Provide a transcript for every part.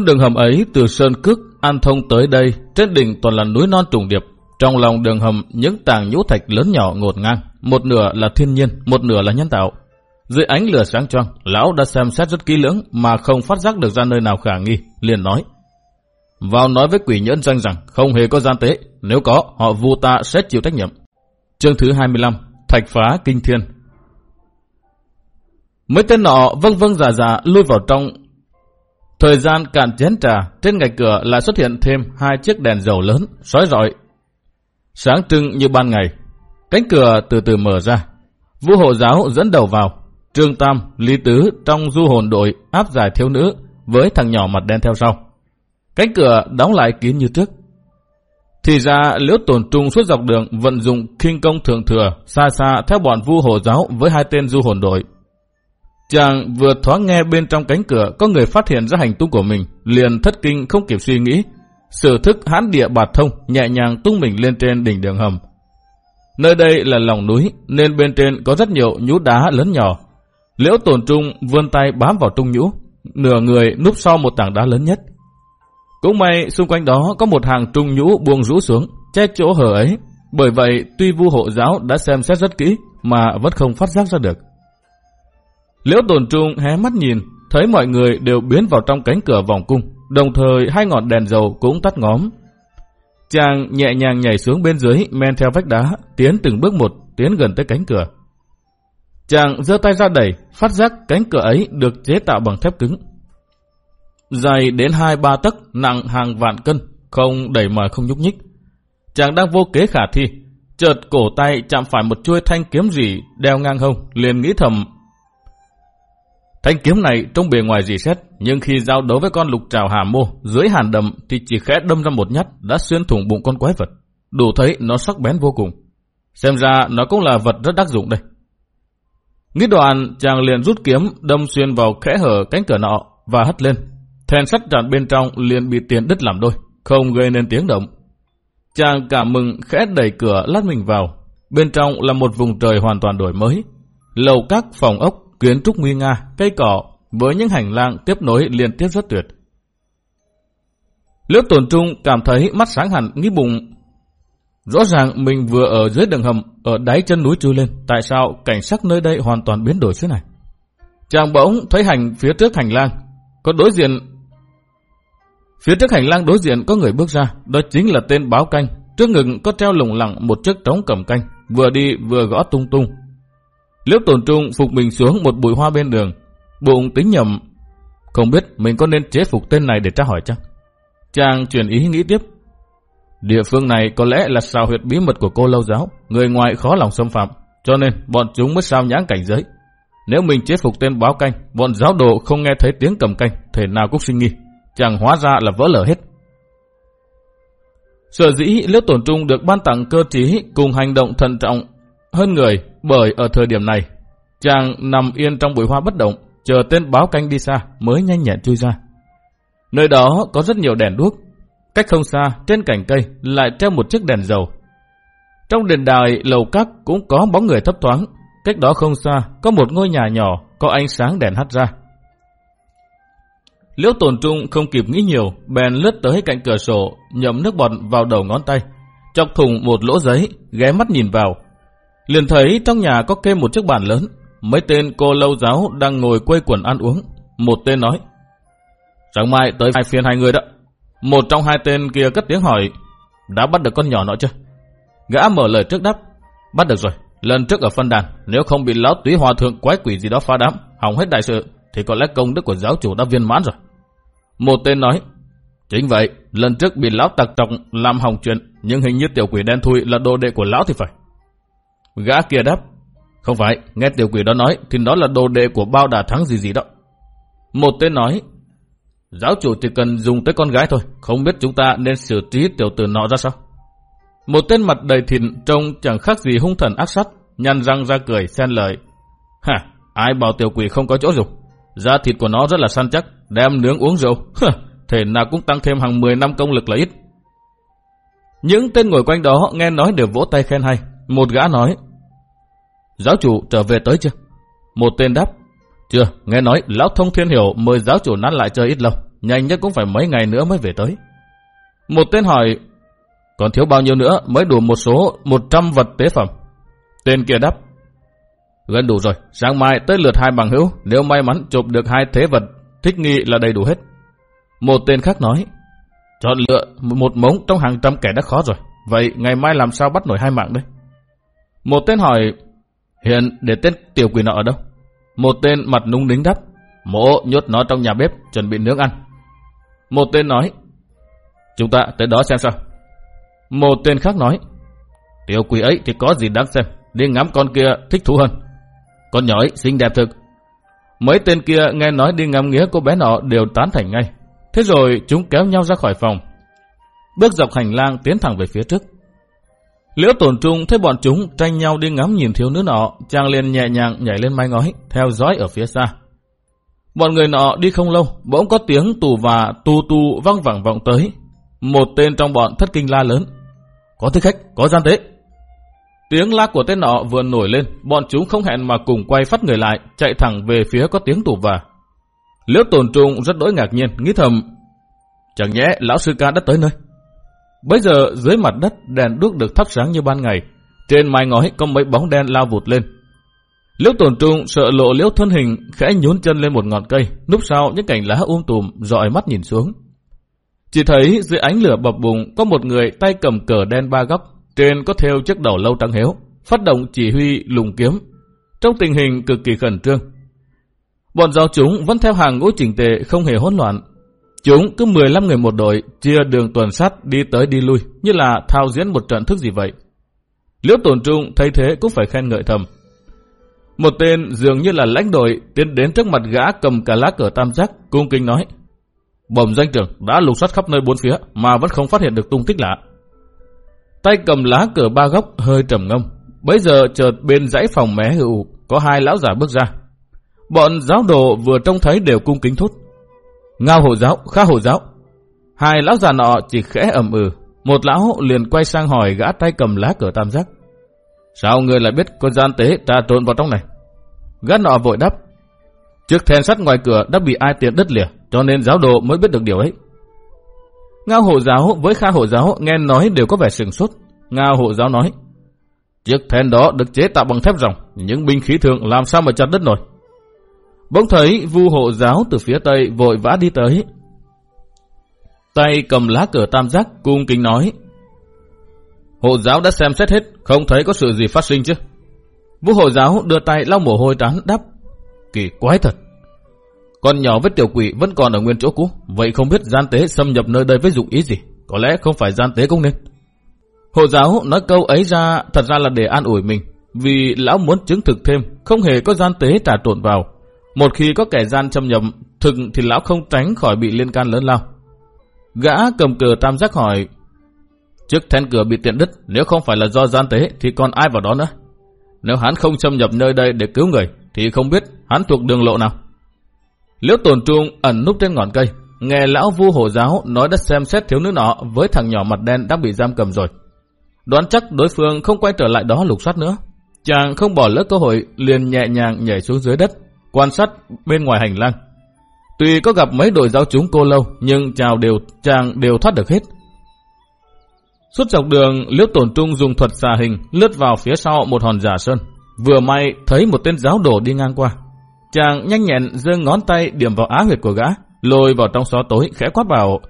Đường hầm ấy từ Sơn Cước, An Thông tới đây, trên đỉnh toàn là núi non trùng điệp. Trong lòng đường hầm những tảng nhũ thạch lớn nhỏ ngột ngang, một nửa là thiên nhiên, một nửa là nhân tạo. Dưới ánh lửa sáng choang, lão đã xem xét rất kỹ lưỡng mà không phát giác được ra nơi nào khả nghi, liền nói. Vào nói với quỷ nhẫn danh rằng không hề có gian tế, nếu có, họ vu ta sẽ chịu trách nhiệm. Chương thứ 25, Thạch phá kinh thiên. Mấy tên nọ vâng vâng giả giả lui vào trong. Thời gian cạn chén trà, trên ngạch cửa lại xuất hiện thêm hai chiếc đèn dầu lớn, sói rọi. Sáng trưng như ban ngày. Cánh cửa từ từ mở ra. Vũ hộ giáo dẫn đầu vào. Trương Tam, Lý Tứ trong du hồn đội áp giải thiếu nữ với thằng nhỏ mặt đen theo sau. Cánh cửa đóng lại kín như trước. Thì ra liễu tổn trung suốt dọc đường vận dụng kinh công thường thừa xa xa theo bọn vu hộ giáo với hai tên du hồn đội. Chàng vừa thoáng nghe bên trong cánh cửa có người phát hiện ra hành tung của mình, liền thất kinh không kịp suy nghĩ. Sử thức hãn địa bạt thông nhẹ nhàng tung mình lên trên đỉnh đường hầm. Nơi đây là lòng núi nên bên trên có rất nhiều nhũ đá lớn nhỏ. Liễu tổn trung vươn tay bám vào trung nhũ, nửa người núp sau một tảng đá lớn nhất. Cũng may xung quanh đó có một hàng trung nhũ buông rũ xuống, che chỗ hở ấy. Bởi vậy tuy vu hộ giáo đã xem xét rất kỹ mà vẫn không phát giác ra được. Liễu tồn trung hé mắt nhìn, thấy mọi người đều biến vào trong cánh cửa vòng cung, đồng thời hai ngọn đèn dầu cũng tắt ngóm. Chàng nhẹ nhàng nhảy xuống bên dưới, men theo vách đá, tiến từng bước một, tiến gần tới cánh cửa. Chàng giơ tay ra đẩy, phát giác cánh cửa ấy được chế tạo bằng thép cứng. dày đến hai ba tấc, nặng hàng vạn cân, không đẩy mà không nhúc nhích. Chàng đang vô kế khả thi, chợt cổ tay chạm phải một chuôi thanh kiếm rỉ đeo ngang hông, liền nghĩ thầm Thanh kiếm này trong bề ngoài dị xét, nhưng khi giao đấu với con lục trào hà mô dưới hàn đầm thì chỉ khẽ đâm ra một nhát đã xuyên thủng bụng con quái vật. Đủ thấy nó sắc bén vô cùng. Xem ra nó cũng là vật rất đắc dụng đây. Nghĩ đoạn, chàng liền rút kiếm đâm xuyên vào khẽ hở cánh cửa nọ và hất lên. Thèn sắt tràn bên trong liền bị tiền đứt làm đôi, không gây nên tiếng động. Chàng cảm mừng khẽ đẩy cửa lát mình vào. Bên trong là một vùng trời hoàn toàn đổi mới. Lầu các phòng ốc kiến trúc nguy nga, cây cỏ với những hành lang tiếp nối liên tiếp rất tuyệt. Liễu Tồn trung cảm thấy mắt sáng hẳn nghĩ bụng. Rõ ràng mình vừa ở dưới đường hầm, ở đáy chân núi trôi lên. Tại sao cảnh sắc nơi đây hoàn toàn biến đổi thế này? Chàng bỗng thấy hành phía trước hành lang. Có đối diện... Phía trước hành lang đối diện có người bước ra. Đó chính là tên báo canh. Trước ngực có treo lủng lẳng một chiếc trống cầm canh. Vừa đi vừa gõ tung tung, Liễu tổn trung phục mình xuống một bụi hoa bên đường. Bụng tính nhầm. Không biết mình có nên chế phục tên này để tra hỏi chăng? Chàng chuyển ý nghĩ tiếp. Địa phương này có lẽ là sao huyệt bí mật của cô lâu giáo. Người ngoài khó lòng xâm phạm. Cho nên bọn chúng mới sao nhãn cảnh giới. Nếu mình chế phục tên báo canh, bọn giáo đồ không nghe thấy tiếng cầm canh, thể nào cũng sinh nghi. Chàng hóa ra là vỡ lở hết. Sở dĩ lớp Tổn Trung được ban tặng cơ trí cùng hành động thận trọng hơn người bởi ở thời điểm này, chàng nằm yên trong bụi hoa bất động, chờ tên báo canh đi xa mới nhanh nhẹn chui ra. Nơi đó có rất nhiều đèn đuốc. Cách không xa, trên cành cây lại treo một chiếc đèn dầu. Trong đền đài lầu các cũng có bóng người thấp thoáng. Cách đó không xa, có một ngôi nhà nhỏ, có ánh sáng đèn hắt ra. Liễu tổn trung không kịp nghĩ nhiều, bèn lướt tới cạnh cửa sổ, nhậm nước bọt vào đầu ngón tay, chọc thùng một lỗ giấy, ghé mắt nhìn vào, Liền thấy trong nhà có kê một chiếc bàn lớn, mấy tên cô lâu giáo đang ngồi quây quần ăn uống. Một tên nói, sáng mai tới hai phiên hai người đó. Một trong hai tên kia cất tiếng hỏi, đã bắt được con nhỏ nọ chưa? Gã mở lời trước đáp, bắt được rồi. Lần trước ở phân đàn, nếu không bị lão túy hòa thượng quái quỷ gì đó phá đám, hỏng hết đại sự, thì có lẽ công đức của giáo chủ đã viên mãn rồi. Một tên nói, chính vậy, lần trước bị lão tặc trọng làm hỏng chuyện, nhưng hình như tiểu quỷ đen thui là đồ đệ của lão thì phải. Gã kia đáp, không phải, nghe tiểu quỷ đó nói thì đó là đồ đệ của bao đà thắng gì gì đó. Một tên nói, giáo chủ chỉ cần dùng tới con gái thôi, không biết chúng ta nên xử trí tiểu tử nọ ra sao. Một tên mặt đầy thịt trông chẳng khác gì hung thần ác sát, nhăn răng ra cười, xen lời. Hả, ai bảo tiểu quỷ không có chỗ dùng. Da thịt của nó rất là săn chắc, đem nướng uống rượu. Thể nào cũng tăng thêm hàng 10 năm công lực là ít. Những tên ngồi quanh đó nghe nói đều vỗ tay khen hay, một gã nói, giáo chủ trở về tới chưa? Một tên đáp, chưa, nghe nói lão thông thiên hiểu mời giáo chủ nán lại chơi ít lâu, nhanh nhất cũng phải mấy ngày nữa mới về tới. Một tên hỏi, còn thiếu bao nhiêu nữa mới đủ một số 100 vật tế phẩm? Tên kia đáp, gần đủ rồi, sáng mai tới lượt hai bằng hữu, nếu may mắn chụp được hai thế vật, thích nghi là đầy đủ hết. Một tên khác nói, chọn lựa một mống trong hàng trăm kẻ đã khó rồi, vậy ngày mai làm sao bắt nổi hai mạng đây? Một tên hỏi, hiện để tên tiểu quỷ nọ ở đâu? Một tên mặt nung nính đắp, mộ nhốt nó trong nhà bếp, chuẩn bị nướng ăn. Một tên nói, chúng ta tới đó xem sao. Một tên khác nói, tiểu quỷ ấy thì có gì đáng xem, đi ngắm con kia thích thú hơn. Con nhỏ ấy xinh đẹp thực. Mấy tên kia nghe nói đi ngắm nghĩa cô bé nọ đều tán thành ngay. Thế rồi chúng kéo nhau ra khỏi phòng. Bước dọc hành lang tiến thẳng về phía trước. Liễu tổn trung thấy bọn chúng tranh nhau đi ngắm nhìn thiếu nữ nọ, chàng liền nhẹ nhàng nhảy lên mái ngói, theo dõi ở phía xa. Bọn người nọ đi không lâu, bỗng có tiếng tù và tu tu văng vẳng vọng tới. Một tên trong bọn thất kinh la lớn. Có thích khách, có gian tế. Tiếng la của tên nọ vừa nổi lên, bọn chúng không hẹn mà cùng quay phát người lại, chạy thẳng về phía có tiếng tù và. Liễu tổn trung rất đỗi ngạc nhiên, nghĩ thầm. Chẳng nhẽ lão sư ca đã tới nơi. Bây giờ dưới mặt đất đèn đuốc được thắp sáng như ban ngày. Trên mái ngói có mấy bóng đen lao vụt lên. Liễu tổn trung sợ lộ liễu thân hình khẽ nhún chân lên một ngọn cây, núp sau những cành lá um tùm dọi mắt nhìn xuống. Chỉ thấy dưới ánh lửa bập bùng có một người tay cầm cờ đen ba góc, trên có thêu chiếc đầu lâu trắng héo, phát động chỉ huy lùng kiếm. Trong tình hình cực kỳ khẩn trương. Bọn giáo chúng vẫn theo hàng ngũ chỉnh tề không hề hỗn loạn, Chúng cứ 15 người một đội, chia đường tuần sắt đi tới đi lui, như là thao diễn một trận thức gì vậy. Liễu tổn trung thấy thế cũng phải khen ngợi thầm. Một tên dường như là lãnh đội tiến đến trước mặt gã cầm cả lá cờ tam giác, cung kinh nói. Bẩm danh trưởng đã lục soát khắp nơi bốn phía mà vẫn không phát hiện được tung tích lạ. Tay cầm lá cờ ba góc hơi trầm ngâm. Bây giờ chợt bên dãy phòng mé hữu có hai lão giả bước ra. Bọn giáo đồ vừa trông thấy đều cung kính thốt. Ngao hộ giáo, kha hộ giáo. Hai lão già nọ chỉ khẽ ẩm ừ. Một lão liền quay sang hỏi gã tay cầm lá cờ tam giác. Sao người lại biết con gian tế ta trộn vào trong này? Gã nọ vội đáp. Trước then sắt ngoài cửa đã bị ai tiền đất lìa, cho nên giáo đồ mới biết được điều ấy. Ngao hộ giáo với kha hộ giáo nghe nói đều có vẻ sừng sốt. Ngao hộ giáo nói. Chiếc then đó được chế tạo bằng thép ròng, những binh khí thường làm sao mà chặt đất nổi. Bỗng thấy vu hộ giáo từ phía tây vội vã đi tới. Tay cầm lá cờ tam giác cung kính nói. Hộ giáo đã xem xét hết, không thấy có sự gì phát sinh chứ. Vũ hộ giáo đưa tay lau mồ hôi trán đáp. Kỳ quái thật. Con nhỏ với tiểu quỷ vẫn còn ở nguyên chỗ cũ, vậy không biết gian tế xâm nhập nơi đây với dụng ý gì. Có lẽ không phải gian tế cũng nên. Hộ giáo nói câu ấy ra thật ra là để an ủi mình, vì lão muốn chứng thực thêm, không hề có gian tế trà trộn vào, một khi có kẻ gian châm nhầm, thực thì lão không tránh khỏi bị liên can lớn lao. Gã cầm cờ tam giác hỏi, trước then cửa bị tiện đứt, nếu không phải là do gian tế thì còn ai vào đó nữa? Nếu hắn không xâm nhập nơi đây để cứu người, thì không biết hắn thuộc đường lộ nào. Liễu tồn trung ẩn núp trên ngọn cây, nghe lão vu hổ giáo nói đã xem xét thiếu nữ nọ với thằng nhỏ mặt đen đang bị giam cầm rồi. Đoán chắc đối phương không quay trở lại đó lục soát nữa. Chàng không bỏ lỡ cơ hội liền nhẹ nhàng nhảy xuống dưới đất, quan sát bên ngoài hành lang. Tuy có gặp mấy đội giáo chúng cô lâu, nhưng chào đều chàng đều thoát được hết. Suốt dọc đường, Liễu Tổn Trung dùng thuật xà hình lướt vào phía sau một hòn giả sơn. Vừa may thấy một tên giáo đồ đi ngang qua. Chàng nhanh nhẹn giơ ngón tay điểm vào á huyệt của gã, lôi vào trong xó tối khẽ quát vào.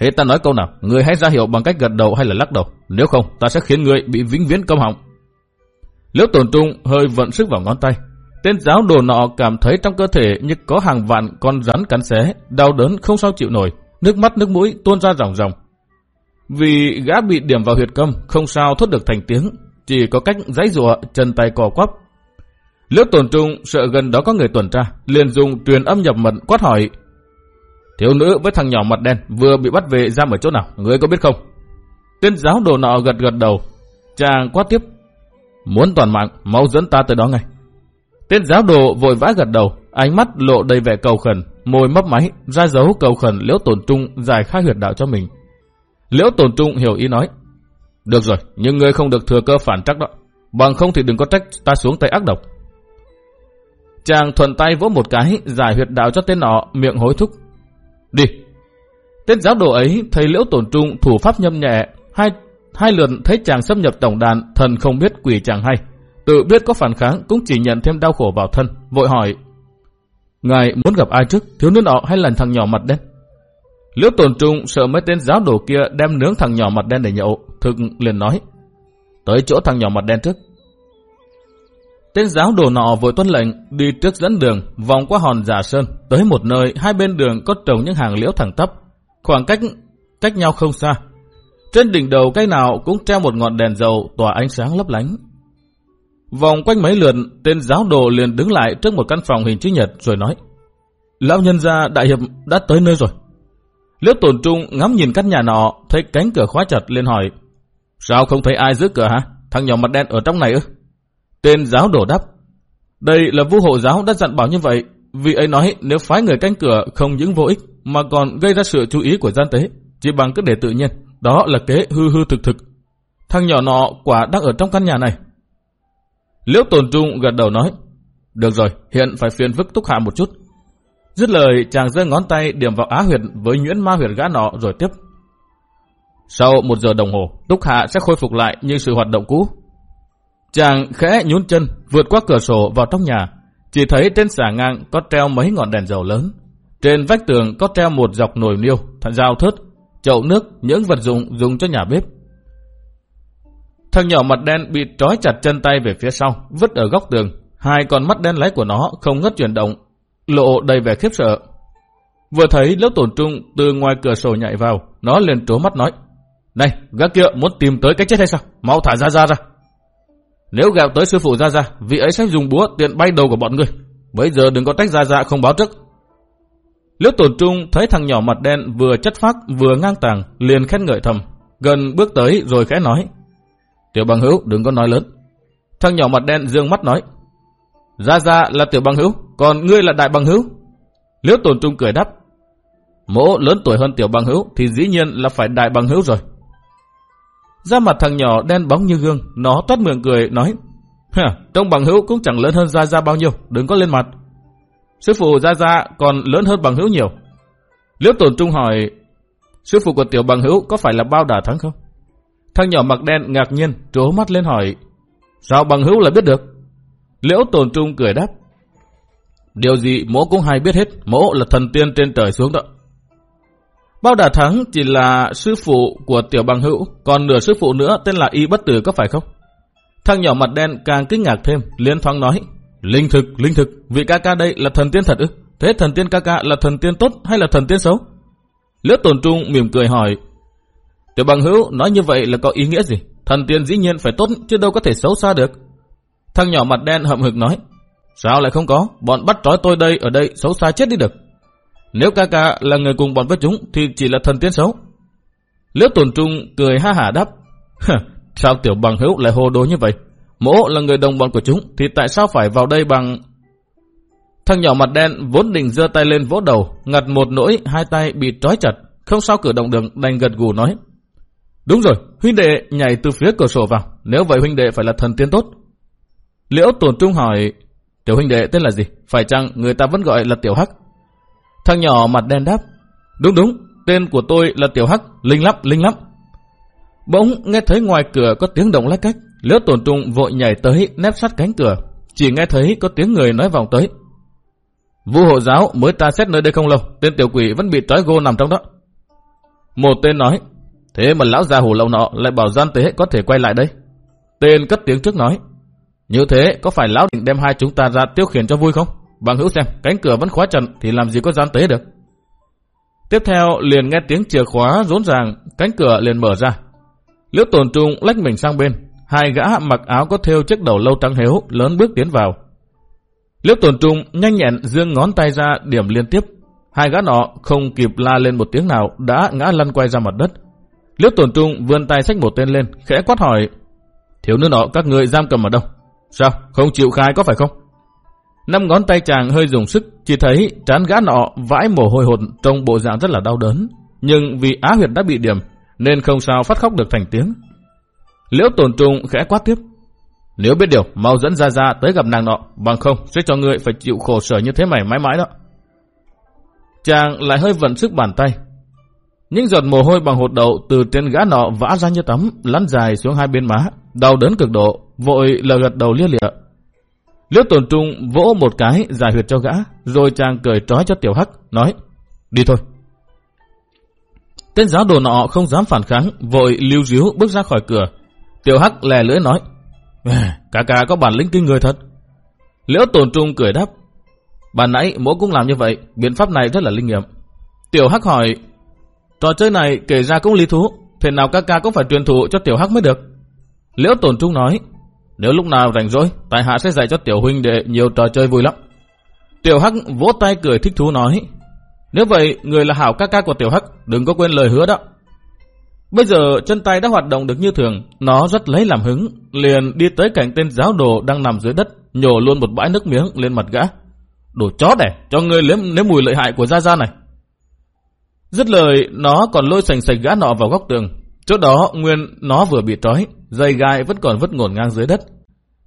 Hết ta nói câu nào, người hãy ra hiệu bằng cách gật đầu hay là lắc đầu. Nếu không, ta sẽ khiến người bị vĩnh viễn công họng. Liễu Tổn Trung hơi vận sức vào ngón tay, Tên giáo đồ nọ cảm thấy trong cơ thể như có hàng vạn con rắn cắn xé, đau đớn không sao chịu nổi, nước mắt nước mũi tuôn ra ròng ròng. Vì gã bị điểm vào huyệt câm, không sao thốt được thành tiếng, chỉ có cách giãy rủa chân tay cò quắp. Liễu tổn trung sợ gần đó có người tuần tra, liền dùng truyền âm nhập mật quát hỏi. Thiếu nữ với thằng nhỏ mặt đen vừa bị bắt về giam ở chỗ nào, người có biết không? Tên giáo đồ nọ gật gật đầu, chàng quát tiếp. Muốn toàn mạng, mau dẫn ta tới đó ngay. Tên giáo đồ vội vã gật đầu, ánh mắt lộ đầy vẻ cầu khẩn, môi mấp máy, ra dấu cầu khẩn liễu tổn trung giải khai huyệt đạo cho mình. Liễu tổn trung hiểu ý nói, được rồi, nhưng ngươi không được thừa cơ phản trắc đó, bằng không thì đừng có trách ta xuống tay ác độc. Chàng thuận tay vỗ một cái, giải huyệt đạo cho tên nọ, miệng hối thúc. Đi. Tên giáo đồ ấy thấy liễu tổn trung thủ pháp nhâm nhẹ, hai, hai lượt thấy chàng xâm nhập tổng đàn, thần không biết quỷ chàng hay. Tự biết có phản kháng cũng chỉ nhận thêm đau khổ vào thân, vội hỏi. Ngài muốn gặp ai trước, thiếu nữ nọ hay là thằng nhỏ mặt đen? Liễu tổn trung sợ mấy tên giáo đồ kia đem nướng thằng nhỏ mặt đen để nhậu, thực liền nói. Tới chỗ thằng nhỏ mặt đen trước. Tên giáo đồ nọ vội tuân lệnh đi trước dẫn đường, vòng qua hòn giả sơn, tới một nơi hai bên đường có trồng những hàng liễu thẳng tắp, khoảng cách cách nhau không xa. Trên đỉnh đầu cái nào cũng treo một ngọn đèn dầu tỏa ánh sáng lấp lánh. Vòng quanh mấy lượt, tên giáo đồ liền đứng lại trước một căn phòng hình chữ nhật rồi nói: "Lão nhân gia đại hiệp đã tới nơi rồi." Liễu tổn Trung ngắm nhìn căn nhà nọ, thấy cánh cửa khóa chặt liền hỏi: "Sao không thấy ai giữ cửa hả? Thằng nhỏ mặt đen ở trong này ư?" Tên giáo đổ đáp. Đây là vua hộ giáo đã dặn bảo như vậy. Vì ấy nói nếu phái người canh cửa không những vô ích mà còn gây ra sự chú ý của gian tế. Chỉ bằng cứ để tự nhiên. Đó là kế hư hư thực thực. Thằng nhỏ nọ quả đang ở trong căn nhà này. Liễu tồn trung gật đầu nói. Được rồi, hiện phải phiền phức túc hạ một chút. Dứt lời, chàng giơ ngón tay điểm vào á huyệt với nhuyễn ma huyệt gã nọ rồi tiếp. Sau một giờ đồng hồ, Túc Hạ sẽ khôi phục lại như sự hoạt động cũ. Chàng khẽ nhún chân, vượt qua cửa sổ vào trong nhà. Chỉ thấy trên xà ngang có treo mấy ngọn đèn dầu lớn. Trên vách tường có treo một dọc nồi niêu, dao thớt, chậu nước, những vật dụng dùng cho nhà bếp. Thằng nhỏ mặt đen bị trói chặt chân tay về phía sau, vứt ở góc tường. Hai con mắt đen láy của nó không ngất chuyển động, lộ đầy vẻ khiếp sợ. Vừa thấy lớp tổn trung từ ngoài cửa sổ nhảy vào, nó liền trố mắt nói. Này, gã kia muốn tìm tới cái chết hay sao? Mau thả ra ra ra. Nếu gặp tới sư phụ Ra Ra, vị ấy sẽ dùng búa tiện bay đầu của bọn người. Bây giờ đừng có tách Ra Ra không báo trước. Liễu tổn trung thấy thằng nhỏ mặt đen vừa chất phác vừa ngang tàng, liền khét ngợi thầm. Gần bước tới rồi khẽ nói. Tiểu bằng hữu đừng có nói lớn. Thằng nhỏ mặt đen dương mắt nói. Gia Gia là tiểu bằng hữu, còn ngươi là đại bằng hữu. Liễu tổn trung cười đáp. Mỗ lớn tuổi hơn tiểu bằng hữu thì dĩ nhiên là phải đại bằng hữu rồi. Da mặt thằng nhỏ đen bóng như gương, nó toát miệng cười, nói, Hả, trông bằng hữu cũng chẳng lớn hơn Gia Gia bao nhiêu, đừng có lên mặt. Sư phụ Gia Gia còn lớn hơn bằng hữu nhiều. Liễu tổn trung hỏi, sư phụ của tiểu bằng hữu có phải là bao đà thắng không? Thằng nhỏ mặc đen ngạc nhiên, trố mắt lên hỏi, sao bằng hữu lại biết được? Liễu tồn trung cười đáp, điều gì mỗ cũng hay biết hết, mỗ là thần tiên trên trời xuống đó. Bao Đà Thắng chỉ là sư phụ của tiểu bằng hữu, còn nửa sư phụ nữa tên là Y Bất Tử có phải không? Thằng nhỏ mặt đen càng kinh ngạc thêm, liên thoáng nói, linh thực, linh thực, vị ca ca đây là thần tiên thật ư? Thế thần tiên ca ca là thần tiên tốt hay là thần tiên xấu? Liễu tồn trung mỉm cười hỏi, tiểu bằng hữu nói như vậy là có ý nghĩa gì? Thần tiên dĩ nhiên phải tốt chứ đâu có thể xấu xa được. Thằng nhỏ mặt đen hậm hực nói, sao lại không có, bọn bắt trói tôi đây ở đây xấu xa chết đi được. Nếu ca ca là người cùng bọn với chúng thì chỉ là thần tiên xấu. Liễu tồn trung cười ha hả đáp. sao tiểu bằng hữu lại hồ đồ như vậy? Mỗ là người đồng bọn của chúng thì tại sao phải vào đây bằng... Thằng nhỏ mặt đen vốn định giơ tay lên vỗ đầu, ngặt một nỗi hai tay bị trói chặt, không sao cử động được đành gật gù nói. Đúng rồi, huynh đệ nhảy từ phía cửa sổ vào, nếu vậy huynh đệ phải là thần tiên tốt. Liễu tồn trung hỏi, tiểu huynh đệ tên là gì? Phải chăng người ta vẫn gọi là tiểu hắc? Thằng nhỏ mặt đen đáp. Đúng đúng, tên của tôi là Tiểu Hắc, linh lắm, linh lắm. Bỗng nghe thấy ngoài cửa có tiếng động lách cách. Liễu tổn trung vội nhảy tới nép sát cánh cửa. Chỉ nghe thấy có tiếng người nói vòng tới. Vũ hộ giáo mới tra xét nơi đây không lâu, tên tiểu quỷ vẫn bị trói gô nằm trong đó. Một tên nói, thế mà lão già hủ lậu nọ lại bảo gian tế có thể quay lại đây. Tên cất tiếng trước nói, như thế có phải lão định đem hai chúng ta ra tiêu khiển cho vui không? Bằng hữu xem, cánh cửa vẫn khóa chặt thì làm gì có gian tế được. Tiếp theo liền nghe tiếng chìa khóa rốn ràng, cánh cửa liền mở ra. Liễu tồn trung lách mình sang bên, hai gã mặc áo có thêu chiếc đầu lâu trắng héo lớn bước tiến vào. Liễu tồn trung nhanh nhẹn dương ngón tay ra điểm liên tiếp. Hai gã nọ không kịp la lên một tiếng nào đã ngã lăn quay ra mặt đất. Liễu tồn trung vươn tay xách một tên lên, khẽ quát hỏi. Thiếu nữ nọ các người giam cầm ở đâu? Sao? Không chịu khai có phải không? Năm ngón tay chàng hơi dùng sức, chỉ thấy trán gã nọ vãi mồ hôi hột trong bộ dạng rất là đau đớn. Nhưng vì á huyệt đã bị điểm, nên không sao phát khóc được thành tiếng. Liễu Tồn trung khẽ quát tiếp. Nếu biết điều, mau dẫn ra ra tới gặp nàng nọ, bằng không sẽ cho ngươi phải chịu khổ sở như thế mày mãi mãi đó. Chàng lại hơi vận sức bàn tay. Những giọt mồ hôi bằng hột đậu từ trên gã nọ vã ra như tắm, lăn dài xuống hai bên má, đau đớn cực độ, vội lờ gật đầu lia lịa. Liễu tổn trung vỗ một cái giải huyệt cho gã, rồi chàng cười trói cho tiểu hắc, nói, đi thôi. Tên giáo đồ nọ không dám phản kháng, vội lưu díu bước ra khỏi cửa. Tiểu hắc lè lưỡi nói, cả cả có bản lĩnh kinh người thật. Liễu tổn trung cười đáp, bà nãy mỗi cũng làm như vậy, biện pháp này rất là linh nghiệm. Tiểu hắc hỏi, trò chơi này kể ra cũng lý thú, thế nào các ca cũng phải truyền thụ cho tiểu hắc mới được. Liễu tổn trung nói, nếu lúc nào rảnh rỗi, tài hạ sẽ dạy cho tiểu huynh đệ nhiều trò chơi vui lắm. Tiểu Hắc vỗ tay cười thích thú nói, nếu vậy, người là hảo ca ca của Tiểu Hắc, đừng có quên lời hứa đó. Bây giờ chân tay đã hoạt động được như thường, nó rất lấy làm hứng, liền đi tới cạnh tên giáo đồ đang nằm dưới đất, nhổ luôn một bãi nước miếng lên mặt gã. Đồ chó đẻ, cho người nếm, nếm mùi lợi hại của Gia Gia này. Dứt lời, nó còn lôi sành sạch gã nọ vào góc tường. Chỗ đó, nguyên nó vừa bị trói, dây gai vẫn còn vứt ngổn ngang dưới đất.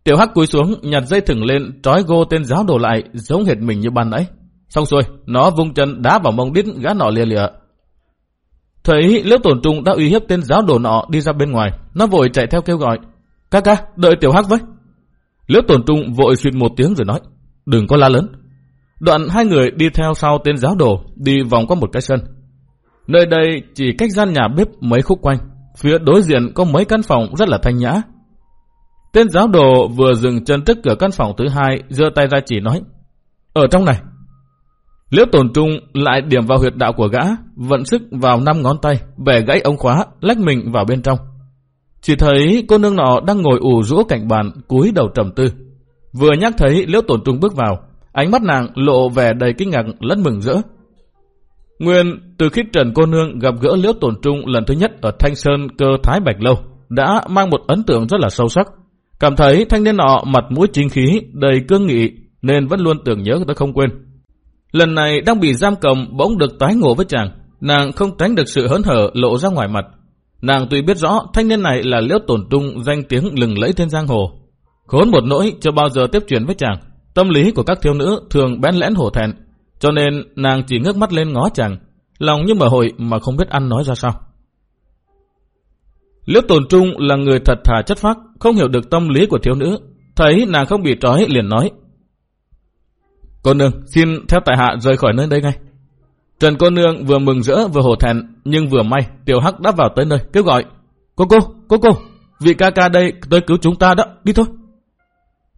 Tiểu Hắc cúi xuống, nhặt dây thừng lên, trói gô tên giáo đồ lại, giống hệt mình như ban nãy. Xong xuôi, nó vung chân đá vào mông đít gã nọ lia lịa. Thấy Liễu Tổn Trung đã uy hiếp tên giáo đồ nọ đi ra bên ngoài, nó vội chạy theo kêu gọi. Ca ca, đợi Tiểu Hắc với. Liễu Tổn Trung vội suýt một tiếng rồi nói, đừng có la lớn. Đoạn hai người đi theo sau tên giáo đồ, đi vòng qua một cái sân. Nơi đây chỉ cách gian nhà bếp mấy khúc quanh, phía đối diện có mấy căn phòng rất là thanh nhã. Tên giáo đồ vừa dừng chân trước cửa căn phòng thứ hai, giơ tay ra chỉ nói, ở trong này. Liễu tổn trung lại điểm vào huyệt đạo của gã, vận sức vào năm ngón tay, bẻ gãy ống khóa, lách mình vào bên trong. Chỉ thấy cô nương nọ đang ngồi ủ rũ cạnh bàn, cúi đầu trầm tư. Vừa nhắc thấy Liễu tổn trung bước vào, ánh mắt nàng lộ vẻ đầy kinh ngạc lẫn mừng rỡ. Nguyên từ khi Trần cô nương gặp gỡ Liễu Tồn Trung lần thứ nhất ở Thanh Sơn cơ Thái Bạch Lâu, đã mang một ấn tượng rất là sâu sắc. Cảm thấy thanh niên nọ mặt mũi chính khí, đầy cương nghị, nên vẫn luôn tưởng nhớ tới không quên. Lần này đang bị giam cầm bỗng được tái ngộ với chàng, nàng không tránh được sự hớn hở lộ ra ngoài mặt. Nàng tuy biết rõ thanh niên này là Liễu Tồn Trung danh tiếng lừng lẫy trên giang hồ. Khốn một nỗi chưa bao giờ tiếp chuyện với chàng, tâm lý của các thiếu nữ thường bén lẽn hổ thẹn, cho nên nàng chỉ ngước mắt lên ngó chàng, lòng như mở hội mà không biết ăn nói ra sao. Liễu tồn trung là người thật thà chất phác, không hiểu được tâm lý của thiếu nữ. Thấy nàng không bị trói liền nói. Cô nương, xin theo tại hạ rời khỏi nơi đây ngay. Trần cô nương vừa mừng rỡ vừa hổ thẹn, nhưng vừa may tiểu hắc đã vào tới nơi, kêu gọi. Cô cô, cô cô, vị ca ca đây tới cứu chúng ta đó, đi thôi.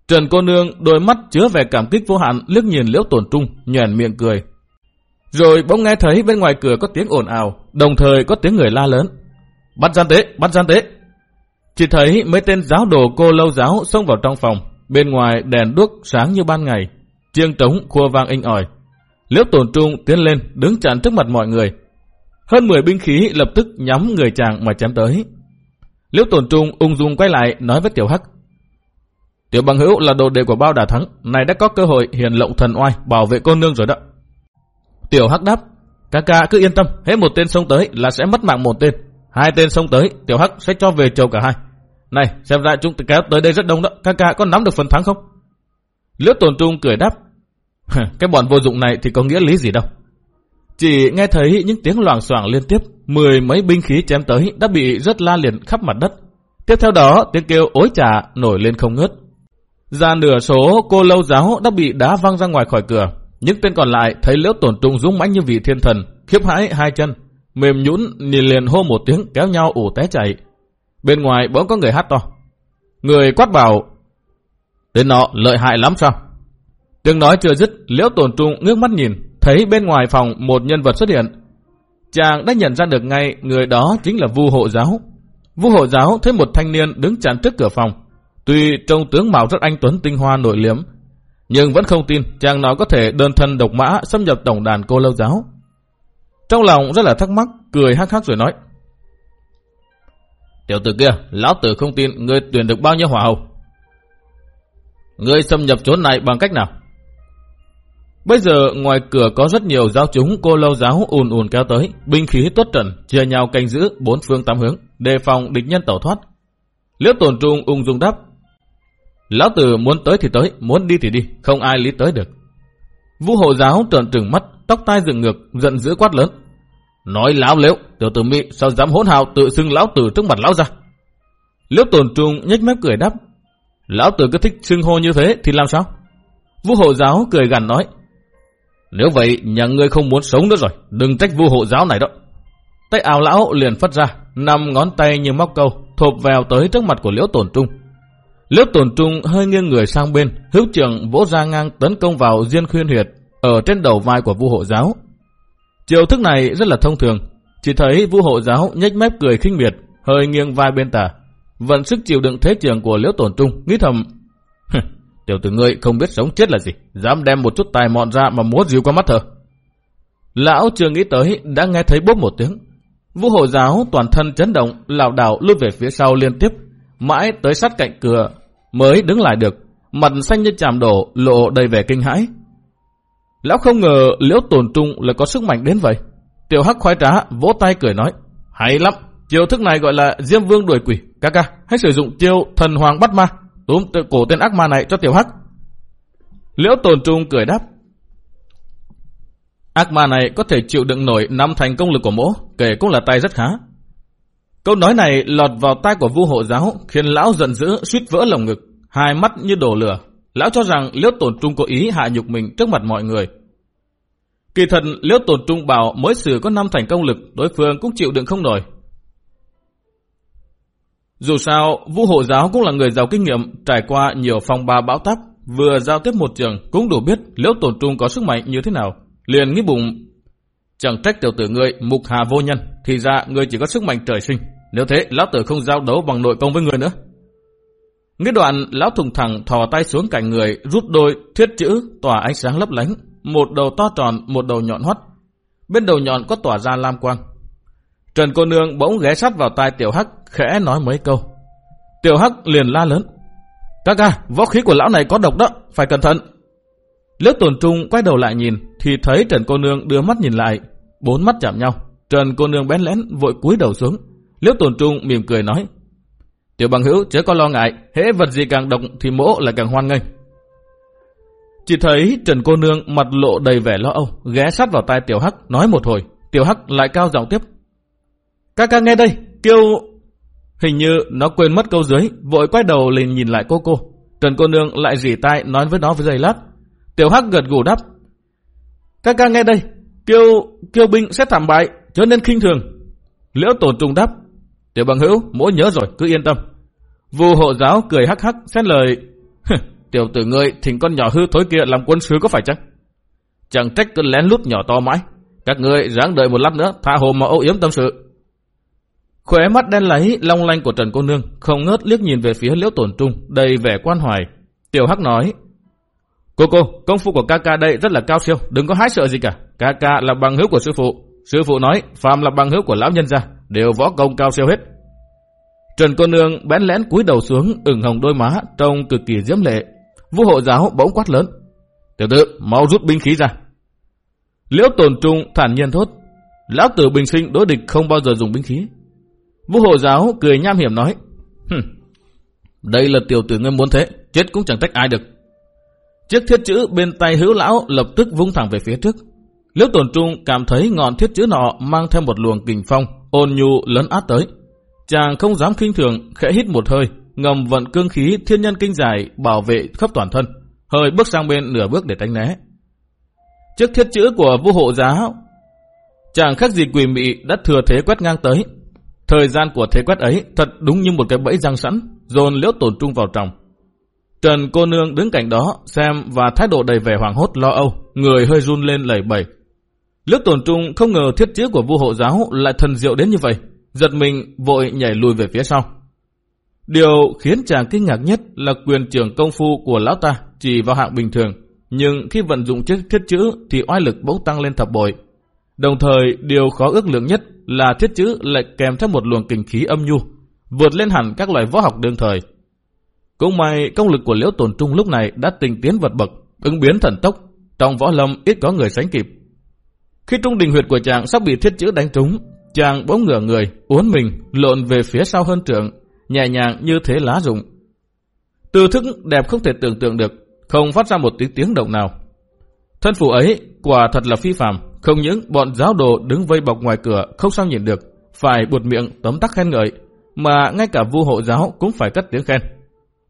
Trần cô nương đôi mắt chứa vẻ cảm kích vô hạn liếc nhìn liễu tổn trung, nhoẻn miệng cười. Rồi bỗng nghe thấy bên ngoài cửa có tiếng ồn ào, đồng thời có tiếng người la lớn. Bắt gian tế, bắt gian tế. Chỉ thấy mấy tên giáo đồ cô lâu giáo xông vào trong phòng, bên ngoài đèn đuốc sáng như ban ngày, chiêng trống khua vang inh ỏi. Liễu tổn trung tiến lên, đứng chặn trước mặt mọi người. Hơn 10 binh khí lập tức nhắm người chàng mà chém tới. Liễu tổn trung ung dung quay lại nói với tiểu hắc. Tiểu bằng hữu là đồ đệ của bao đà thắng, này đã có cơ hội hiền lộng thần oai bảo vệ cô nương rồi đó. Tiểu hắc đáp, ca ca cứ yên tâm, hết một tên xông tới là sẽ mất mạng một tên. Hai tên xông tới, tiểu hắc sẽ cho về chầu cả hai. Này, xem ra chúng kéo tới đây rất đông đó, ca ca có nắm được phần thắng không? Liễu tồn trung cười đáp, cái bọn vô dụng này thì có nghĩa lý gì đâu. Chỉ nghe thấy những tiếng loảng xoảng liên tiếp, mười mấy binh khí chém tới đã bị rất la liền khắp mặt đất. Tiếp theo đó, tiếng kêu ối trà nổi lên không ngớt. Ra nửa số cô lâu giáo đã bị đá văng ra ngoài khỏi cửa. Những tên còn lại thấy liễu tổn trung dũng mãnh như vị thiên thần, khiếp hãi hai chân, mềm nhũn nhìn liền hô một tiếng kéo nhau ủ té chạy. Bên ngoài bỗng có người hát to. Người quát bảo, tên nọ lợi hại lắm sao? Tiếng nói chưa dứt, liễu tổn trung ngước mắt nhìn, thấy bên ngoài phòng một nhân vật xuất hiện. Chàng đã nhận ra được ngay người đó chính là vu hộ giáo. Vu hộ giáo thấy một thanh niên đứng chắn trước cửa phòng, Tuy trông tướng mạo rất anh tuấn tinh hoa nội liếm, nhưng vẫn không tin chàng nói có thể đơn thân độc mã xâm nhập tổng đàn cô lâu giáo. Trong lòng rất là thắc mắc, cười hắc hắc rồi nói. Tiểu tử kia, lão tử không tin ngươi tuyển được bao nhiêu hỏa hầu. Ngươi xâm nhập chốn này bằng cách nào? Bây giờ ngoài cửa có rất nhiều giáo chúng cô lâu giáo ùn ùn kéo tới, binh khí tốt trần, chia nhau canh giữ bốn phương tám hướng, đề phòng địch nhân tẩu thoát. Liễu tổn trung ung dung đáp, Lão tử muốn tới thì tới, muốn đi thì đi, không ai lý tới được. Vũ hộ giáo trợn trừng mắt, tóc tai dựng ngược, giận dữ quát lớn. Nói lão liễu, tiểu tử mị sao dám hỗn hào tự xưng lão tử trước mặt lão ra. Liễu tồn trung nhếch mép cười đáp. Lão tử cứ thích xưng hô như thế thì làm sao? Vũ hộ giáo cười gằn nói. Nếu vậy, nhà ngươi không muốn sống nữa rồi, đừng trách vu hộ giáo này đó. Tay ảo lão liền phất ra, năm ngón tay như móc câu, thộp vào tới trước mặt của liễu tổn trung. Liễu tổn trung hơi nghiêng người sang bên, hữu trường vỗ ra ngang tấn công vào diên khuyên huyệt, ở trên đầu vai của vu hộ giáo. Chiều thức này rất là thông thường, chỉ thấy vu hộ giáo nhếch mép cười khinh miệt, hơi nghiêng vai bên tả. Vận sức chịu đựng thế trường của liễu tổn trung, nghĩ thầm, tiểu tử ngươi không biết sống chết là gì, dám đem một chút tài mọn ra mà múa dìu qua mắt thở. Lão chưa nghĩ tới, đã nghe thấy bốp một tiếng. Vu hộ giáo toàn thân chấn động, lảo đảo lùi về phía sau liên tiếp, mãi tới sát cạnh cửa, mới đứng lại được, mặt xanh như chàm đổ, lộ đầy vẻ kinh hãi. Lão không ngờ liễu tồn trung lại có sức mạnh đến vậy. Tiểu hắc khoái trá, vỗ tay cười nói, hay lắm, chiêu thức này gọi là diêm vương đuổi quỷ. Ca ca, hãy sử dụng chiêu thần hoàng bắt ma, túm tự cổ tên ác ma này cho tiểu hắc. Liễu tồn trung cười đáp, Ác ma này có thể chịu đựng nổi năm thành công lực của mỗ, kể cũng là tay rất khá. Câu nói này lọt vào tai của vu hộ giáo, khiến lão giận dữ suýt vỡ lồng ngực, hai mắt như đổ lửa. Lão cho rằng liễu tổn trung có ý hạ nhục mình trước mặt mọi người. Kỳ thật liễu tổn trung bảo mới xử có năm thành công lực, đối phương cũng chịu đựng không nổi. Dù sao, vu hộ giáo cũng là người giàu kinh nghiệm, trải qua nhiều phong ba bão táp, vừa giao tiếp một trường cũng đủ biết liễu tổn trung có sức mạnh như thế nào liền nghĩ bụng chẳng trách tiểu tử ngươi mục hà vô nhân thì ra ngươi chỉ có sức mạnh trời sinh. Nếu thế lão tử không giao đấu bằng nội công với người nữa. Nghĩa đoạn lão thùng thẳng thò tay xuống cạnh người rút đôi thiết chữ tỏa ánh sáng lấp lánh. Một đầu to tròn một đầu nhọn hoắt. Bên đầu nhọn có tỏa ra lam quang. Trần cô nương bỗng ghé sát vào tai tiểu hắc khẽ nói mấy câu. Tiểu hắc liền la lớn. Ca ca võ khí của lão này có độc đó phải cẩn thận. Liễu tồn trung quay đầu lại nhìn, thì thấy Trần cô nương đưa mắt nhìn lại, bốn mắt chạm nhau. Trần cô nương bén lén vội cúi đầu xuống. Liễu tổn trung mỉm cười nói, Tiểu bằng hữu chớ có lo ngại, hễ vật gì càng độc thì mỗ lại càng hoan nghênh. Chỉ thấy Trần cô nương mặt lộ đầy vẻ lo âu, ghé sát vào tai Tiểu Hắc nói một hồi, Tiểu Hắc lại cao giọng tiếp. Các ca nghe đây, kêu... Hình như nó quên mất câu dưới, vội quay đầu lên nhìn lại cô cô. Trần cô nương lại rỉ tai nói với nó với giây lát. Tiểu Hắc gật gù đáp. Các ca nghe đây, kêu kêu binh sẽ thảm bại, chớ nên khinh thường. Liễu tổ trùng đáp. Tiểu bằng hữu, mỗi nhớ rồi, cứ yên tâm. Vù hộ giáo cười hắc hắc, xét lời. Tiểu tử ngươi thỉnh con nhỏ hư thối kia làm quân sứ có phải chăng? Chẳng trách cứ lén lút nhỏ to mãi. Các ngươi ráng đợi một lát nữa, tha hồ mà âu yếm tâm sự. Khóe mắt đen láy long lanh của Trần Cô Nương không ngớt liếc nhìn về phía liễu tổn trung, đầy vẻ quan hoài. Tiểu Hắc nói, Cô cô, công phu của ca ca đây rất là cao siêu, đừng có hái sợ gì cả. Ca ca là bằng hữu của sư phụ. Sư phụ nói, phàm là bằng hữu của lão nhân gia, đều võ công cao siêu hết. Trần cô nương bén lén cúi đầu xuống, ửng hồng đôi má, trông cực kỳ diễm lệ. Vũ hộ giáo bỗng quát lớn. Tiểu tử, mau rút binh khí ra. Liễu tồn trung thản nhiên thốt. Lão tử bình sinh đối địch không bao giờ dùng binh khí. Vũ hộ giáo cười nham hiểm nói. Hừm, đây là tiểu tử ngươi muốn thế, chết cũng chẳng trách ai được. Chiếc thiết chữ bên tay hữu lão lập tức vung thẳng về phía trước. Liễu tồn trung cảm thấy ngọn thiết chữ nọ mang theo một luồng kình phong, ôn nhu lấn át tới. Chàng không dám khinh thường, khẽ hít một hơi, ngầm vận cương khí thiên nhân kinh dài bảo vệ khắp toàn thân, hơi bước sang bên nửa bước để tránh né. trước thiết chữ của vua hộ giáo, chàng khác gì quỷ mị đã thừa thế quét ngang tới. Thời gian của thế quét ấy thật đúng như một cái bẫy răng sẵn, dồn liễu tổn trung vào trong. Trần cô nương đứng cạnh đó xem và thái độ đầy vẻ hoàng hốt lo âu, người hơi run lên lẩy bẩy. Lước tổn trung không ngờ thiết chữ của vua hộ giáo lại thần diệu đến như vậy, giật mình vội nhảy lùi về phía sau. Điều khiến chàng kinh ngạc nhất là quyền trưởng công phu của lão ta chỉ vào hạng bình thường, nhưng khi vận dụng chiếc thiết chữ thì oai lực bỗng tăng lên thập bội. Đồng thời, điều khó ước lượng nhất là thiết chữ lại kèm theo một luồng kinh khí âm nhu, vượt lên hẳn các loại võ học đương thời. Cũng may công lực của Liễu Tồn Trung lúc này đã tình tiến vật bậc, ứng biến thần tốc, trong võ lâm ít có người sánh kịp. Khi trung đình huyệt của chàng sắp bị thiết chữ đánh trúng, chàng bỗng ngửa người, uốn mình, lộn về phía sau hơn trượng, nhẹ nhàng như thế lá rụng. Từ thức đẹp không thể tưởng tượng được, không phát ra một tiếng tiếng động nào. Thân phủ ấy quả thật là phi phàm, không những bọn giáo đồ đứng vây bọc ngoài cửa không sao nhìn được, phải buột miệng tấm tắc khen ngợi, mà ngay cả vua hộ giáo cũng phải cất tiếng khen.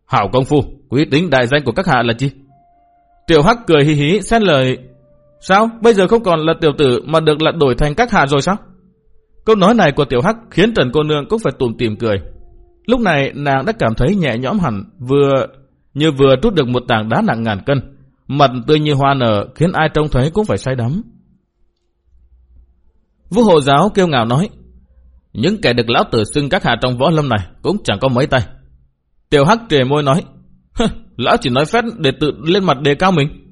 Hảo công phu, quý tính đại danh của các hạ là chi? Tiểu Hắc cười hí hí xét lời, sao bây giờ không còn là tiểu tử mà được lật đổi thành các hạ rồi sao? Câu nói này của Tiểu Hắc khiến Trần cô nương cũng phải tủm tỉm cười. Lúc này nàng đã cảm thấy nhẹ nhõm hẳn, vừa như vừa trút được một tảng đá nặng ngàn cân, mặt tươi như hoa nở khiến ai trông thấy cũng phải say đắm. Vũ hộ giáo kêu ngào nói, những kẻ được lão tử xưng các hạ trong võ lâm này cũng chẳng có mấy tay. Tiểu Hắc trề môi nói, lão chỉ nói phép để tự lên mặt đề cao mình.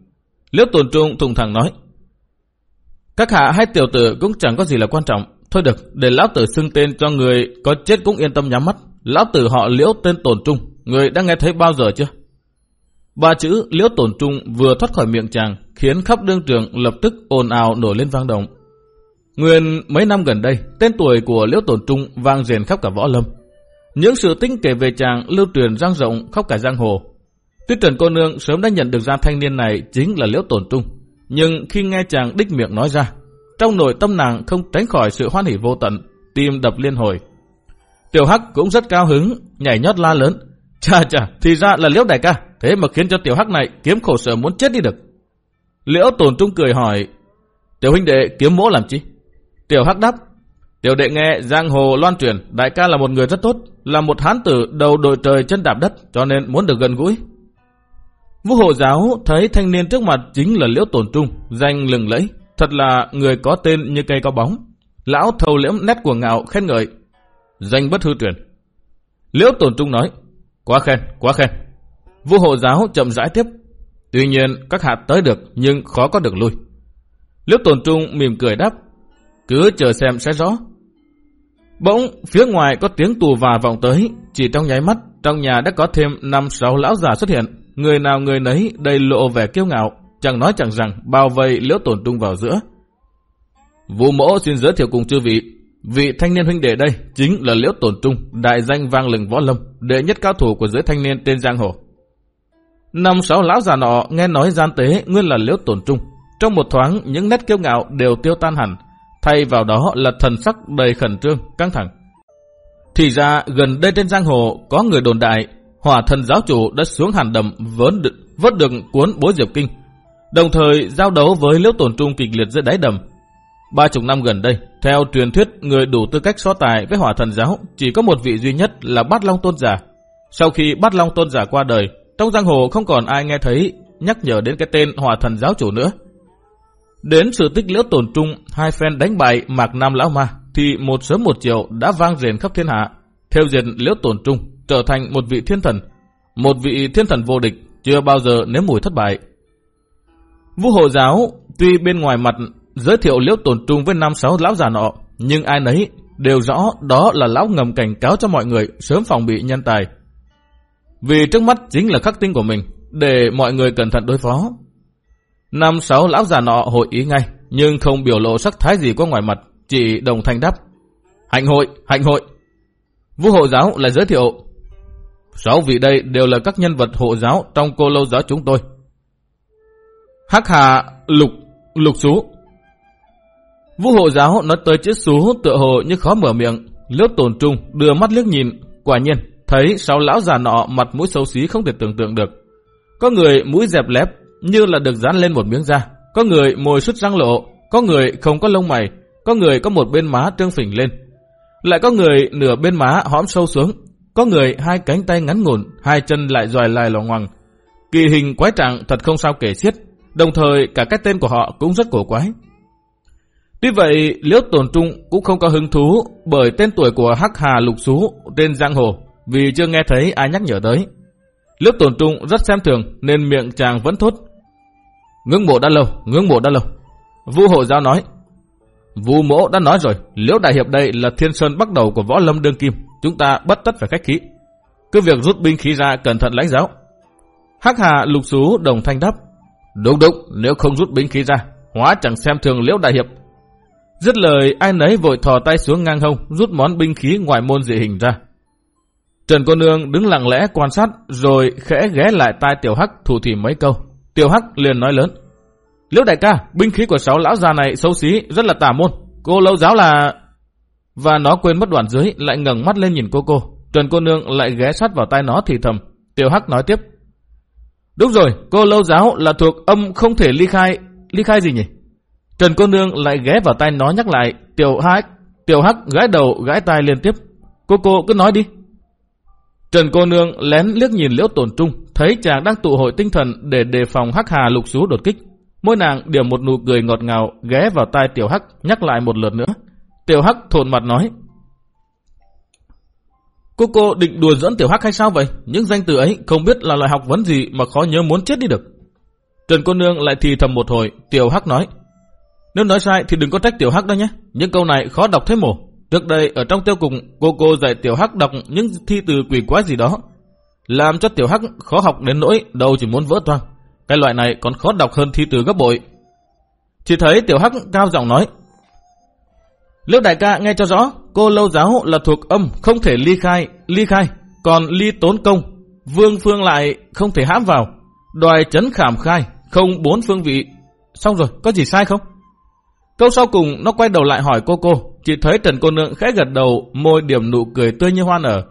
Liễu tồn trung thùng thẳng nói, các hạ hay tiểu tử cũng chẳng có gì là quan trọng. Thôi được, để lão tử xưng tên cho người có chết cũng yên tâm nhắm mắt. Lão tử họ liễu tên tồn trung, người đã nghe thấy bao giờ chưa? Ba chữ liễu Tồn trung vừa thoát khỏi miệng chàng, khiến khắp đương trường lập tức ồn ào nổi lên vang động. Nguyên mấy năm gần đây, tên tuổi của liễu Tồn trung vang rền khắp cả võ lâm. Những sự tích kể về chàng lưu truyền răng rộng khắp cả giang hồ. Tuyết Trần cô nương sớm đã nhận được ra thanh niên này chính là liễu tổn trung. Nhưng khi nghe chàng đích miệng nói ra, trong nội tâm nàng không tránh khỏi sự hoan hỉ vô tận, tim đập liên hồi. Tiểu Hắc cũng rất cao hứng, nhảy nhót la lớn. Chà chà, thì ra là liễu đại ca, thế mà khiến cho tiểu Hắc này kiếm khổ sở muốn chết đi được. Liễu tổn trung cười hỏi, tiểu huynh đệ kiếm mỗ làm chi? Tiểu Hắc đáp, tiểu đệ nghe giang hồ loan truyền, đại ca là một người rất tốt, là một hán tử đầu đội trời chân đạp đất, cho nên muốn được gần gũi. Vũ hộ giáo thấy thanh niên trước mặt chính là liễu tổn trung, danh lừng lẫy, thật là người có tên như cây có bóng. Lão thầu liễm nét của ngạo khen ngợi, danh bất hư truyền. Liễu tổn trung nói, quá khen, quá khen. Vũ hộ giáo chậm rãi tiếp, tuy nhiên các hạ tới được nhưng khó có được lui. Liễu tổn trung mỉm cười đáp, cứ chờ xem sẽ rõ. Bỗng phía ngoài có tiếng tù và vọng tới, chỉ trong nháy mắt trong nhà đã có thêm năm sáu lão già xuất hiện, người nào người nấy đầy lộ vẻ kiêu ngạo, chẳng nói chẳng rằng bao vây liễu tổn trung vào giữa. Vũ mỗ xin giới thiệu cùng chư vị, vị thanh niên huynh đệ đây chính là liễu tổn trung, đại danh vang lừng võ lâm, đệ nhất cao thủ của giới thanh niên tên giang hồ. Năm sáu lão già nọ nghe nói gian tế nguyên là liễu tổn trung, trong một thoáng những nét kiêu ngạo đều tiêu tan hẳn, thay vào đó là thần sắc đầy khẩn trương, căng thẳng. Thì ra gần đây trên giang hồ có người đồn đại, hỏa thần giáo chủ đã xuống hàn đầm vớn được, vớt được cuốn bối diệp kinh, đồng thời giao đấu với liễu tổn trung kịch liệt dưới đáy đầm. Ba chục năm gần đây, theo truyền thuyết người đủ tư cách so tài với hỏa thần giáo chỉ có một vị duy nhất là Bát Long Tôn Giả. Sau khi Bát Long Tôn Giả qua đời, trong giang hồ không còn ai nghe thấy nhắc nhở đến cái tên hỏa thần giáo chủ nữa. Đến sự tích liễu tổn trung, hai phen đánh bại Mạc Nam Lão Ma, thì một sớm một chiều đã vang rền khắp thiên hạ. Theo diệt liễu tổn trung, trở thành một vị thiên thần. Một vị thiên thần vô địch, chưa bao giờ nếm mùi thất bại. Vũ hộ giáo, tuy bên ngoài mặt giới thiệu liễu tổn trung với năm sáu lão già nọ, nhưng ai nấy đều rõ đó là lão ngầm cảnh cáo cho mọi người sớm phòng bị nhân tài. Vì trước mắt chính là khắc tinh của mình, để mọi người cẩn thận đối phó. Năm sáu lão già nọ hội ý ngay, nhưng không biểu lộ sắc thái gì qua ngoài mặt, chỉ đồng thanh đáp. Hạnh hội, hạnh hội. Vũ hộ giáo lại giới thiệu. Sáu vị đây đều là các nhân vật hộ giáo trong cô lâu giáo chúng tôi. Hắc Hà, Lục, Lục Sú. Vũ hộ giáo nói tới chữ Sú tựa hồ như khó mở miệng. Lớp tồn trung đưa mắt liếc nhìn, quả nhiên thấy sáu lão già nọ mặt mũi xấu xí không thể tưởng tượng được. Có người mũi dẹp lép như là được dán lên một miếng da. Có người môi sứt răng lộ, có người không có lông mày, có người có một bên má trương phình lên. Lại có người nửa bên má hõm sâu xuống, có người hai cánh tay ngắn ngủn, hai chân lại dòi lại lò ngoằng. Kỳ hình quái trạng thật không sao kể xiết, đồng thời cả cái tên của họ cũng rất cổ quái. Tuy vậy, Liễu Tồn Trung cũng không có hứng thú bởi tên tuổi của Hắc Hà Lục xú trên giang hồ, vì chưa nghe thấy ai nhắc nhở tới. Liễu Tồn Trung rất xem thường nên miệng chàng vẫn thốt. Ngưỡng mộ đã lâu, ngưỡng mộ đã lâu. Vu hộ giao nói, Vu mỗ đã nói rồi, liễu đại hiệp đây là thiên sơn bắt đầu của võ lâm đương kim, chúng ta bất tất phải khách khí. Cứ việc rút binh khí ra cẩn thận lãnh giáo. Hắc Hà lục xú đồng thanh đáp, đúng đúng, nếu không rút binh khí ra, hóa chẳng xem thường liễu đại hiệp. Dứt lời ai nấy vội thò tay xuống ngang hông, rút món binh khí ngoài môn dị hình ra. Trần cô nương đứng lặng lẽ quan sát rồi khẽ ghé lại tai tiểu hắc thủ thì mấy câu. Tiểu hắc liền nói lớn. Liễu đại ca, binh khí của sáu lão già này xấu xí, rất là tà môn. Cô lâu giáo là... Và nó quên mất đoạn dưới, lại ngẩng mắt lên nhìn cô cô. Trần cô nương lại ghé sát vào tai nó thì thầm. Tiểu Hắc nói tiếp. Đúng rồi, cô lâu giáo là thuộc âm không thể ly khai. Ly khai gì nhỉ? Trần cô nương lại ghé vào tai nó nhắc lại. Tiểu Hắc, Tiểu Hắc gãi đầu gãi tai liên tiếp. Cô cô cứ nói đi. Trần cô nương lén liếc nhìn liễu tổn trung, thấy chàng đang tụ hội tinh thần để đề phòng Hắc Hà lục xú đột kích. Môi nàng điểm một nụ cười ngọt ngào ghé vào tai Tiểu Hắc nhắc lại một lượt nữa. Tiểu Hắc thồn mặt nói. Cô cô định đùa dẫn Tiểu Hắc hay sao vậy? Những danh từ ấy không biết là loại học vấn gì mà khó nhớ muốn chết đi được. Trần cô nương lại thì thầm một hồi, Tiểu Hắc nói. Nếu nói sai thì đừng có trách Tiểu Hắc đó nhé. Những câu này khó đọc thế mổ. Trước đây ở trong tiêu cùng cô cô dạy Tiểu Hắc đọc những thi từ quỷ quái gì đó. Làm cho Tiểu Hắc khó học đến nỗi đầu chỉ muốn vỡ toang. Cái loại này còn khó đọc hơn thi từ gấp bội. Chỉ thấy Tiểu Hắc cao giọng nói. Liễu đại ca nghe cho rõ, cô lâu giáo là thuộc âm không thể ly khai, ly khai, còn ly tốn công, vương phương lại không thể hãm vào, đòi chấn khảm khai, không bốn phương vị. Xong rồi, có gì sai không? Câu sau cùng nó quay đầu lại hỏi cô cô, chỉ thấy Trần cô nương khẽ gật đầu, môi điểm nụ cười tươi như hoa nở.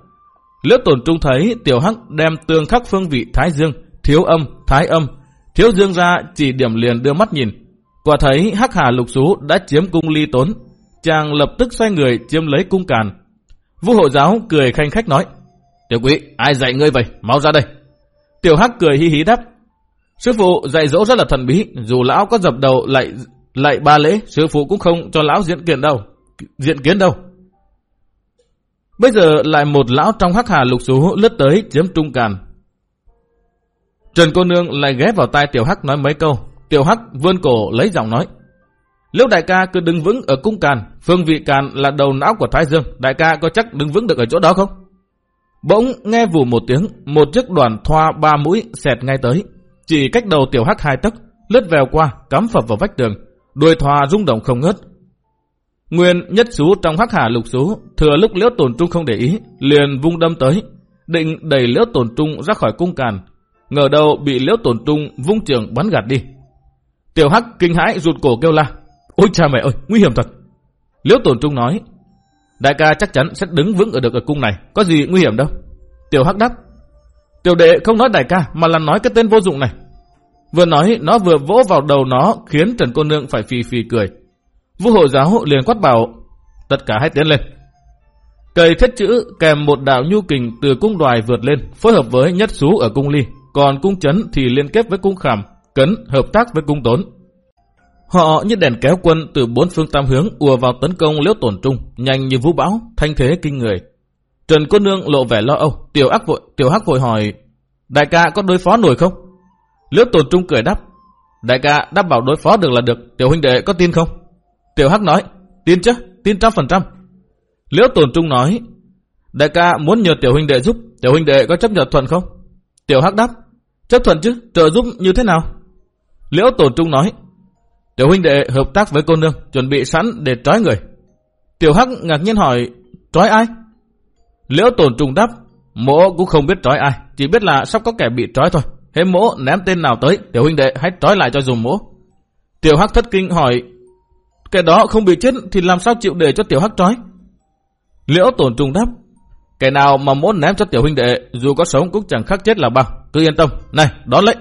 Liễu tổn trung thấy tiểu hắc đem tương khắc phương vị thái dương, thiếu âm, thái âm, thiếu dương ra chỉ điểm liền đưa mắt nhìn. Quả thấy hắc hà lục xú đã chiếm cung ly tốn, chàng lập tức xoay người chiếm lấy cung càn. Vũ hộ giáo cười khanh khách nói, Tiểu quý, ai dạy ngươi vậy? Mau ra đây. Tiểu hắc cười hí hí đáp, Sư phụ dạy dỗ rất là thần bí, dù lão có dập đầu lại lại ba lễ, sư phụ cũng không cho lão diện kiến đâu, diện kiến đâu. Bây giờ lại một lão trong hắc hà lục số lướt tới chiếm trung càn. Trần cô nương lại ghé vào tai tiểu hắc nói mấy câu. Tiểu hắc vươn cổ lấy giọng nói. Liễu đại ca cứ đứng vững ở cung càn, phương vị càn là đầu não của Thái Dương, đại ca có chắc đứng vững được ở chỗ đó không? Bỗng nghe vù một tiếng, một chiếc đoàn thoa ba mũi xẹt ngay tới. Chỉ cách đầu tiểu hắc hai tấc, lướt vèo qua, cắm phập vào vách tường. Đuôi thoa rung động không ngớt. Nguyên nhất xú trong hắc hà lục xú, thừa lúc liễu tổn trung không để ý, liền vung đâm tới, định đẩy liễu tổn trung ra khỏi cung càn. Ngờ đâu bị liễu tổn trung vung trường bắn gạt đi. Tiểu hắc kinh hãi rụt cổ kêu la. Ôi cha mẹ ơi, nguy hiểm thật. Liễu Tồn trung nói, đại ca chắc chắn sẽ đứng vững ở được ở cung này, có gì nguy hiểm đâu. Tiểu hắc đáp, tiểu đệ không nói đại ca mà là nói cái tên vô dụng này. Vừa nói, nó vừa vỗ vào đầu nó khiến Trần Cô Nương phải phì phì cười. Vũ hộ giáo liền quát bảo, tất cả hãy tiến lên. Cây thiết chữ kèm một đạo nhu kình từ cung đoài vượt lên, phối hợp với nhất xú ở cung ly, còn cung chấn thì liên kết với cung khảm, cấn hợp tác với cung tốn. Họ như đèn kéo quân từ bốn phương tam hướng ùa vào tấn công liễu tổn trung, nhanh như vũ bão, thanh thế kinh người. Trần Cô Nương lộ vẻ lo âu, tiểu ác vội, tiểu hắc vội hỏi, đại ca có đối phó nổi không? Liễu tổn trung cười đáp, đại ca đáp bảo đối phó được là được, tiểu huynh đệ có tin không? Tiểu Hắc nói, tin chứ, tin trăm phần trăm. Liễu Tổn Trung nói, đại ca muốn nhờ tiểu huynh đệ giúp, tiểu huynh đệ có chấp nhận thuận không? Tiểu Hắc đáp, chấp thuận chứ, trợ giúp như thế nào? Liễu Tổn Trung nói, tiểu huynh đệ hợp tác với cô nương, chuẩn bị sẵn để trói người. Tiểu Hắc ngạc nhiên hỏi, trói ai? Liễu Tồn trùng đáp, mỗ cũng không biết trói ai, chỉ biết là sắp có kẻ bị trói thôi. Hễ mỗ ném tên nào tới, tiểu huynh đệ hãy trói lại cho dùng mỗ. Tiểu Hắc thất kinh hỏi, Kẻ đó không bị chết thì làm sao chịu để cho tiểu hắc trói? Liễu tổn trùng đáp. Kẻ nào mà mỗ ném cho tiểu huynh đệ, dù có sống cũng chẳng khác chết là bằng. Cứ yên tâm. Này, đó lấy.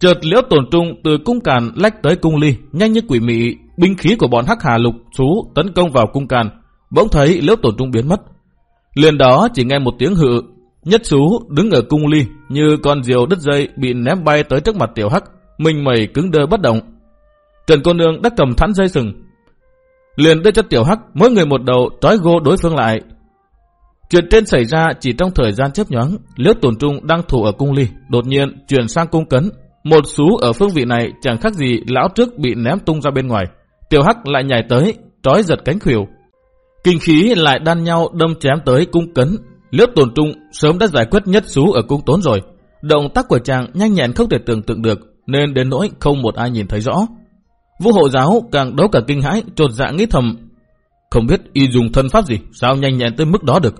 Chợt liễu tổn trung từ cung càn lách tới cung ly, nhanh như quỷ mị, binh khí của bọn hắc hà lục chú tấn công vào cung càn. Bỗng thấy liễu tổn trung biến mất. Liền đó chỉ nghe một tiếng hự, nhất chú đứng ở cung ly như con diều đứt dây bị ném bay tới trước mặt tiểu hắc, mình mẩy cứng đơ bất động. Trần cô nương đã cầm thắn dây sừng. Liền đưa cho tiểu hắc mỗi người một đầu trói gô đối phương lại. Chuyện trên xảy ra chỉ trong thời gian chớp nhoáng, liễu tổn trung đang thủ ở cung ly, đột nhiên chuyển sang cung cấn. Một xú ở phương vị này chẳng khác gì lão trước bị ném tung ra bên ngoài. Tiểu hắc lại nhảy tới, trói giật cánh khuỷu. Kinh khí lại đan nhau đâm chém tới cung cấn. Liễu tổn trung sớm đã giải quyết nhất xú ở cung tốn rồi. Động tác của chàng nhanh nhẹn không thể tưởng tượng được, nên đến nỗi không một ai nhìn thấy rõ. Vũ hộ giáo càng đấu cả kinh hãi, trột dạ nghĩ thầm. Không biết y dùng thân pháp gì, sao nhanh nhẹn tới mức đó được.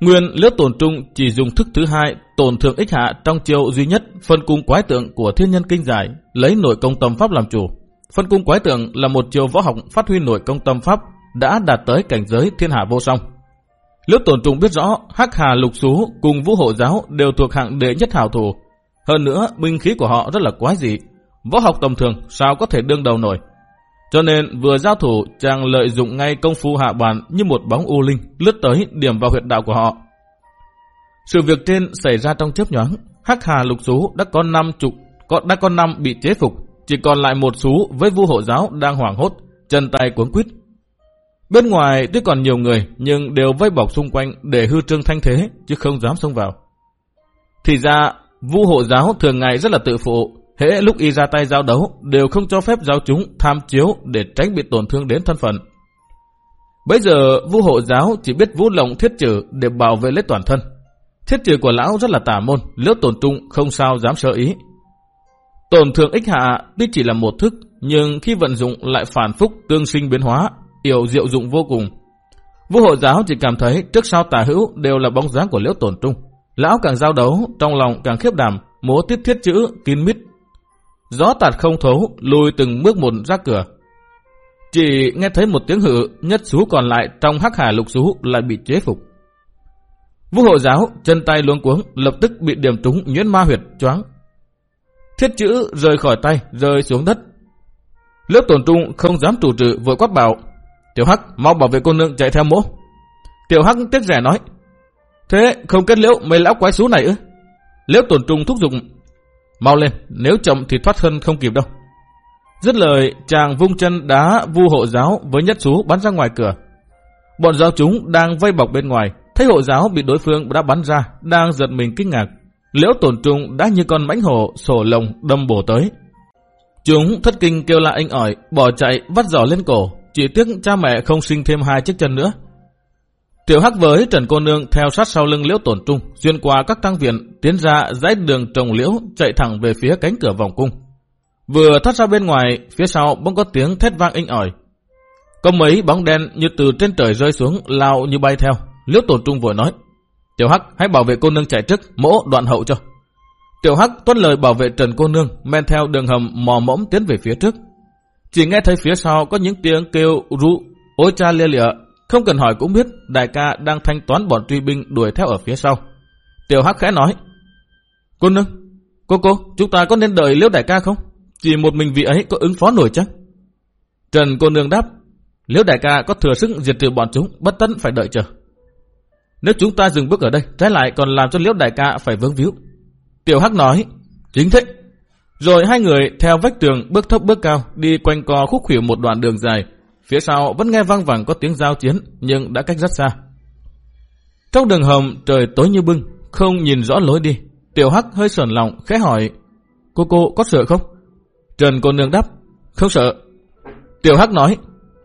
Nguyên liễu tổn trung chỉ dùng thức thứ hai tổn thượng ích hạ trong chiều duy nhất phân cung quái tượng của thiên nhân kinh giải lấy nội công tâm pháp làm chủ. Phân cung quái tượng là một chiều võ học phát huy nội công tâm pháp đã đạt tới cảnh giới thiên hạ vô song. Liễu tổn trung biết rõ Hắc Hà Lục Xú cùng Vũ Hộ Giáo đều thuộc hạng đệ nhất hảo thủ. Hơn nữa, binh khí của họ rất là quái dị. Võ học tầm thường sao có thể đương đầu nổi. Cho nên vừa giao thủ chàng lợi dụng ngay công phu hạ bàn như một bóng u linh lướt tới điểm vào huyệt đạo của họ. Sự việc trên xảy ra trong chớp nhoáng, Hắc Hà Lục Sú đã có năm chục, có đã có năm bị chế phục, chỉ còn lại một sú với Vu hộ giáo đang hoảng hốt, chân tay cuống quýt. Bên ngoài tuy còn nhiều người nhưng đều vây bọc xung quanh để hư trương thanh thế chứ không dám xông vào. Thì ra, Vu hộ giáo thường ngày rất là tự phụ, hễ lúc y ra tay giao đấu đều không cho phép giáo chúng tham chiếu để tránh bị tổn thương đến thân phận. Bây giờ vu hộ giáo chỉ biết vũ lộng thiết trừ để bảo vệ lấy toàn thân. Thiết trừ của lão rất là tà môn, liễu tổn trung không sao dám sơ ý. Tổn thương ích hạ tuy chỉ là một thức, nhưng khi vận dụng lại phản phúc tương sinh biến hóa, yểu diệu dụng vô cùng. Vũ hộ giáo chỉ cảm thấy trước sau tà hữu đều là bóng dáng của liễu tổn trung. Lão càng giao đấu, trong lòng càng khiếp đảm, múa tiết thiết chữ, kín mít, Gió tạt không thấu, lùi từng bước một ra cửa. Chỉ nghe thấy một tiếng hự, nhất số còn lại trong hắc hà lục số lại bị chế phục. Vũ hộ giáo, chân tay luống cuống, lập tức bị điểm trúng nhuyễn ma huyệt, choáng. Thiết chữ rời khỏi tay, rơi xuống đất. Lớp tổn trung không dám chủ trừ vội quát bảo. Tiểu Hắc, mau bảo vệ cô nương chạy theo mỗ. Tiểu Hắc tiếc rẻ nói. Thế không kết liễu mấy lão quái xú này ư? Liễu tổn trung thúc giục Mau lên, nếu chậm thì thoát thân không kịp đâu. Dứt lời, chàng vung chân đá vu hộ giáo với nhất sú bắn ra ngoài cửa. Bọn giáo chúng đang vây bọc bên ngoài, thấy hộ giáo bị đối phương đã bắn ra, đang giật mình kinh ngạc. Liễu tổn trung đã như con mãnh hổ sổ lồng đâm bổ tới. Chúng thất kinh kêu la anh ỏi, bỏ chạy, vắt giỏ lên cổ, chỉ tiếc cha mẹ không sinh thêm hai chiếc chân nữa. Tiểu Hắc với Trần Cô Nương theo sát sau lưng Liễu Tổn Trung, xuyên qua các tăng viện, tiến ra dãy đường trồng liễu, chạy thẳng về phía cánh cửa vòng cung. Vừa thoát ra bên ngoài, phía sau bỗng có tiếng thét vang inh ỏi. Có mấy bóng đen như từ trên trời rơi xuống, lao như bay theo. Liễu Tổn Trung vội nói, Tiểu Hắc hãy bảo vệ cô nương chạy trước, mỗ đoạn hậu cho. Tiểu Hắc tuân lời bảo vệ Trần Cô Nương, men theo đường hầm mò mẫm tiến về phía trước. Chỉ nghe thấy phía sau có những tiếng kêu ru, ôi cha lia lịa, không cần hỏi cũng biết đại ca đang thanh toán bọn truy binh đuổi theo ở phía sau. Tiểu Hắc khẽ nói. Cô nương, cô cô, chúng ta có nên đợi liễu đại ca không? Chỉ một mình vị ấy có ứng phó nổi chắc? Trần cô nương đáp. Liễu đại ca có thừa sức diệt trừ bọn chúng, bất tấn phải đợi chờ. Nếu chúng ta dừng bước ở đây, trái lại còn làm cho liễu đại ca phải vướng víu. Tiểu Hắc nói. Chính thế. Rồi hai người theo vách tường bước thấp bước cao đi quanh co khúc khỉu một đoạn đường dài Phía sau vẫn nghe vang vẳng có tiếng giao chiến, nhưng đã cách rất xa. Trong đường hầm trời tối như bưng, không nhìn rõ lối đi. Tiểu Hắc hơi sờn lòng, khẽ hỏi, cô cô có sợ không? Trần cô nương đáp, không sợ. Tiểu Hắc nói,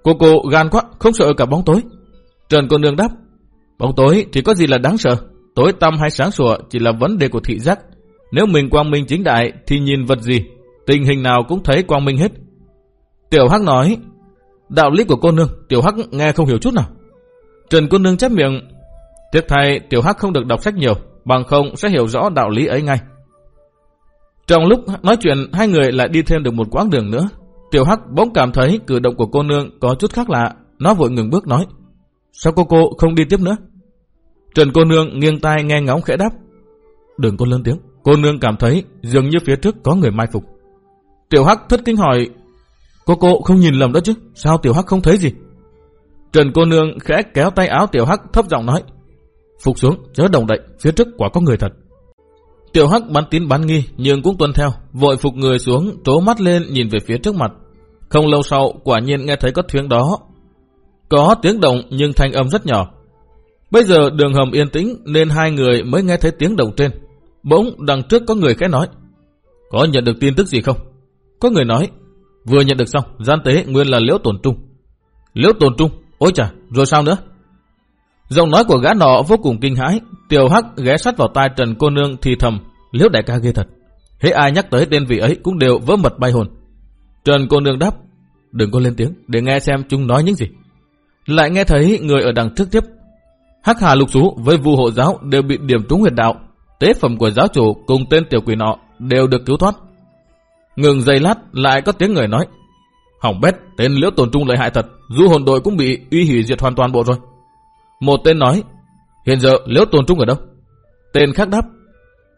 cô cô gan quá, không sợ cả bóng tối. Trần cô nương đáp, bóng tối thì có gì là đáng sợ? Tối tăm hay sáng sủa chỉ là vấn đề của thị giác. Nếu mình quang minh chính đại thì nhìn vật gì, tình hình nào cũng thấy quang minh hết. Tiểu Hắc nói, Đạo lý của cô nương, Tiểu Hắc nghe không hiểu chút nào. Trần cô nương chép miệng. Tiếc thay, Tiểu Hắc không được đọc sách nhiều, bằng không sẽ hiểu rõ đạo lý ấy ngay. Trong lúc nói chuyện, hai người lại đi thêm được một quãng đường nữa. Tiểu Hắc bỗng cảm thấy cử động của cô nương có chút khác lạ. Nó vội ngừng bước nói. Sao cô cô không đi tiếp nữa? Trần cô nương nghiêng tai nghe ngóng khẽ đáp. Đừng có lớn tiếng. Cô nương cảm thấy dường như phía trước có người mai phục. Tiểu Hắc thất kinh hỏi Cô cô không nhìn lầm đó chứ, sao Tiểu Hắc không thấy gì? Trần cô nương khẽ kéo tay áo Tiểu Hắc thấp giọng nói. Phục xuống, chớ động đậy, phía trước quả có người thật. Tiểu Hắc bắn tín bắn nghi nhưng cũng tuân theo, vội phục người xuống, trố mắt lên nhìn về phía trước mặt. Không lâu sau, quả nhiên nghe thấy có tiếng đó. Có tiếng động nhưng thanh âm rất nhỏ. Bây giờ đường hầm yên tĩnh nên hai người mới nghe thấy tiếng động trên. Bỗng đằng trước có người khẽ nói. Có nhận được tin tức gì không? Có người nói, Vừa nhận được xong, gian tế nguyên là liễu tổn trung. Liễu tổn trung, ôi chà, rồi sao nữa? Giọng nói của gã nọ vô cùng kinh hãi, tiểu hắc ghé sát vào tai Trần cô nương thì thầm, liễu đại ca ghê thật. Hễ ai nhắc tới tên vị ấy cũng đều vỡ mật bay hồn. Trần cô nương đáp, đừng có lên tiếng để nghe xem chúng nói những gì. Lại nghe thấy người ở đằng trước tiếp. Hắc Hà Lục Xú với vu hộ giáo đều bị điểm trúng huyệt đạo. Tế phẩm của giáo chủ cùng tên tiểu quỷ nọ đều được cứu thoát. Ngừng giây lát lại có tiếng người nói. Hỏng bét, tên liễu tổn trung lợi hại thật, du hồn đội cũng bị uy hủy diệt hoàn toàn bộ rồi. Một tên nói, hiện giờ liễu tổn trung ở đâu? Tên khác đáp,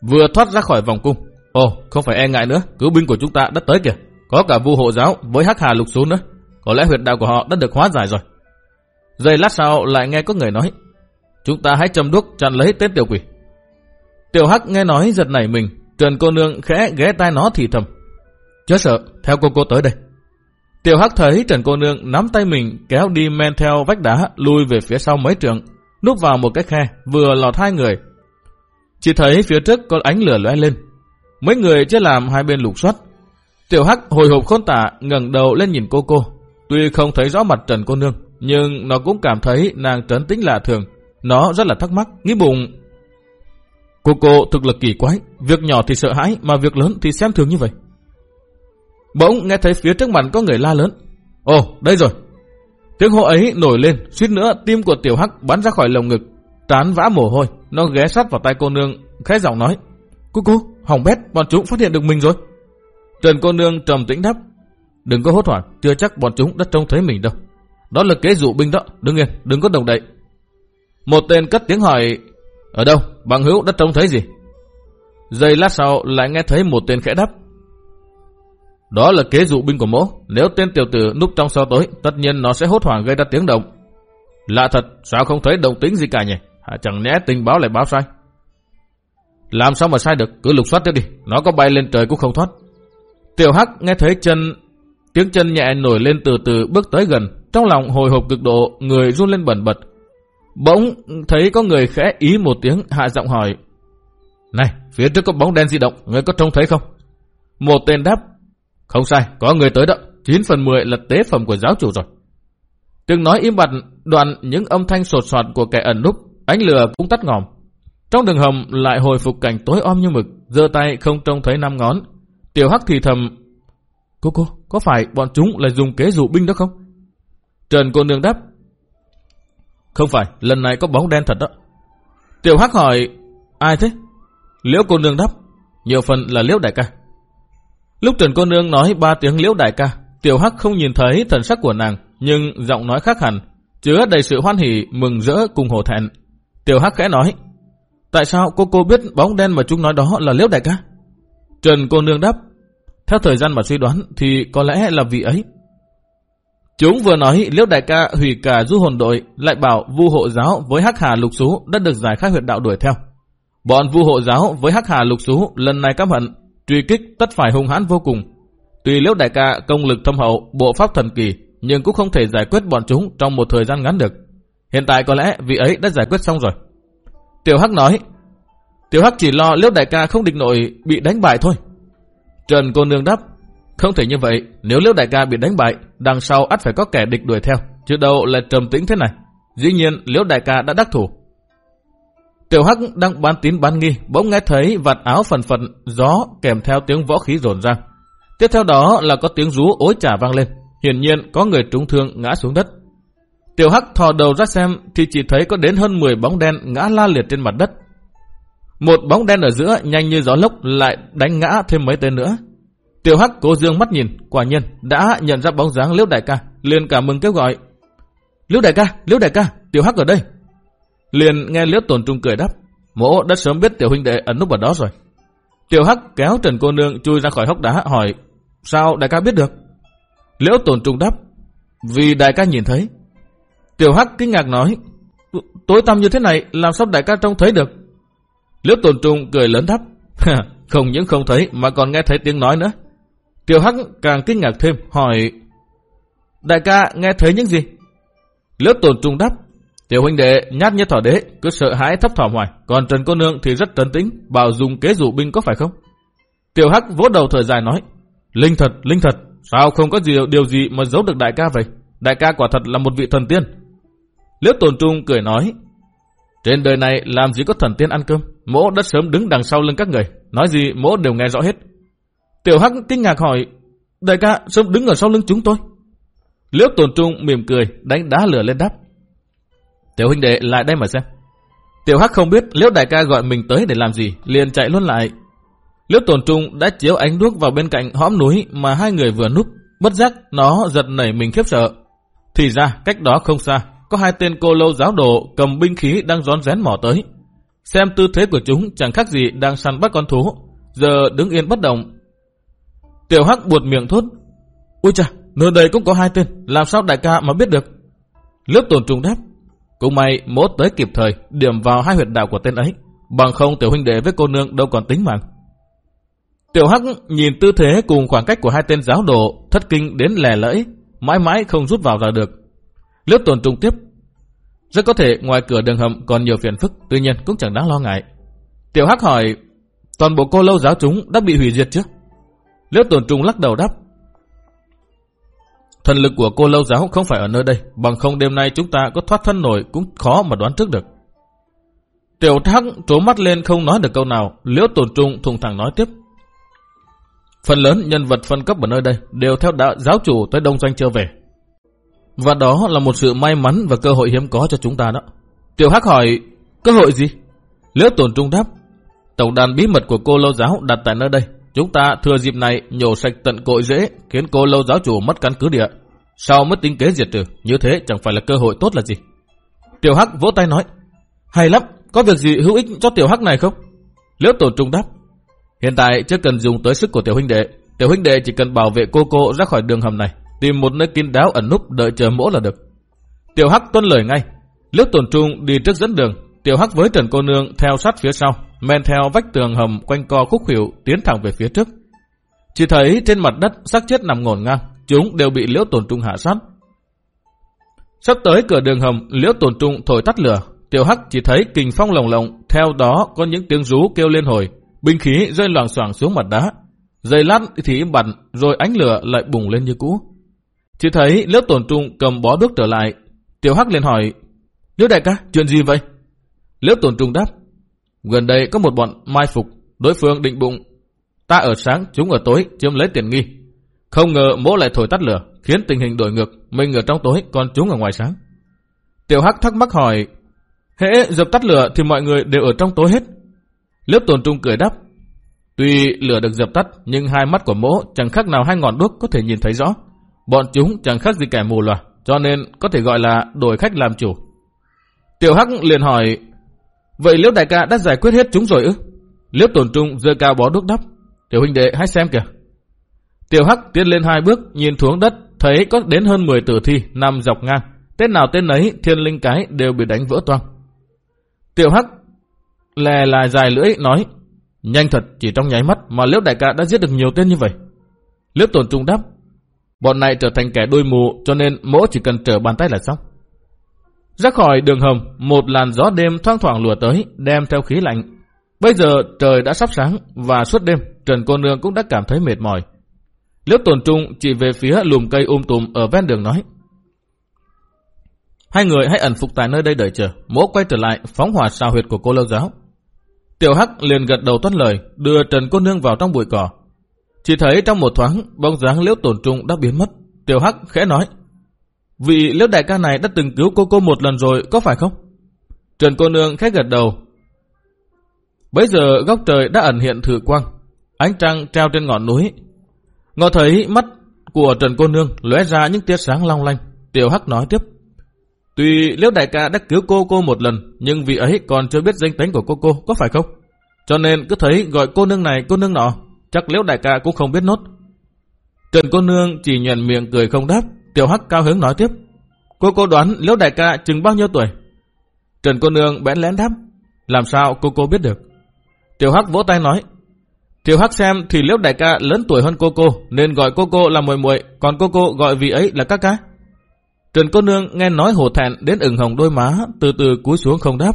vừa thoát ra khỏi vòng cung. Ồ, không phải e ngại nữa, cứu binh của chúng ta đã tới kìa. Có cả vu hộ giáo với hắc hà lục xuống nữa. Có lẽ huyệt đạo của họ đã được hóa giải rồi. Giây lát sau lại nghe có người nói, chúng ta hãy châm đuốc chặn lấy tên tiểu quỷ. Tiểu hắc nghe nói giật nảy mình, Trần cô nương khẽ ghé tai nó thì thầm. Chớ sợ, theo cô cô tới đây. Tiểu Hắc thấy Trần cô nương nắm tay mình kéo đi men theo vách đá lui về phía sau mấy trường, núp vào một cái khe vừa lọt hai người. Chỉ thấy phía trước có ánh lửa lóe lên. Mấy người chưa làm hai bên lục soát. Tiểu Hắc hồi hộp khôn tả ngẩng đầu lên nhìn cô cô. Tuy không thấy rõ mặt Trần cô nương, nhưng nó cũng cảm thấy nàng trấn tĩnh lạ thường. Nó rất là thắc mắc, nghĩ bụng. Cô cô thực lực kỳ quái, việc nhỏ thì sợ hãi mà việc lớn thì xem thường như vậy. Bỗng nghe thấy phía trước mặt có người la lớn. Ồ, đây rồi. Tiếng hô ấy nổi lên, suýt nữa tim của tiểu hắc bắn ra khỏi lồng ngực. Trán vã mồ hôi, nó ghé sát vào tay cô nương, khẽ giọng nói. Cô cô, hỏng bét, bọn chúng phát hiện được mình rồi. Trần cô nương trầm tĩnh đáp. Đừng có hốt hoảng, chưa chắc bọn chúng đã trông thấy mình đâu. Đó là kế dụ binh đó, đứng yên, đừng có đồng đậy. Một tên cất tiếng hỏi, ở đâu, bằng hữu đã trông thấy gì? Giây lát sau lại nghe thấy một tên khẽ đáp. Đó là kế dụ binh của mỗ. Nếu tên tiểu tử núp trong sau tối, tất nhiên nó sẽ hốt hoảng gây ra tiếng động. Lạ thật, sao không thấy động tính gì cả nhỉ? À, chẳng lẽ tình báo lại báo sai? Làm sao mà sai được, cứ lục soát tiếp đi. Nó có bay lên trời cũng không thoát. Tiểu Hắc nghe thấy chân, tiếng chân nhẹ nổi lên từ từ bước tới gần. Trong lòng hồi hộp cực độ, người run lên bẩn bật. Bỗng thấy có người khẽ ý một tiếng hạ giọng hỏi. Này, phía trước có bóng đen di động, người có trông thấy không? Một tên đáp, không sai, có người tới đó. 9 phần 10 là tế phẩm của giáo chủ rồi. Từng nói im bặt, đoạn những âm thanh sột soạt của kẻ ẩn núp, ánh lửa cũng tắt ngòm. Trong đường hầm lại hồi phục cảnh tối om như mực, giơ tay không trông thấy năm ngón. Tiểu Hắc thì thầm, Cô cô, có phải bọn chúng là dùng kế dụ binh đó không? Trần cô nương đáp, Không phải, lần này có bóng đen thật đó. Tiểu Hắc hỏi, ai thế? Liễu cô nương đáp, nhiều phần là Liễu đại ca. Lúc Trần cô nương nói ba tiếng liễu đại ca, Tiểu Hắc không nhìn thấy thần sắc của nàng, nhưng giọng nói khác hẳn, chứa đầy sự hoan hỉ, mừng rỡ cùng hổ thẹn. Tiểu Hắc khẽ nói, tại sao cô cô biết bóng đen mà chúng nói đó là liễu đại ca? Trần cô nương đáp, theo thời gian mà suy đoán thì có lẽ là vị ấy. Chúng vừa nói liễu đại ca hủy cả du hồn đội, lại bảo vu hộ giáo với hắc hà lục xú đã được giải khai huyệt đạo đuổi theo. Bọn vu hộ giáo với hắc hà lục xú lần này căm hận truy kích tất phải hung hãn vô cùng. Tuy liễu đại ca công lực thâm hậu, bộ pháp thần kỳ, nhưng cũng không thể giải quyết bọn chúng trong một thời gian ngắn được. Hiện tại có lẽ vị ấy đã giải quyết xong rồi. Tiểu Hắc nói, Tiểu Hắc chỉ lo liễu đại ca không địch nội bị đánh bại thôi. Trần cô nương đáp, không thể như vậy, nếu liễu đại ca bị đánh bại, đằng sau ắt phải có kẻ địch đuổi theo, chứ đâu là trầm tĩnh thế này. Dĩ nhiên liễu đại ca đã đắc thủ, Tiểu Hắc đang bán tín bán nghi, bỗng nghe thấy vạt áo phần phật gió kèm theo tiếng võ khí rồn ra. Tiếp theo đó là có tiếng rú ối trả vang lên. Hiển nhiên có người trúng thương ngã xuống đất. Tiểu Hắc thò đầu ra xem thì chỉ thấy có đến hơn 10 bóng đen ngã la liệt trên mặt đất. Một bóng đen ở giữa nhanh như gió lốc lại đánh ngã thêm mấy tên nữa. Tiểu Hắc cố dương mắt nhìn, quả nhiên đã nhận ra bóng dáng Liễu đại ca, liền cả mừng kêu gọi. Liễu đại ca, Liễu đại ca, Tiểu Hắc ở đây. Liền nghe Liễu Tồn Trung cười đáp, mỗ đã sớm biết tiểu huynh đệ ẩn núp ở đó rồi. Tiểu Hắc kéo Trần cô nương chui ra khỏi hốc đá hỏi, sao đại ca biết được? Liễu Tồn Trung đáp, vì đại ca nhìn thấy. Tiểu Hắc kinh ngạc nói, tối tăm như thế này làm sao đại ca trông thấy được? Liễu Tồn Trung cười lớn đáp, không những không thấy mà còn nghe thấy tiếng nói nữa. Tiểu Hắc càng kinh ngạc thêm, hỏi, đại ca nghe thấy những gì? Liễu Tồn Trung đáp, Tiểu huynh đệ nhát như thỏ đế, cứ sợ hãi thấp thỏm hoài, còn Trần cô nương thì rất trấn tĩnh, bảo dùng kế dụ binh có phải không? Tiểu Hắc vỗ đầu thời dài nói, linh thật, linh thật, sao không có điều, điều gì mà giấu được đại ca vậy? Đại ca quả thật là một vị thần tiên. Liễu Tồn Trung cười nói, trên đời này làm gì có thần tiên ăn cơm, mỗ đất sớm đứng đằng sau lưng các người, nói gì mỗ đều nghe rõ hết. Tiểu Hắc kinh ngạc hỏi, đại ca sớm đứng ở sau lưng chúng tôi. Liễu Tồn Trung mỉm cười, đánh đá lửa lên đáp. Tiểu huynh đệ lại đây mà xem. Tiểu Hắc không biết Liễu đại ca gọi mình tới để làm gì, liền chạy luôn lại. Liễu Tồn Trung đã chiếu ánh đuốc vào bên cạnh hõm núi mà hai người vừa núp, bất giác nó giật nảy mình khiếp sợ. Thì ra cách đó không xa, có hai tên cô lâu giáo đồ cầm binh khí đang rón rén mò tới. Xem tư thế của chúng chẳng khác gì đang săn bắt con thú, giờ đứng yên bất động. Tiểu Hắc buột miệng thốt. Ôi chà, nơi đây cũng có hai tên, làm sao đại ca mà biết được? Liễu tồn trung đáp. Cũng may mốt tới kịp thời, điểm vào hai huyệt đạo của tên ấy. Bằng không tiểu huynh đệ với cô nương đâu còn tính mạng. Tiểu Hắc nhìn tư thế cùng khoảng cách của hai tên giáo đồ, thất kinh đến lè lẫy, mãi mãi không rút vào ra được. Lớp tuần trùng tiếp. Rất có thể ngoài cửa đường hầm còn nhiều phiền phức, tuy nhiên cũng chẳng đáng lo ngại. Tiểu Hắc hỏi, toàn bộ cô lâu giáo chúng đã bị hủy diệt chưa? Liễu tổn trùng lắc đầu đáp. Thần lực của cô lâu giáo không phải ở nơi đây, bằng không đêm nay chúng ta có thoát thân nổi cũng khó mà đoán trước được. Tiểu thắc trố mắt lên không nói được câu nào, liễu tổn trung thùng thẳng nói tiếp. Phần lớn nhân vật phân cấp ở nơi đây đều theo đạo giáo chủ tới đông doanh trở về. Và đó là một sự may mắn và cơ hội hiếm có cho chúng ta đó. Tiểu Hắc hỏi, cơ hội gì? Liễu tổn trung đáp, tổng đàn bí mật của cô lâu giáo đặt tại nơi đây, Chúng ta thừa dịp này nhổ sạch tận cội rễ khiến cô lâu giáo chủ mất căn cứ địa. Sau mất tính kế diệt trừ, như thế chẳng phải là cơ hội tốt là gì. Tiểu Hắc vỗ tay nói, hay lắm, có việc gì hữu ích cho Tiểu Hắc này không? Liễu tổ trung đáp, hiện tại chưa cần dùng tới sức của Tiểu huynh đệ, Tiểu huynh đệ chỉ cần bảo vệ cô cô ra khỏi đường hầm này, tìm một nơi kín đáo ẩn núp đợi chờ mỗ là được. Tiểu Hắc tuân lời ngay, Liễu Tổ trung đi trước dẫn đường, Tiểu Hắc với Trần cô nương theo sát phía sau, men theo vách tường hầm quanh co khúc hiệu tiến thẳng về phía trước. Chỉ thấy trên mặt đất xác chết nằm ngổn ngang, chúng đều bị liễu tổn trung hạ sát. Sắp tới cửa đường hầm, liễu tổn trung thổi tắt lửa, tiểu hắc chỉ thấy kình phong lồng lộng, theo đó có những tiếng rú kêu lên hồi, binh khí rơi loảng xoảng xuống mặt đá. Giây lát thì im bặt, rồi ánh lửa lại bùng lên như cũ. Chỉ thấy liễu tổn trung cầm bó đuốc trở lại, tiểu hắc liền hỏi, liễu đại ca, chuyện gì vậy? Liễu Tồn trung đáp, Gần đây có một bọn mai phục, đối phương định bụng. Ta ở sáng, chúng ở tối, chiếm lấy tiền nghi. Không ngờ mỗ lại thổi tắt lửa, khiến tình hình đổi ngược, mình ở trong tối, còn chúng ở ngoài sáng. Tiểu Hắc thắc mắc hỏi, hễ dập tắt lửa thì mọi người đều ở trong tối hết. Lớp tồn trung cười đáp, tuy lửa được dập tắt, nhưng hai mắt của mỗ chẳng khác nào hai ngọn đuốc có thể nhìn thấy rõ. Bọn chúng chẳng khác gì kẻ mù loà cho nên có thể gọi là đổi khách làm chủ. Tiểu Hắc liền hỏi, Vậy Liễu đại ca đã giải quyết hết chúng rồi ư? Liễu tổn trung dơ cao bó đuốc đắp. Tiểu huynh đệ hãy xem kìa. Tiểu Hắc tiến lên hai bước, nhìn xuống đất, thấy có đến hơn 10 tử thi nằm dọc ngang. Tên nào tên ấy, thiên linh cái đều bị đánh vỡ toang. Tiểu Hắc lè lại dài lưỡi nói, nhanh thật, chỉ trong nháy mắt mà Liễu đại ca đã giết được nhiều tên như vậy. Liễu tổn trung đáp, bọn này trở thành kẻ đôi mù cho nên mỗi chỉ cần trở bàn tay là xong. Ra khỏi đường hầm, một làn gió đêm thoang thoảng lùa tới, đem theo khí lạnh. Bây giờ trời đã sắp sáng và suốt đêm, Trần cô nương cũng đã cảm thấy mệt mỏi. Liễu tồn trung chỉ về phía lùm cây um tùm ở ven đường nói. Hai người hãy ẩn phục tại nơi đây đợi chờ, mỗ quay trở lại phóng hỏa sao huyệt của cô lâu giáo. Tiểu Hắc liền gật đầu tuân lời, đưa Trần cô nương vào trong bụi cỏ. Chỉ thấy trong một thoáng, bóng dáng liễu tồn trung đã biến mất. Tiểu Hắc khẽ nói. Vị liễu đại ca này đã từng cứu cô cô một lần rồi, có phải không? Trần cô nương khẽ gật đầu. Bây giờ góc trời đã ẩn hiện thử quang, ánh trăng treo trên ngọn núi. Ngọ thấy mắt của Trần cô nương lóe ra những tia sáng long lanh. Tiểu Hắc nói tiếp. Tuy liễu đại ca đã cứu cô cô một lần, nhưng vị ấy còn chưa biết danh tính của cô cô, có phải không? Cho nên cứ thấy gọi cô nương này cô nương nọ, chắc liễu đại ca cũng không biết nốt. Trần cô nương chỉ nhận miệng cười không đáp, Tiểu Hắc cao hứng nói tiếp. Cô cô đoán Liễu đại ca chừng bao nhiêu tuổi? Trần cô nương bẽn lén đáp. Làm sao cô cô biết được? Tiểu Hắc vỗ tay nói. Tiểu Hắc xem thì Liễu đại ca lớn tuổi hơn cô cô nên gọi cô cô là muội muội, còn cô cô gọi vị ấy là các cá. Trần cô nương nghe nói hổ thẹn đến ửng hồng đôi má, từ từ cúi xuống không đáp.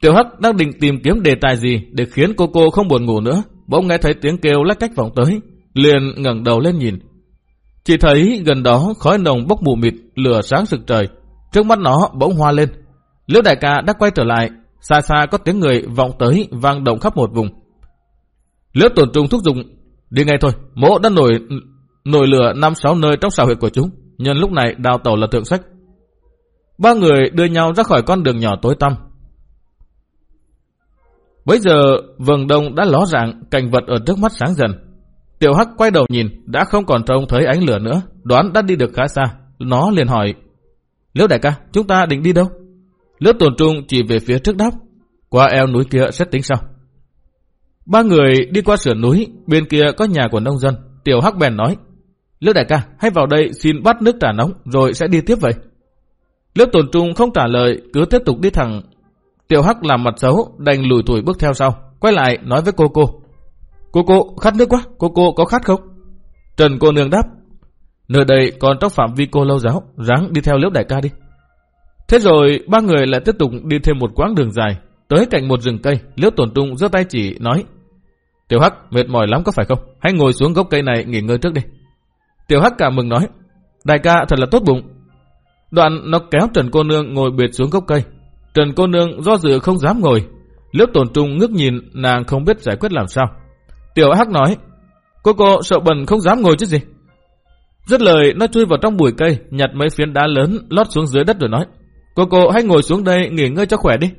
Tiểu Hắc đang định tìm kiếm đề tài gì để khiến cô cô không buồn ngủ nữa, bỗng nghe thấy tiếng kêu lách cách vọng tới, liền ngẩng đầu lên nhìn. Chỉ thấy gần đó khói nồng bốc mù mịt, lửa sáng rực trời. Trước mắt nó bỗng hoa lên. Liễu đại ca đã quay trở lại, xa xa có tiếng người vọng tới vang động khắp một vùng. Liễu tổn trung thúc dụng, đi ngay thôi, mỗ đã nổi nổi lửa năm sáu nơi trong xã huyệt của chúng, nhân lúc này đào tàu là thượng sách. Ba người đưa nhau ra khỏi con đường nhỏ tối tăm. Bây giờ vầng đông đã ló rạng, cảnh vật ở trước mắt sáng dần. Tiểu Hắc quay đầu nhìn, đã không còn trông thấy ánh lửa nữa, đoán đã đi được khá xa. Nó liền hỏi, Liễu đại ca, chúng ta định đi đâu? Liễu tồn trung chỉ về phía trước đáp, qua eo núi kia sẽ tính sau. Ba người đi qua sườn núi, bên kia có nhà của nông dân. Tiểu Hắc bèn nói, Liễu đại ca, hãy vào đây xin bắt nước trà nóng rồi sẽ đi tiếp vậy. Liễu tồn trung không trả lời, cứ tiếp tục đi thẳng. Tiểu Hắc làm mặt xấu, đành lùi tuổi bước theo sau, quay lại nói với cô cô. Cô cô, khát nước quá, cô cô có khát không? Trần cô nương đáp, nơi đây còn trong phạm vi cô lâu giáo, ráng đi theo liễu đại ca đi. Thế rồi ba người lại tiếp tục đi thêm một quãng đường dài, tới cạnh một rừng cây, liễu tổn trung giơ tay chỉ nói, Tiểu Hắc mệt mỏi lắm có phải không? Hãy ngồi xuống gốc cây này nghỉ ngơi trước đi. Tiểu Hắc cảm mừng nói, đại ca thật là tốt bụng. Đoạn nó kéo Trần cô nương ngồi biệt xuống gốc cây. Trần cô nương do dự không dám ngồi. Liễu tổn trung ngước nhìn nàng không biết giải quyết làm sao. Tiểu Hắc nói, cô cô sợ bẩn không dám ngồi chứ gì. Dứt lời, nó chui vào trong bụi cây, nhặt mấy phiến đá lớn, lót xuống dưới đất rồi nói, cô cô hãy ngồi xuống đây nghỉ ngơi cho khỏe đi.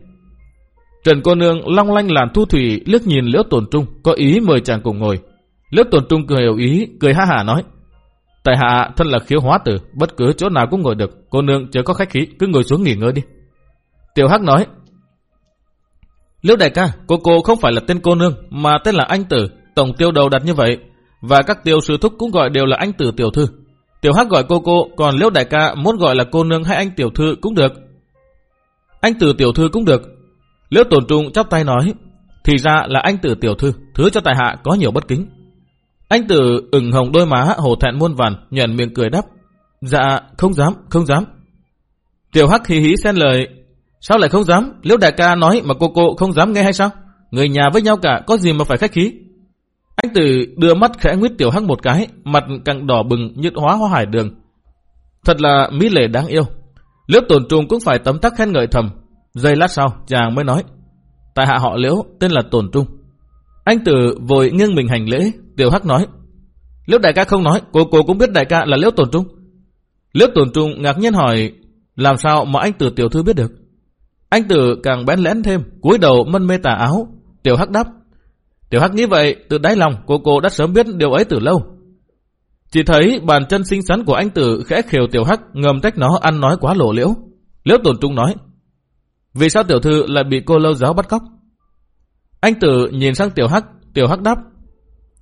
Trần cô nương long lanh làn thu thủy liếc nhìn liễu Tồn trung, có ý mời chàng cùng ngồi. Liễu Tồn trung cười hiểu ý, cười ha hả nói, tại hạ thân là khiếu hóa tử, bất cứ chỗ nào cũng ngồi được, cô nương chớ có khách khí, cứ ngồi xuống nghỉ ngơi đi. Tiểu Hắc nói, Liễu đại ca, cô cô không phải là tên cô nương, mà tên là anh tử, tổng tiêu đầu đặt như vậy, và các tiêu sư thúc cũng gọi đều là anh tử tiểu thư. Tiểu Hắc gọi cô cô, còn Liễu đại ca muốn gọi là cô nương hay anh tiểu thư cũng được. Anh tử tiểu thư cũng được. Liễu tổn trung chắp tay nói, thì ra là anh tử tiểu thư, thứ cho tài hạ có nhiều bất kính. Anh tử ửng hồng đôi má hồ thẹn muôn vàn, nhuận miệng cười đáp. Dạ, không dám, không dám. Tiểu Hắc hí hí xen lời, sao lại không dám? Liễu đại ca nói mà cô cô không dám nghe hay sao? Người nhà với nhau cả, có gì mà phải khách khí? Anh Tử đưa mắt khẽ nguyết tiểu hắc một cái, mặt càng đỏ bừng như hóa hoa hải đường. Thật là mỹ lệ đáng yêu. Liễu tổn trùng cũng phải tấm tắc khen ngợi thầm. Giây lát sau, chàng mới nói. Tại hạ họ Liễu, tên là Tổn Trung. Anh Tử vội nghiêng mình hành lễ, tiểu hắc nói. Liễu đại ca không nói, cô cô cũng biết đại ca là Liễu Tổn Trung. Liễu Tổn Trung ngạc nhiên hỏi, làm sao mà anh Tử tiểu thư biết được? Anh Tử càng bén lén thêm, cúi đầu mân mê tà áo. Tiểu hắc đáp, Tiểu Hắc nghĩ vậy, từ đáy lòng cô cô đã sớm biết điều ấy từ lâu. Chỉ thấy bàn chân xinh xắn của anh Tử khẽ khều Tiểu Hắc ngầm trách nó ăn nói quá lộ liễu. Liễu tổn trung nói, vì sao tiểu thư lại bị cô lâu giáo bắt cóc? Anh Tử nhìn sang Tiểu Hắc, Tiểu Hắc đáp,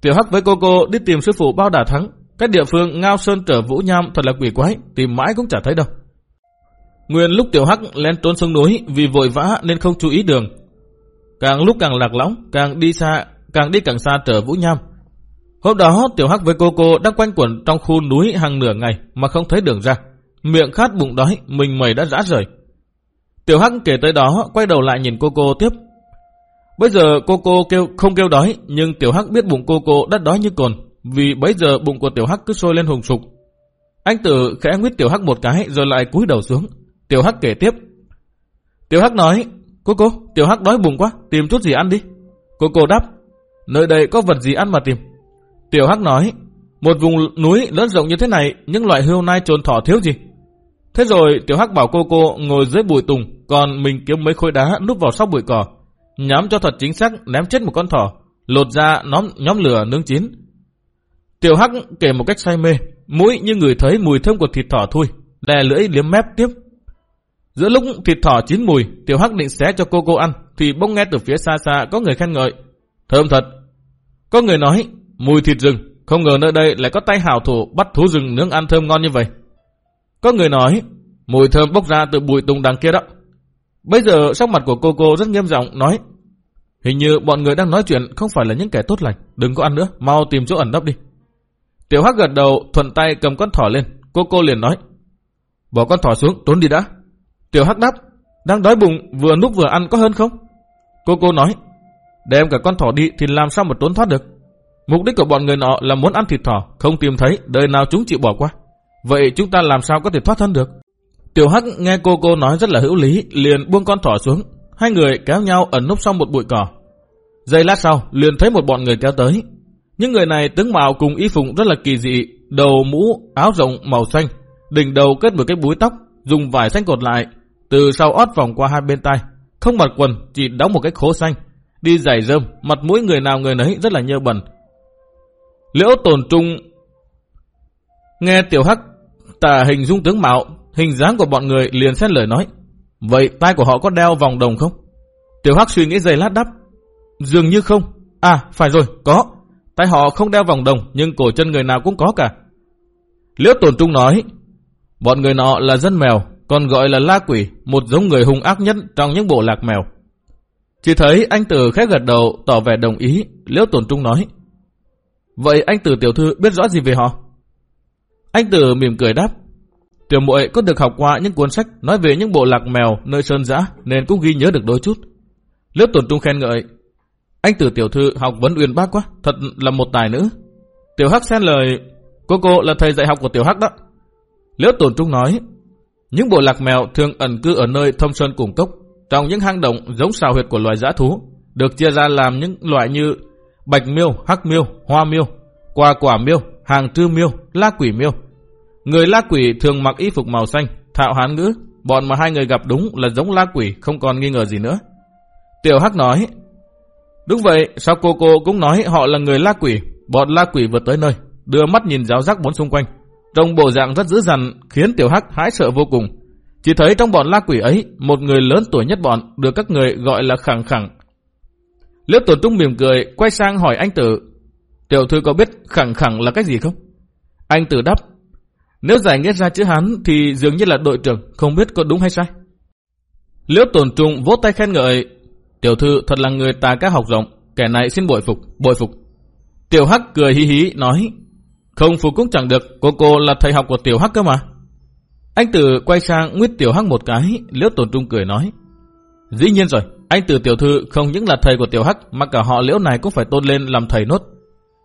Tiểu Hắc với cô cô đi tìm sư phụ bao đà thắng. các địa phương Ngao Sơn trở Vũ Nham thật là quỷ quái, tìm mãi cũng chả thấy đâu. Nguyên lúc Tiểu Hắc lén trốn xuống núi vì vội vã nên không chú ý đường. Càng lúc càng lạc lõng, càng đi xa càng đi càng xa trở Vũ Nham. Hôm đó Tiểu Hắc với cô cô đang quanh quẩn trong khu núi hàng nửa ngày mà không thấy đường ra. Miệng khát bụng đói, mình mày đã rã rời. Tiểu Hắc kể tới đó, quay đầu lại nhìn cô cô tiếp. Bây giờ cô cô kêu không kêu đói, nhưng Tiểu Hắc biết bụng cô cô đã đói như cồn, vì bây giờ bụng của Tiểu Hắc cứ sôi lên hùng sục. Anh Tử khẽ nguyết Tiểu Hắc một cái rồi lại cúi đầu xuống. Tiểu Hắc kể tiếp. Tiểu Hắc nói, cô cô, Tiểu Hắc đói bụng quá, tìm chút gì ăn đi. Cô cô đáp, nơi đây có vật gì ăn mà tìm. Tiểu Hắc nói, một vùng núi lớn rộng như thế này, những loại hươu nai trồn thỏ thiếu gì? Thế rồi Tiểu Hắc bảo cô cô ngồi dưới bụi tùng, còn mình kiếm mấy khối đá núp vào sau bụi cỏ, nhắm cho thật chính xác ném chết một con thỏ, lột ra nhóm, nhóm lửa nướng chín. Tiểu Hắc kể một cách say mê, mũi như người thấy mùi thơm của thịt thỏ thui, đè lưỡi liếm mép tiếp. Giữa lúc thịt thỏ chín mùi, Tiểu Hắc định xé cho cô cô ăn, thì bỗng nghe từ phía xa xa có người khen ngợi. Thơm thật, có người nói, mùi thịt rừng, không ngờ nơi đây lại có tay hảo thủ bắt thú rừng nướng ăn thơm ngon như vậy. Có người nói, mùi thơm bốc ra từ bụi tùng đằng kia đó. Bây giờ sắc mặt của cô cô rất nghiêm giọng nói, hình như bọn người đang nói chuyện không phải là những kẻ tốt lành, đừng có ăn nữa, mau tìm chỗ ẩn nấp đi. Tiểu Hắc gật đầu, thuận tay cầm con thỏ lên, cô cô liền nói, bỏ con thỏ xuống, trốn đi đã. Tiểu Hắc đáp, đang đói bụng, vừa núp vừa ăn có hơn không? Cô cô nói, Đem cả con thỏ đi thì làm sao mà trốn thoát được. Mục đích của bọn người nọ là muốn ăn thịt thỏ, không tìm thấy, đời nào chúng chịu bỏ qua. Vậy chúng ta làm sao có thể thoát thân được? Tiểu Hắc nghe cô cô nói rất là hữu lý, liền buông con thỏ xuống. Hai người kéo nhau ẩn núp sau một bụi cỏ. Giây lát sau, liền thấy một bọn người kéo tới. Những người này tướng mạo cùng y phụng rất là kỳ dị, đầu mũ, áo rộng màu xanh, đỉnh đầu kết một cái búi tóc, dùng vải xanh cột lại, từ sau ót vòng qua hai bên tay, không mặc quần, chỉ đóng một cái khố xanh, đi giày rơm, mặt mũi người nào người nấy rất là nhơ bẩn. Liễu tồn trung nghe tiểu hắc tả hình dung tướng mạo, hình dáng của bọn người liền xét lời nói. Vậy tay của họ có đeo vòng đồng không? Tiểu hắc suy nghĩ giây lát đắp. Dường như không. À, phải rồi, có. Tay họ không đeo vòng đồng, nhưng cổ chân người nào cũng có cả. Liễu tồn trung nói, bọn người nọ là dân mèo, còn gọi là la quỷ, một giống người hung ác nhất trong những bộ lạc mèo. Chỉ thấy anh Tử khẽ gật đầu tỏ vẻ đồng ý, Liễu Tổn Trung nói. Vậy anh Tử tiểu thư biết rõ gì về họ? Anh Tử mỉm cười đáp. Tiểu muội có được học qua những cuốn sách nói về những bộ lạc mèo nơi sơn giã nên cũng ghi nhớ được đôi chút. Liễu Tổn Trung khen ngợi. Anh Tử tiểu thư học vấn uyên bác quá, thật là một tài nữ. Tiểu Hắc xen lời, cô cô là thầy dạy học của Tiểu Hắc đó. Liễu Tổn Trung nói, những bộ lạc mèo thường ẩn cư ở nơi thâm sơn cùng cốc, trong những hang động giống sào huyệt của loài dã thú, được chia ra làm những loại như bạch miêu, hắc miêu, hoa miêu, quả quả miêu, hàng trư miêu, la quỷ miêu. Người la quỷ thường mặc y phục màu xanh, thạo hán ngữ, bọn mà hai người gặp đúng là giống la quỷ, không còn nghi ngờ gì nữa. Tiểu Hắc nói, đúng vậy, sao cô cô cũng nói họ là người la quỷ, bọn la quỷ vượt tới nơi, đưa mắt nhìn giáo giác bốn xung quanh. Trong bộ dạng rất dữ dằn khiến Tiểu Hắc hãi sợ vô cùng. Chỉ thấy trong bọn la quỷ ấy, một người lớn tuổi nhất bọn được các người gọi là khẳng khẳng. Liễu tổ trung mỉm cười, quay sang hỏi anh tử. Tiểu thư có biết khẳng khẳng là cái gì không? Anh tử đáp. Nếu giải nghĩa ra chữ Hán thì dường như là đội trưởng, không biết có đúng hay sai. Liễu tổn trung vỗ tay khen ngợi. Tiểu thư thật là người ta các học rộng, kẻ này xin bội phục, bội phục. Tiểu Hắc cười hí hí nói. Không phục cũng chẳng được, cô cô là thầy học của Tiểu Hắc cơ mà. Anh Tử quay sang nguyết Tiểu Hắc một cái, Liễu Tồn Trung cười nói. Dĩ nhiên rồi, anh Tử Tiểu Thư không những là thầy của Tiểu Hắc mà cả họ Liễu này cũng phải tôn lên làm thầy nốt.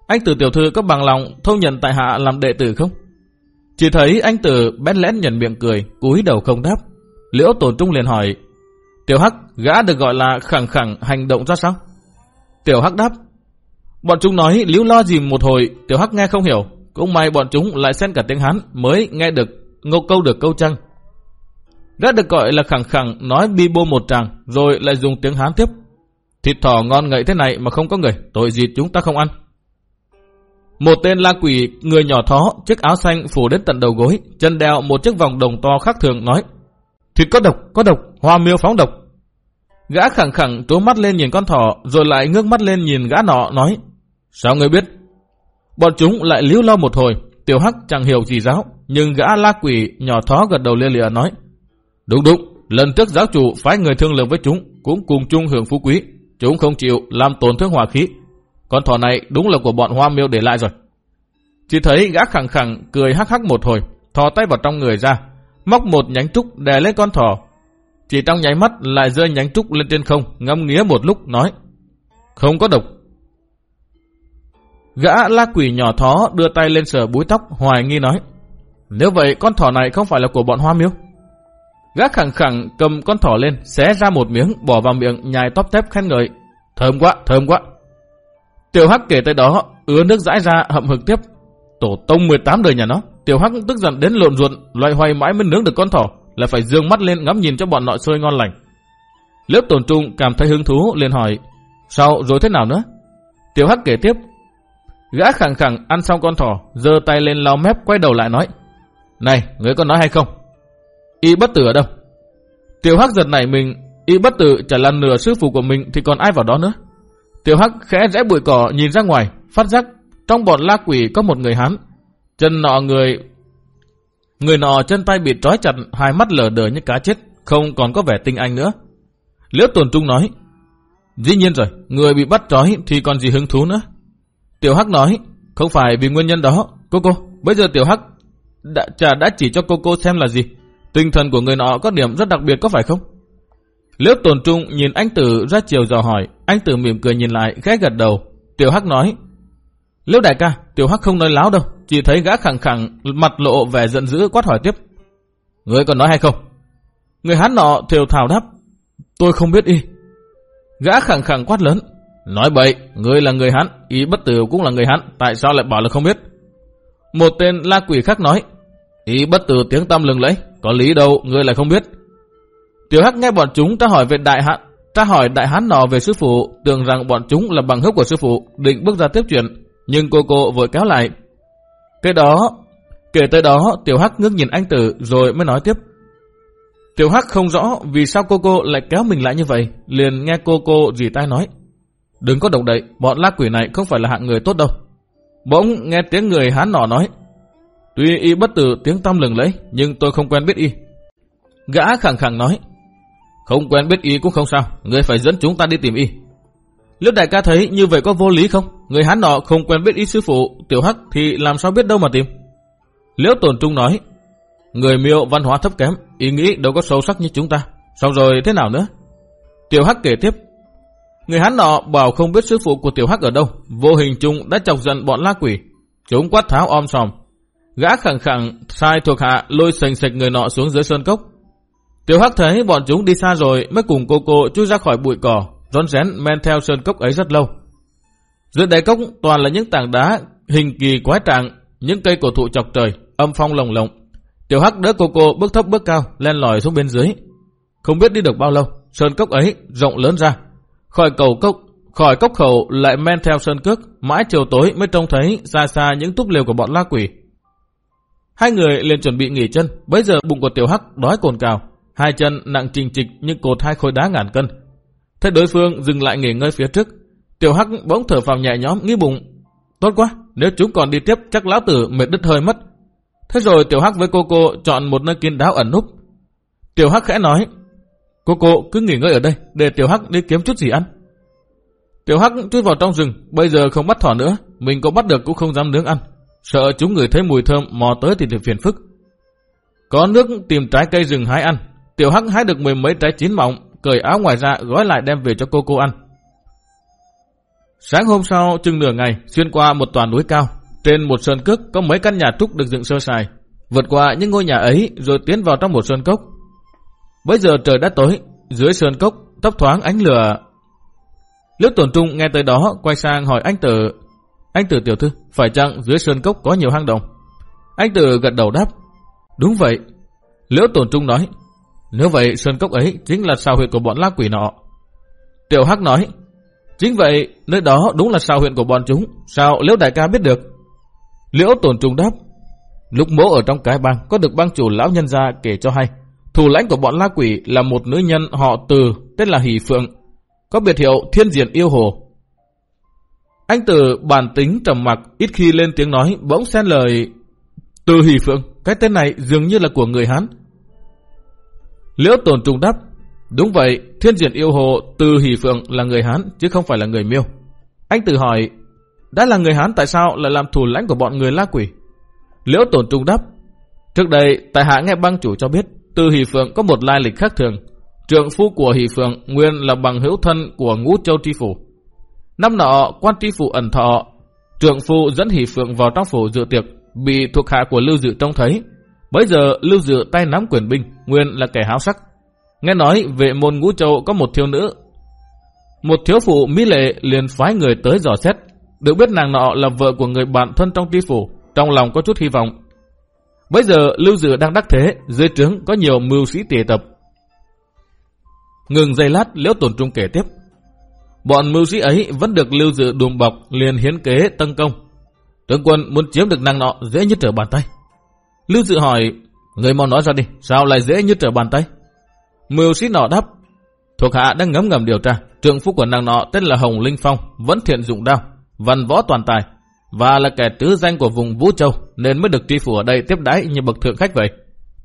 Anh Tử Tiểu Thư có bằng lòng thâu nhận tại hạ làm đệ tử không? Chỉ thấy anh Tử bén lén nhận miệng cười, cúi đầu không đáp. Liễu Tồn Trung liền hỏi, Tiểu Hắc, gã được gọi là khẳng khẳng hành động ra sao? Tiểu Hắc đáp, bọn chúng nói liễu lo gì một hồi, Tiểu Hắc nghe không hiểu, cũng may bọn chúng lại xen cả tiếng Hán mới nghe được ngô câu được câu chăng? Gã được gọi là khẳng khẳng nói bi bô một tràng rồi lại dùng tiếng Hán tiếp. Thịt thỏ ngon ngậy thế này mà không có người, tội gì chúng ta không ăn. Một tên la quỷ, người nhỏ thó, chiếc áo xanh phủ đến tận đầu gối, chân đeo một chiếc vòng đồng to khác thường nói. Thịt có độc, có độc, hoa miêu phóng độc. Gã khẳng khẳng trố mắt lên nhìn con thỏ, rồi lại ngước mắt lên nhìn gã nọ nói. Sao người biết? Bọn chúng lại líu lo một hồi, tiểu hắc chẳng hiểu gì giáo, nhưng gã la quỷ nhỏ thó gật đầu lia lịa nói. Đúng đúng, lần trước giáo chủ phái người thương lượng với chúng, cũng cùng chung hưởng phú quý. Chúng không chịu làm tổn thương hòa khí. Con thỏ này đúng là của bọn hoa miêu để lại rồi. Chỉ thấy gã khẳng khẳng cười hắc hắc một hồi, thò tay vào trong người ra, móc một nhánh trúc đè lên con thỏ. Chỉ trong nháy mắt lại rơi nhánh trúc lên trên không, ngâm nghía một lúc nói. Không có độc, Gã la quỷ nhỏ thó đưa tay lên sờ búi tóc, hoài nghi nói. Nếu vậy con thỏ này không phải là của bọn hoa miêu? Gã khẳng khẳng cầm con thỏ lên, xé ra một miếng, bỏ vào miệng, nhai tóp tép khen ngợi. Thơm quá, thơm quá. Tiểu Hắc kể tới đó, ứa nước rãi ra hậm hực tiếp. Tổ tông 18 đời nhà nó, Tiểu Hắc tức giận đến lộn ruột, loay hoay mãi mới nướng được con thỏ, là phải dương mắt lên ngắm nhìn cho bọn nọ sôi ngon lành. Lớp tổn trung cảm thấy hứng thú liền hỏi, sao rồi thế nào nữa? Tiểu Hắc kể tiếp, Gã khẳng khẳng ăn xong con thỏ, giơ tay lên lau mép quay đầu lại nói. Này, người có nói hay không? Y bất tử ở đâu? Tiểu Hắc giật nảy mình, y bất tử chả là nửa sư phụ của mình thì còn ai vào đó nữa. Tiểu Hắc khẽ rẽ bụi cỏ nhìn ra ngoài, phát giác trong bọn la quỷ có một người Hán. Chân nọ người... Người nọ chân tay bị trói chặt, hai mắt lờ đờ như cá chết, không còn có vẻ tinh anh nữa. Liễu Tồn Trung nói, Dĩ nhiên rồi, người bị bắt trói thì còn gì hứng thú nữa. Tiểu Hắc nói, không phải vì nguyên nhân đó. Cô cô, bây giờ Tiểu Hắc đã, chả đã chỉ cho cô cô xem là gì. Tinh thần của người nọ có điểm rất đặc biệt có phải không? Liễu tồn trung nhìn anh Tử ra chiều dò hỏi, anh Tử mỉm cười nhìn lại, khẽ gật đầu. Tiểu Hắc nói, Liễu đại ca, Tiểu Hắc không nói láo đâu, chỉ thấy gã khẳng khẳng, mặt lộ vẻ giận dữ quát hỏi tiếp. Người còn nói hay không? Người hắn nọ thều thào đáp, tôi không biết y. Gã khẳng khẳng quát lớn, Nói bậy, ngươi là người hắn, ý bất tử cũng là người hắn, tại sao lại bảo là không biết? Một tên la quỷ khác nói, Ý bất tử tiếng tâm lừng lẫy, có lý đâu, ngươi lại không biết. Tiểu Hắc nghe bọn chúng ta hỏi về đại hạn, ta hỏi đại hán nọ về sư phụ, tưởng rằng bọn chúng là bằng hữu của sư phụ, định bước ra tiếp chuyện, nhưng cô cô vội kéo lại. Cái đó, kể tới đó, Tiểu Hắc ngước nhìn anh Tử rồi mới nói tiếp. Tiểu Hắc không rõ vì sao cô cô lại kéo mình lại như vậy, liền nghe cô cô dì tai nói. Đừng có động đậy, bọn la quỷ này không phải là hạng người tốt đâu. Bỗng nghe tiếng người hán nọ nói. Tuy y bất tử tiếng tâm lừng lấy, nhưng tôi không quen biết y. Gã khẳng khẳng nói. Không quen biết y cũng không sao, người phải dẫn chúng ta đi tìm y. Liễu đại ca thấy như vậy có vô lý không? Người hán nọ không quen biết y sư phụ, tiểu hắc thì làm sao biết đâu mà tìm. Liễu tổn trung nói, người miêu văn hóa thấp kém, ý nghĩ đâu có sâu sắc như chúng ta. Xong rồi thế nào nữa? Tiểu hắc kể tiếp, người hắn nọ bảo không biết sư phụ của tiểu hắc ở đâu, vô hình chung đã chọc giận bọn la quỷ. Chúng quát tháo om sòm. Gã khẳng khẳng sai thuộc hạ lôi sành sạch người nọ xuống dưới sơn cốc. Tiểu hắc thấy bọn chúng đi xa rồi mới cùng cô cô chui ra khỏi bụi cỏ, rón rén men theo sơn cốc ấy rất lâu. Dưới đáy cốc toàn là những tảng đá hình kỳ quái trạng, những cây cổ thụ chọc trời, âm phong lồng lộng. Tiểu Hắc đỡ cô cô bước thấp bước cao, len lỏi xuống bên dưới. Không biết đi được bao lâu, sơn cốc ấy rộng lớn ra. Khỏi cầu cốc, khỏi cốc khẩu lại men theo sơn cước, mãi chiều tối mới trông thấy xa xa những túp lều của bọn la quỷ. Hai người liền chuẩn bị nghỉ chân, bây giờ bụng của Tiểu Hắc đói cồn cào, hai chân nặng trình trịch như cột hai khối đá ngàn cân. Thấy đối phương dừng lại nghỉ ngơi phía trước, Tiểu Hắc bỗng thở phào nhẹ nhõm nghĩ bụng. Tốt quá, nếu chúng còn đi tiếp chắc lão tử mệt đứt hơi mất. Thế rồi Tiểu Hắc với cô cô chọn một nơi kiên đáo ẩn núp. Tiểu Hắc khẽ nói, cô cô cứ nghỉ ngơi ở đây để Tiểu Hắc đi kiếm chút gì ăn. Tiểu Hắc chui vào trong rừng, bây giờ không bắt thỏ nữa, mình có bắt được cũng không dám nướng ăn. Sợ chúng người thấy mùi thơm mò tới thì phiền phức. Có nước tìm trái cây rừng hái ăn, Tiểu Hắc hái được mười mấy trái chín mọng, cởi áo ngoài ra gói lại đem về cho cô cô ăn. Sáng hôm sau, chừng nửa ngày, xuyên qua một toàn núi cao. Trên một sơn cước có mấy căn nhà trúc được dựng sơ sài. Vượt qua những ngôi nhà ấy rồi tiến vào trong một sơn cốc. Bây giờ trời đã tối, dưới sơn cốc tóc thoáng ánh lửa. Liễu tổn trung nghe tới đó quay sang hỏi anh tử. Anh tử tiểu thư, phải chăng dưới sơn cốc có nhiều hang động? Anh tử gật đầu đáp. Đúng vậy. Liễu tổn trung nói. Nếu vậy sơn cốc ấy chính là sao huyệt của bọn lác quỷ nọ. Tiểu Hắc nói. Chính vậy, nơi đó đúng là sao huyện của bọn chúng. Sao Liễu đại ca biết được? Liễu tổn trung đáp. Lúc mỗ ở trong cái bang có được bang chủ lão nhân gia kể cho hay. Thủ lãnh của bọn la quỷ là một nữ nhân họ từ tên là Hỷ Phượng. Có biệt hiệu thiên diện yêu hồ. Anh từ bản tính trầm mặc ít khi lên tiếng nói bỗng xen lời từ Hỷ Phượng. Cái tên này dường như là của người Hán. Liễu Tồn trung đáp. Đúng vậy, thiên diện yêu hồ từ Hỷ Phượng là người Hán chứ không phải là người miêu. Anh Từ hỏi, đã là người Hán tại sao lại làm thủ lãnh của bọn người la quỷ? Liễu Tồn trung đáp, trước đây tại hạ nghe băng chủ cho biết từ Hỷ Phượng có một lai lịch khác thường. Trượng phu của Hỷ Phượng nguyên là bằng hữu thân của ngũ châu tri phủ. Năm nọ, quan tri phủ ẩn thọ, trượng phu dẫn Hỷ Phượng vào trong phủ dự tiệc, bị thuộc hạ của Lưu Dự trông thấy. Bây giờ Lưu Dự tay nắm quyền binh, nguyên là kẻ háo sắc, Nghe nói về môn ngũ châu có một thiếu nữ. Một thiếu phụ mỹ lệ liền phái người tới dò xét. Được biết nàng nọ là vợ của người bạn thân trong tri phủ. Trong lòng có chút hy vọng. Bây giờ Lưu Dự đang đắc thế, dưới trướng có nhiều mưu sĩ tề tập. Ngừng giây lát, Liễu Tồn Trung kể tiếp. Bọn mưu sĩ ấy vẫn được Lưu Dự đùm bọc liền hiến kế tấn công. Tướng quân muốn chiếm được nàng nọ dễ như trở bàn tay. Lưu Dự hỏi, người mau nói ra đi, sao lại dễ như trở bàn tay? Mưu sĩ nọ đáp, thuộc hạ đang ngấm ngầm điều tra, trượng phu của nàng nọ tên là Hồng Linh Phong, vẫn thiện dụng đao, văn võ toàn tài, và là kẻ tứ danh của vùng Vũ Châu, nên mới được tri phủ ở đây tiếp đái như bậc thượng khách vậy.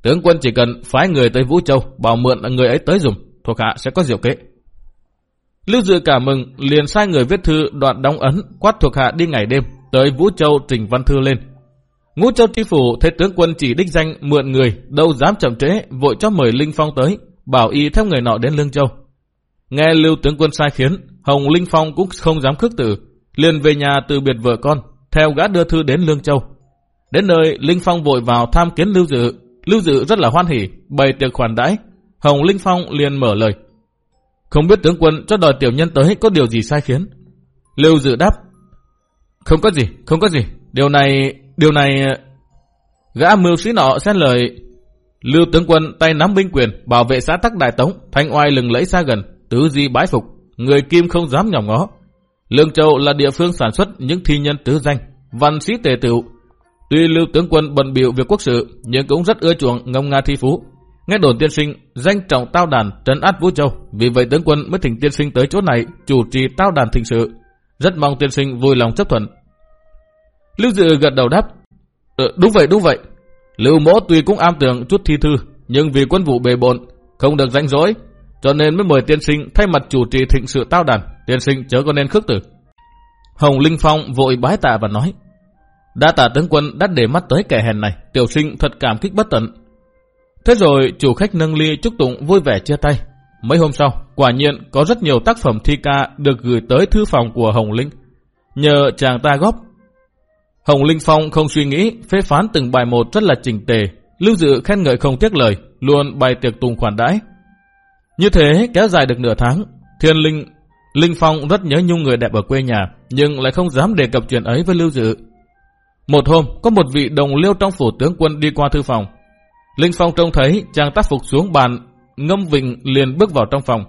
Tướng quân chỉ cần phái người tới Vũ Châu, bảo mượn là người ấy tới dùng, thuộc hạ sẽ có diệu kế. Lưu Dự cả mừng, liền sai người viết thư đoạn đóng ấn, quát thuộc hạ đi ngày đêm, tới Vũ Châu trình văn thư lên. Ngũ Châu tri phủ thấy tướng quân chỉ đích danh mượn người, đâu dám chậm trễ, vội cho mời Linh Phong tới, bảo y theo người nọ đến Lương Châu. Nghe Lưu tướng quân sai khiến, Hồng Linh Phong cũng không dám khước từ, liền về nhà từ biệt vợ con, theo gã đưa thư đến Lương Châu. Đến nơi, Linh Phong vội vào tham kiến Lưu Dự. Lưu Dự rất là hoan hỉ, bày tiệc khoản đãi. Hồng Linh Phong liền mở lời. Không biết tướng quân cho đòi tiểu nhân tới có điều gì sai khiến. Lưu Dự đáp. Không có gì, không có gì. Điều này, điều này... Gã mưu sĩ nọ xét lời Lưu tướng quân tay nắm binh quyền bảo vệ xã Tắc Đại Tống, thanh oai lừng lẫy xa gần, tứ di bái phục, người kim không dám nhỏng ngó. Lương Châu là địa phương sản xuất những thi nhân tứ danh, văn sĩ tề tựu. Tuy Lưu tướng quân bận biểu việc quốc sự, nhưng cũng rất ưa chuộng ngông nga thi phú. Nghe đồn tiên sinh danh trọng tao đàn trấn át Vũ Châu, vì vậy tướng quân mới thỉnh tiên sinh tới chỗ này chủ trì tao đàn thịnh sự. Rất mong tiên sinh vui lòng chấp thuận. Lưu Dự gật đầu đáp, ừ, đúng vậy đúng vậy, Lưu mỗ tuy cũng am tưởng chút thi thư, nhưng vì quân vụ bề bộn, không được rảnh rỗi, cho nên mới mời tiên sinh thay mặt chủ trì thịnh sự tao đàn, tiên sinh chớ có nên khước từ. Hồng Linh Phong vội bái tạ và nói, đã tạ tướng quân đã để mắt tới kẻ hèn này, tiểu sinh thật cảm kích bất tận. Thế rồi chủ khách nâng ly chúc tụng vui vẻ chia tay. Mấy hôm sau, quả nhiên có rất nhiều tác phẩm thi ca được gửi tới thư phòng của Hồng Linh. Nhờ chàng ta góp Hồng Linh Phong không suy nghĩ, phê phán từng bài một rất là chỉnh tề, lưu dự khen ngợi không tiếc lời, luôn bày tiệc tùng khoản đãi. Như thế kéo dài được nửa tháng, Thiên Linh Linh Phong rất nhớ nhung người đẹp ở quê nhà, nhưng lại không dám đề cập chuyện ấy với Lưu Dự. Một hôm, có một vị đồng liêu trong phủ tướng quân đi qua thư phòng. Linh Phong trông thấy chàng tác phục xuống bàn, ngâm vịnh liền bước vào trong phòng.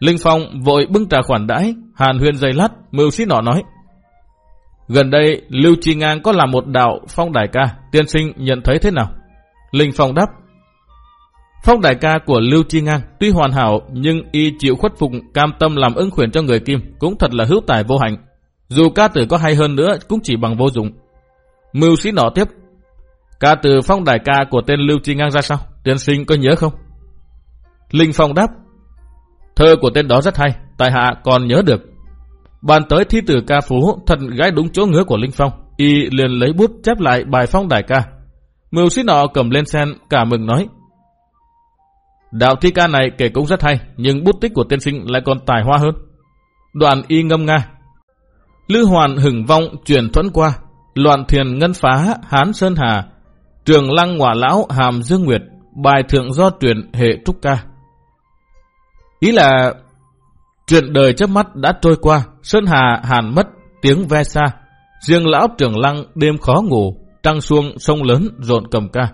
Linh Phong vội bưng trà khoản đãi, hàn huyên dây lát, mưu sĩ nọ nói. Gần đây, Lưu Chi Ngang có làm một đạo phong đại ca, tiên sinh nhận thấy thế nào? Linh Phong đáp. Phong đại ca của Lưu Chi Ngang tuy hoàn hảo nhưng y chịu khuất phục cam tâm làm ứng khuyển cho người Kim cũng thật là hữu tài vô hạnh. Dù ca tử có hay hơn nữa cũng chỉ bằng vô dụng. Mưu sĩ nọ tiếp. Ca từ phong đại ca của tên Lưu Chi Ngang ra sao? Tiên sinh có nhớ không? Linh Phong đáp. Thơ của tên đó rất hay, tại hạ còn nhớ được. Bàn tới thi tử ca phú thật gái đúng chỗ ngứa của Linh Phong. Y liền lấy bút chép lại bài phong đại ca. Mưu sĩ nọ cầm lên sen cả mừng nói. Đạo thi ca này kể cũng rất hay, nhưng bút tích của tiên sinh lại còn tài hoa hơn. Đoạn y ngâm nga. Lư hoàn hừng vong truyền thuẫn qua, loạn thiền ngân phá hán sơn hà, trường lăng ngọa lão hàm dương nguyệt, bài thượng do truyền hệ trúc ca. Ý là Chuyện đời chớp mắt đã trôi qua, Sơn Hà hàn mất, tiếng ve xa. Riêng lão trưởng lăng đêm khó ngủ, trăng xuông sông lớn rộn cầm ca.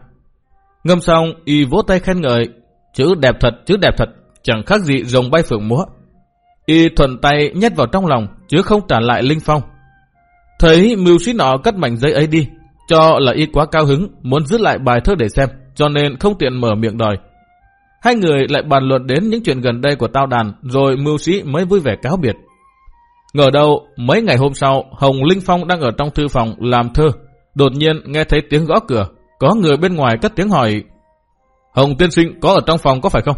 Ngâm xong, y vỗ tay khen ngợi, chữ đẹp thật, chữ đẹp thật, chẳng khác gì rồng bay phượng múa. Y thuận tay nhét vào trong lòng, chứ không trả lại Linh Phong. Thấy mưu sĩ nọ cất mảnh giấy ấy đi, cho là y quá cao hứng, muốn giữ lại bài thơ để xem, cho nên không tiện mở miệng đòi. Hai người lại bàn luận đến những chuyện gần đây của tao đàn, rồi mưu sĩ mới vui vẻ cáo biệt. Ngờ đâu, mấy ngày hôm sau, Hồng Linh Phong đang ở trong thư phòng làm thơ. Đột nhiên nghe thấy tiếng gõ cửa, có người bên ngoài cất tiếng hỏi, Hồng tiên sinh có ở trong phòng có phải không?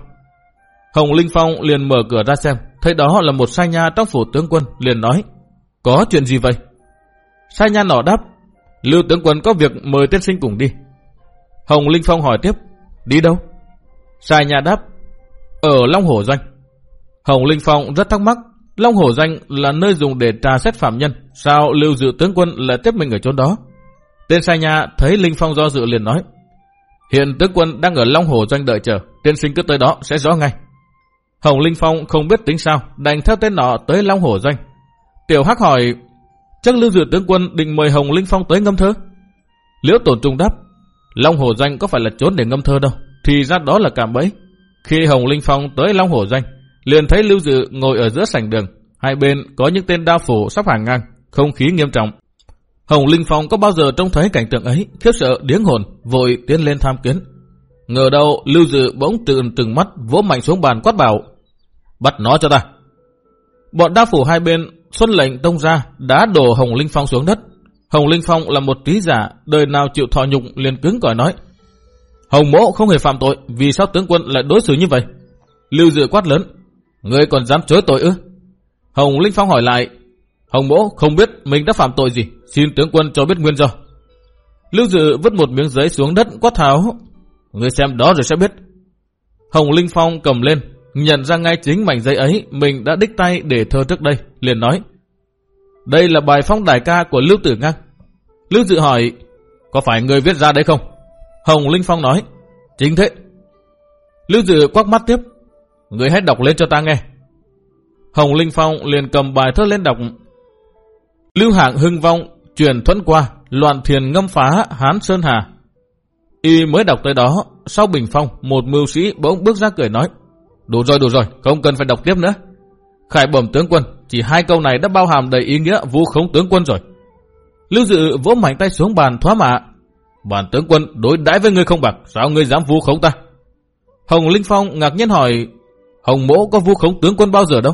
Hồng Linh Phong liền mở cửa ra xem, thấy đó là một sai nha trong phủ tướng quân, liền nói, có chuyện gì vậy? Sai nha nọ đáp, Lưu tướng quân có việc mời tiên sinh cùng đi. Hồng Linh Phong hỏi tiếp, đi đâu? Sai Nha đáp, ở Long Hổ Doanh. Hồng Linh Phong rất thắc mắc, Long Hổ Doanh là nơi dùng để trà xét phạm nhân, sao lưu dự tướng quân lại tiếp mình ở chỗ đó? Tên sai nhà thấy Linh Phong do dự liền nói, hiện tướng quân đang ở Long Hồ Doanh đợi chờ, tiên sinh cứ tới đó sẽ rõ ngay. Hồng Linh Phong không biết tính sao, đành theo tên nọ tới Long Hồ Doanh. Tiểu Hắc hỏi, chắc lưu dự tướng quân định mời Hồng Linh Phong tới ngâm thơ? Liễu Tổn Trung đáp, Long Hồ Doanh có phải là trốn để ngâm thơ đâu, thì ra đó là cảm bẫy. Khi Hồng Linh Phong tới Long Hồ Doanh, liền thấy Lưu Dự ngồi ở giữa sảnh đường. Hai bên có những tên đao phủ sắp hàng ngang, không khí nghiêm trọng. Hồng Linh Phong có bao giờ trông thấy cảnh tượng ấy, khiếp sợ điếng hồn, vội tiến lên tham kiến. Ngờ đâu Lưu Dự bỗng tự từng mắt vỗ mạnh xuống bàn quát bảo. Bắt nó cho ta. Bọn đa phủ hai bên xuân lệnh tông ra đã đổ Hồng Linh Phong xuống đất. Hồng Linh Phong là một trí giả, đời nào chịu thọ nhục liền cứng cỏi nói. Hồng mỗ không hề phạm tội, vì sao tướng quân lại đối xử như vậy? Lưu Dự quát lớn, ngươi còn dám chối tội ư? Hồng Linh Phong hỏi lại, Hồng mỗ không biết mình đã phạm tội gì, xin tướng quân cho biết nguyên do. Lưu Dự vứt một miếng giấy xuống đất quát tháo, "Người xem đó rồi sẽ biết. Hồng Linh Phong cầm lên, nhận ra ngay chính mảnh giấy ấy mình đã đích tay để thơ trước đây, liền nói, đây là bài phong đại ca của Lưu Tử Ngang. Lưu Dự hỏi, có phải người viết ra đấy không? Hồng Linh Phong nói, chính thế. Lưu Dự quắc mắt tiếp, người hãy đọc lên cho ta nghe. Hồng Linh Phong liền cầm bài thơ lên đọc. Lưu hạng hưng vong, truyền thuẫn qua, loạn thiền ngâm phá Hán Sơn Hà. Y mới đọc tới đó, sau bình phong, một mưu sĩ bỗng bước ra cười nói. Đủ rồi, đủ rồi, không cần phải đọc tiếp nữa. Khải bẩm tướng quân, chỉ hai câu này đã bao hàm đầy ý nghĩa vu khống tướng quân rồi. Lưu Dự vỗ mạnh tay xuống bàn thoá mạ. Bản tướng quân đối đãi với ngươi không bạc, sao ngươi dám vu khống ta? Hồng Linh Phong ngạc nhiên hỏi, Hồng Mỗ có vu khống tướng quân bao giờ đâu?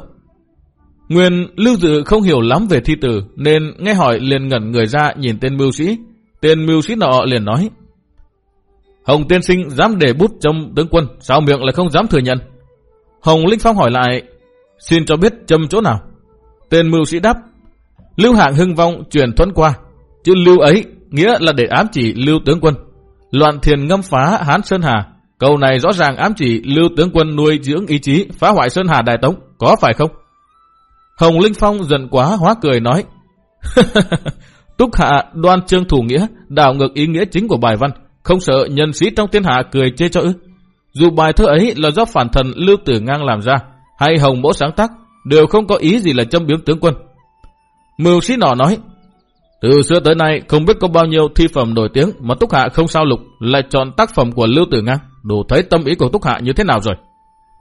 Nguyên Lưu Dự không hiểu lắm về thi tử, nên nghe hỏi liền ngẩn người ra nhìn tên mưu sĩ. Tên mưu sĩ nọ liền nói, Hồng tiên sinh dám để bút trong tướng quân, sao miệng lại không dám thừa nhận? Hồng Linh Phong hỏi lại, xin cho biết châm chỗ nào? Tên mưu sĩ đáp, Lưu hạng hưng vong truyền thuẫn qua, chữ lưu ấy nghĩa là để ám chỉ lưu tướng quân. Loạn thiền ngâm phá Hán Sơn Hà, câu này rõ ràng ám chỉ lưu tướng quân nuôi dưỡng ý chí phá hoại Sơn Hà Đại Tống, có phải không? Hồng Linh Phong giận quá hóa cười nói, Túc hạ đoan trương thủ nghĩa, đảo ngược ý nghĩa chính của bài văn, không sợ nhân sĩ trong thiên hạ cười chê cho ư. Dù bài thơ ấy là do phản thần Lưu Tử Ngang làm ra, hay Hồng Mỗ sáng tác, đều không có ý gì là châm biếm tướng quân. Mưu sĩ nọ nói, từ xưa tới nay không biết có bao nhiêu thi phẩm nổi tiếng mà Túc Hạ không sao lục lại chọn tác phẩm của Lưu Tử Ngang, đủ thấy tâm ý của Túc Hạ như thế nào rồi.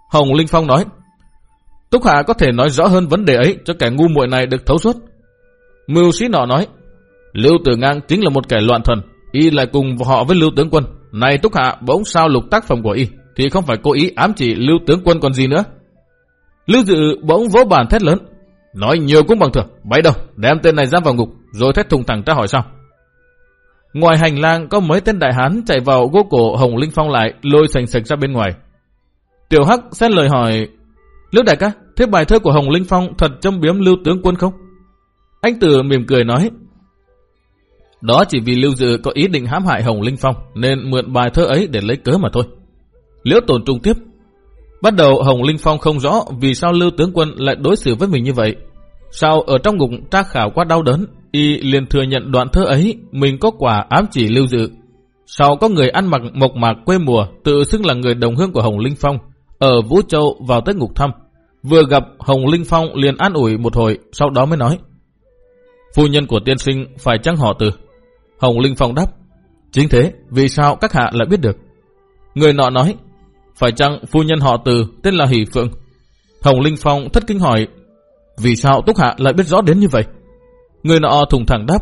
Hồng Linh Phong nói, Túc Hạ có thể nói rõ hơn vấn đề ấy cho kẻ ngu muội này được thấu suốt. Mưu sĩ nọ nói, Lưu Tử Ngang chính là một kẻ loạn thần, y lại cùng họ với Lưu Tướng Quân. Này Túc Hạ bỗng sao lục tác phẩm của y, thì không phải cố ý ám chỉ Lưu Tướng Quân còn gì nữa. Lưu Dự bỗng vỗ bàn thét lớn, nói nhiều cũng bằng thường, bấy đâu, đem tên này ra vào ngục, rồi thét thùng thẳng ra hỏi sao. Ngoài hành lang có mấy tên đại hán chạy vào gỗ cổ Hồng Linh Phong lại, lôi sành sạch ra bên ngoài. Tiểu Hắc xét lời hỏi, Lưu đại ca, thế bài thơ của Hồng Linh Phong thật châm biếm Lưu Tướng Quân không? Anh Tử mỉm cười nói, đó chỉ vì Lưu Dự có ý định hãm hại Hồng Linh Phong nên mượn bài thơ ấy để lấy cớ mà thôi. Liễu tổn trung tiếp. Bắt đầu Hồng Linh Phong không rõ vì sao Lưu Tướng Quân lại đối xử với mình như vậy. Sao ở trong ngục tra khảo quá đau đớn, y liền thừa nhận đoạn thơ ấy mình có quả ám chỉ Lưu Dự. Sau có người ăn mặc mộc mạc quê mùa tự xưng là người đồng hương của Hồng Linh Phong ở Vũ Châu vào tới ngục thăm. Vừa gặp Hồng Linh Phong liền an ủi một hồi, sau đó mới nói. Phu nhân của tiên sinh phải chăng họ từ? Hồng Linh Phong đáp, chính thế, vì sao các hạ lại biết được? Người nọ nói, phải chăng phu nhân họ từ tên là Hỷ Phượng? Hồng Linh Phong thất kinh hỏi, vì sao Túc Hạ lại biết rõ đến như vậy? Người nọ thùng thẳng đáp,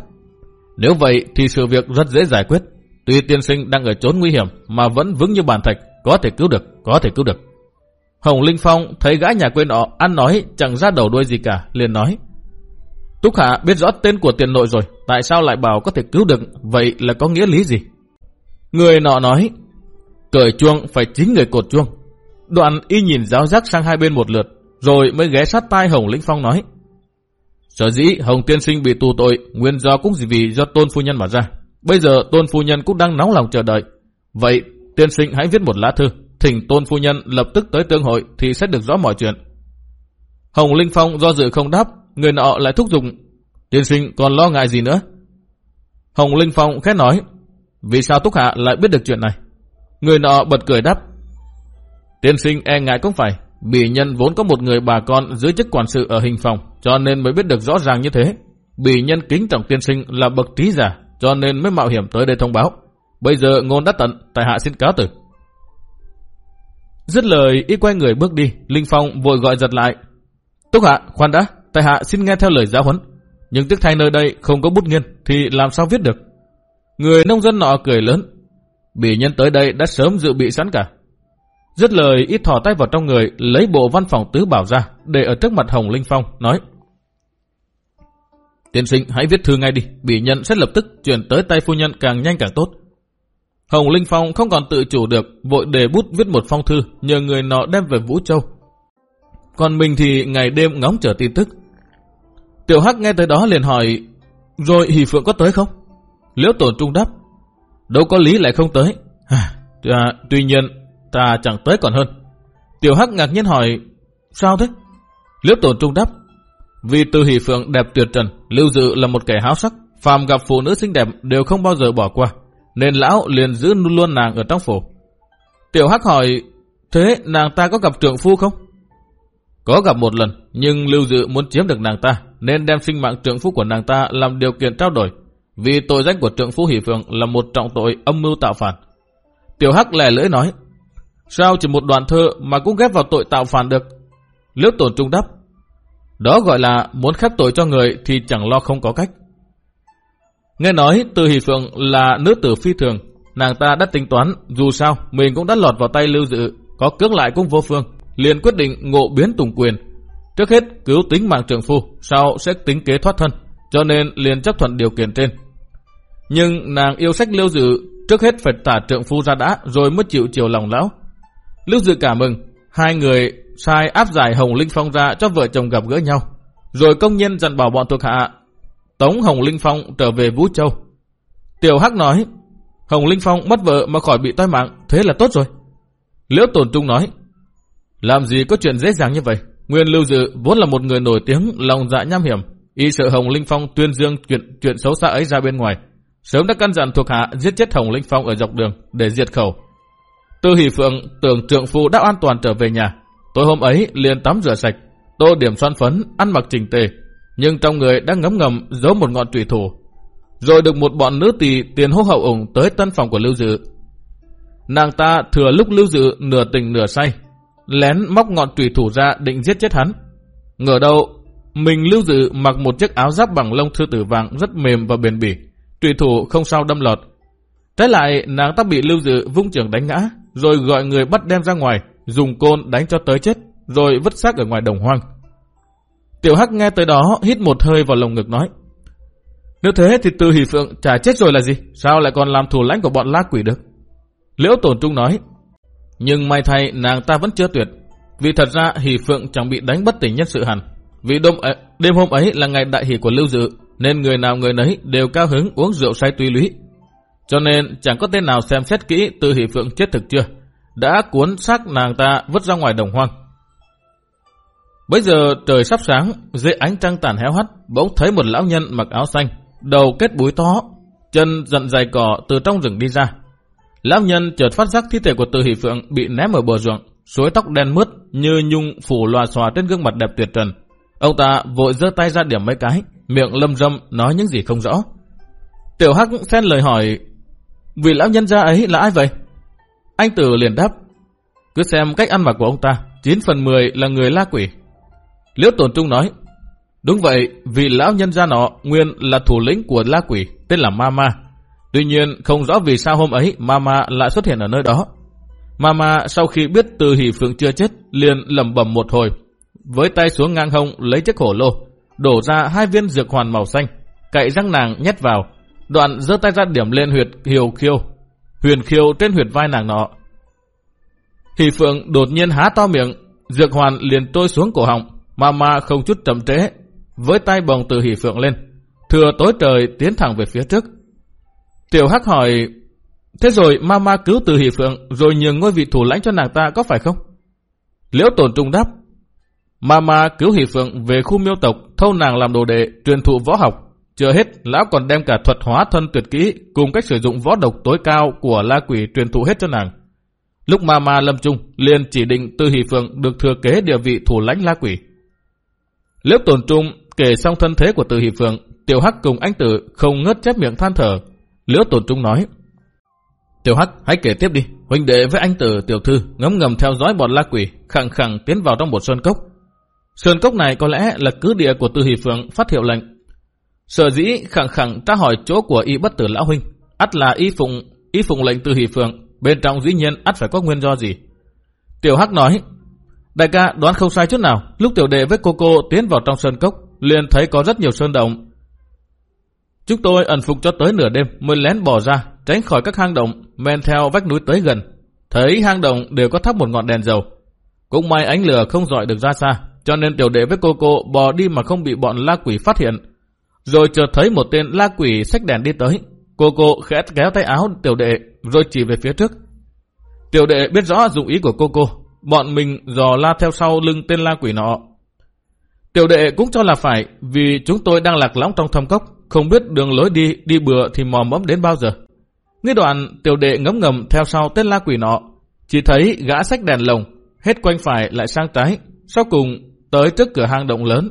nếu vậy thì sự việc rất dễ giải quyết. Tuy tiên sinh đang ở chốn nguy hiểm mà vẫn vững như bàn thạch, có thể cứu được, có thể cứu được. Hồng Linh Phong thấy gã nhà quê nọ ăn nói chẳng ra đầu đuôi gì cả, liền nói. Túc Hạ biết rõ tên của tiền nội rồi, tại sao lại bảo có thể cứu được, vậy là có nghĩa lý gì? Người nọ nói, cởi chuông phải chính người cột chuông. Đoạn y nhìn giáo giác sang hai bên một lượt, rồi mới ghé sát tai Hồng Linh Phong nói. Sở dĩ Hồng Tiên Sinh bị tù tội, nguyên do cũng vì do tôn phu nhân mà ra. Bây giờ tôn phu nhân cũng đang nóng lòng chờ đợi. Vậy, tiên sinh hãy viết một lá thư, thỉnh tôn phu nhân lập tức tới tương hội thì sẽ được rõ mọi chuyện. Hồng Linh Phong do dự không đáp, người nọ lại thúc giục. Tiên sinh còn lo ngại gì nữa? Hồng Linh Phong khét nói, vì sao Túc Hạ lại biết được chuyện này? Người nọ bật cười đáp, tiên sinh e ngại cũng phải, Bỉ nhân vốn có một người bà con dưới chức quản sự ở hình phòng, cho nên mới biết được rõ ràng như thế. Bỉ nhân kính trọng tiên sinh là bậc trí giả, cho nên mới mạo hiểm tới đây thông báo. Bây giờ ngôn đã tận, tại hạ xin cáo từ. Dứt lời, y quay người bước đi, Linh Phong vội gọi giật lại. Túc hạ, khoan đã, tại hạ xin nghe theo lời giáo huấn. Nhưng tiếc thay nơi đây không có bút nghiên, thì làm sao viết được? Người nông dân nọ cười lớn. Bỉ nhân tới đây đã sớm dự bị sẵn cả. Dứt lời ít thò tay vào trong người, lấy bộ văn phòng tứ bảo ra, để ở trước mặt Hồng Linh Phong, nói. Tiên sinh hãy viết thư ngay đi, bị nhân sẽ lập tức chuyển tới tay phu nhân càng nhanh càng tốt. Hồng Linh Phong không còn tự chủ được, vội đề bút viết một phong thư, nhờ người nọ đem về Vũ Châu. Còn mình thì ngày đêm ngóng chờ tin tức. Tiểu Hắc nghe tới đó liền hỏi, rồi Hỷ Phượng có tới không? Liễu Tổn Trung đáp, đâu có lý lại không tới. À, tuy nhiên, ta chẳng tới còn hơn. Tiểu Hắc ngạc nhiên hỏi, sao thế? Liễu Tổn Trung đáp, vì từ Hỷ Phượng đẹp tuyệt trần, Lưu Dự là một kẻ háo sắc, phàm gặp phụ nữ xinh đẹp đều không bao giờ bỏ qua, nên lão liền giữ luôn nàng ở trong phủ. Tiểu Hắc hỏi, thế nàng ta có gặp trưởng phu không? Có gặp một lần, nhưng Lưu Dự muốn chiếm được nàng ta, nên đem sinh mạng trưởng phu của nàng ta làm điều kiện trao đổi. Vì tội danh của trưởng phu Hỷ Phượng là một trọng tội âm mưu tạo phản. Tiểu Hắc lẻ lưỡi nói, sao chỉ một đoạn thơ mà cũng ghép vào tội tạo phản được? Liễu tổn trung đáp, đó gọi là muốn khép tội cho người thì chẳng lo không có cách. Nghe nói Từ Hỷ Phượng là nữ tử phi thường, nàng ta đã tính toán, dù sao mình cũng đã lọt vào tay lưu dự, có cưỡng lại cũng vô phương, liền quyết định ngộ biến tùng quyền. Trước hết cứu tính mạng trưởng phu, sau sẽ tính kế thoát thân, cho nên liền chấp thuận điều kiện trên. Nhưng nàng yêu sách lưu dự, trước hết phải tả trượng phu ra đã, rồi mới chịu chiều lòng lão. Lưu dự cảm mừng, hai người sai áp giải Hồng Linh Phong ra cho vợ chồng gặp gỡ nhau, rồi công nhân dặn bảo bọn thuộc hạ tống Hồng Linh Phong trở về Vũ Châu. Tiểu Hắc nói, Hồng Linh Phong mất vợ mà khỏi bị tai mạng, thế là tốt rồi. Liễu Tồn Trung nói, làm gì có chuyện dễ dàng như vậy? Nguyên Lưu Dự vốn là một người nổi tiếng, lòng dạ nham hiểm, y sợ Hồng Linh Phong tuyên dương chuyện chuyện xấu xa ấy ra bên ngoài, sớm đã căn dặn thuộc hạ giết chết Hồng Linh Phong ở dọc đường để diệt khẩu. Tư Hỷ Phượng tưởng trượng phu đã an toàn trở về nhà, Tối hôm ấy liền tắm rửa sạch, tô điểm xoan phấn, ăn mặc chỉnh tề, nhưng trong người đang ngấm ngầm giấu một ngọn trùy thủ. Rồi được một bọn nữ tỳ tiền hô hậu ủng tới tân phòng của Lưu Dự. Nàng ta thừa lúc Lưu Dự nửa tình nửa say, lén móc ngọn trùy thủ ra định giết chết hắn. Ngờ đâu, mình Lưu Dự mặc một chiếc áo giáp bằng lông thư tử vàng rất mềm và bền bỉ, trùy thủ không sao đâm lọt. Trái lại, nàng ta bị Lưu Dự vung trường đánh ngã, rồi gọi người bắt đem ra ngoài, dùng côn đánh cho tới chết, rồi vứt xác ở ngoài đồng hoang. Tiểu Hắc nghe tới đó hít một hơi vào lồng ngực nói. Nếu thế thì Tư hỷ phượng chả chết rồi là gì? Sao lại còn làm thủ lãnh của bọn lá quỷ được? Liễu tổn trung nói. Nhưng may thay nàng ta vẫn chưa tuyệt. Vì thật ra hỷ phượng chẳng bị đánh bất tỉnh nhất sự hẳn. Vì đêm, ấy, ờ, đêm hôm ấy là ngày đại hỷ của lưu dự, nên người nào người nấy đều cao hứng uống rượu say tuy lũy. Cho nên chẳng có tên nào xem xét kỹ Tư hỷ phượng chết thực chưa đã cuốn xác nàng ta vứt ra ngoài đồng hoang. Bây giờ trời sắp sáng, dưới ánh trăng tàn héo hắt, bỗng thấy một lão nhân mặc áo xanh, đầu kết búi to, chân dặn dài cỏ từ trong rừng đi ra. Lão nhân chợt phát giác thi thể của Từ Hỷ Phượng bị ném ở bờ ruộng, suối tóc đen mướt như nhung phủ loà xòa trên gương mặt đẹp tuyệt trần. Ông ta vội giơ tay ra điểm mấy cái, miệng lâm râm nói những gì không rõ. Tiểu Hắc xen lời hỏi, vị lão nhân gia ấy là ai vậy? Anh Tử liền đáp, cứ xem cách ăn mặc của ông ta, 9 phần 10 là người la quỷ. Liễu Tồn Trung nói, đúng vậy, vì lão nhân gia nọ nguyên là thủ lĩnh của la quỷ, tên là Mama. Tuy nhiên, không rõ vì sao hôm ấy Mama lại xuất hiện ở nơi đó. Mama sau khi biết từ hỷ phượng chưa chết, liền lẩm bẩm một hồi, với tay xuống ngang hông lấy chiếc hổ lô, đổ ra hai viên dược hoàn màu xanh, cậy răng nàng nhét vào, đoạn giơ tay ra điểm lên huyệt hiều khiêu, huyền khiêu trên huyệt vai nàng nọ. Hỷ phượng đột nhiên há to miệng, dược hoàn liền trôi xuống cổ họng, Mama không chút chậm trễ, với tay bồng từ hỷ phượng lên, thừa tối trời tiến thẳng về phía trước. Tiểu Hắc hỏi, thế rồi Mama cứu từ hỷ phượng rồi nhường ngôi vị thủ lãnh cho nàng ta có phải không? Liễu tổn trung đáp, Mama cứu hỷ phượng về khu miêu tộc, thâu nàng làm đồ đệ, truyền thụ võ học, chưa hết, lão còn đem cả thuật hóa thân tuyệt kỹ cùng cách sử dụng võ độc tối cao của la quỷ truyền thụ hết cho nàng. Lúc Mama lâm trung, liền chỉ định Tư Hỷ Phượng được thừa kế địa vị thủ lãnh la quỷ lớp tồn trung kể xong thân thế của Tư Hỷ Phượng, Tiểu Hắc cùng anh Tử không ngớt chép miệng than thở. Liễu tồn trung nói, Tiểu Hắc, hãy kể tiếp đi. Huynh đệ với anh Tử tiểu thư ngấm ngầm theo dõi bọn la quỷ, khẳng khẳng tiến vào trong một sơn cốc. Sơn cốc này có lẽ là cứ địa của Tư Hỷ Phượng phát hiệu lệnh Sở dĩ khẳng khẳng tra hỏi chỗ của y bất tử lão huynh, ắt là y phụng, y phụng lệnh từ hỷ phượng, bên trong dĩ nhiên ắt phải có nguyên do gì. Tiểu Hắc nói, đại ca đoán không sai chút nào, lúc tiểu đệ với cô cô tiến vào trong sơn cốc, liền thấy có rất nhiều sơn động. Chúng tôi ẩn phục cho tới nửa đêm mới lén bỏ ra, tránh khỏi các hang động, men theo vách núi tới gần. Thấy hang động đều có thắp một ngọn đèn dầu. Cũng may ánh lửa không dọi được ra xa, cho nên tiểu đệ với cô cô bò đi mà không bị bọn la quỷ phát hiện, rồi chợt thấy một tên la quỷ xách đèn đi tới. Cô cô khẽ kéo tay áo tiểu đệ rồi chỉ về phía trước. Tiểu đệ biết rõ dụng ý của cô cô. Bọn mình dò la theo sau lưng tên la quỷ nọ. Tiểu đệ cũng cho là phải vì chúng tôi đang lạc lõng trong thâm cốc. Không biết đường lối đi, đi bừa thì mò mẫm đến bao giờ. Nghe đoạn tiểu đệ ngấm ngầm theo sau tên la quỷ nọ. Chỉ thấy gã sách đèn lồng, hết quanh phải lại sang trái. Sau cùng tới trước cửa hang động lớn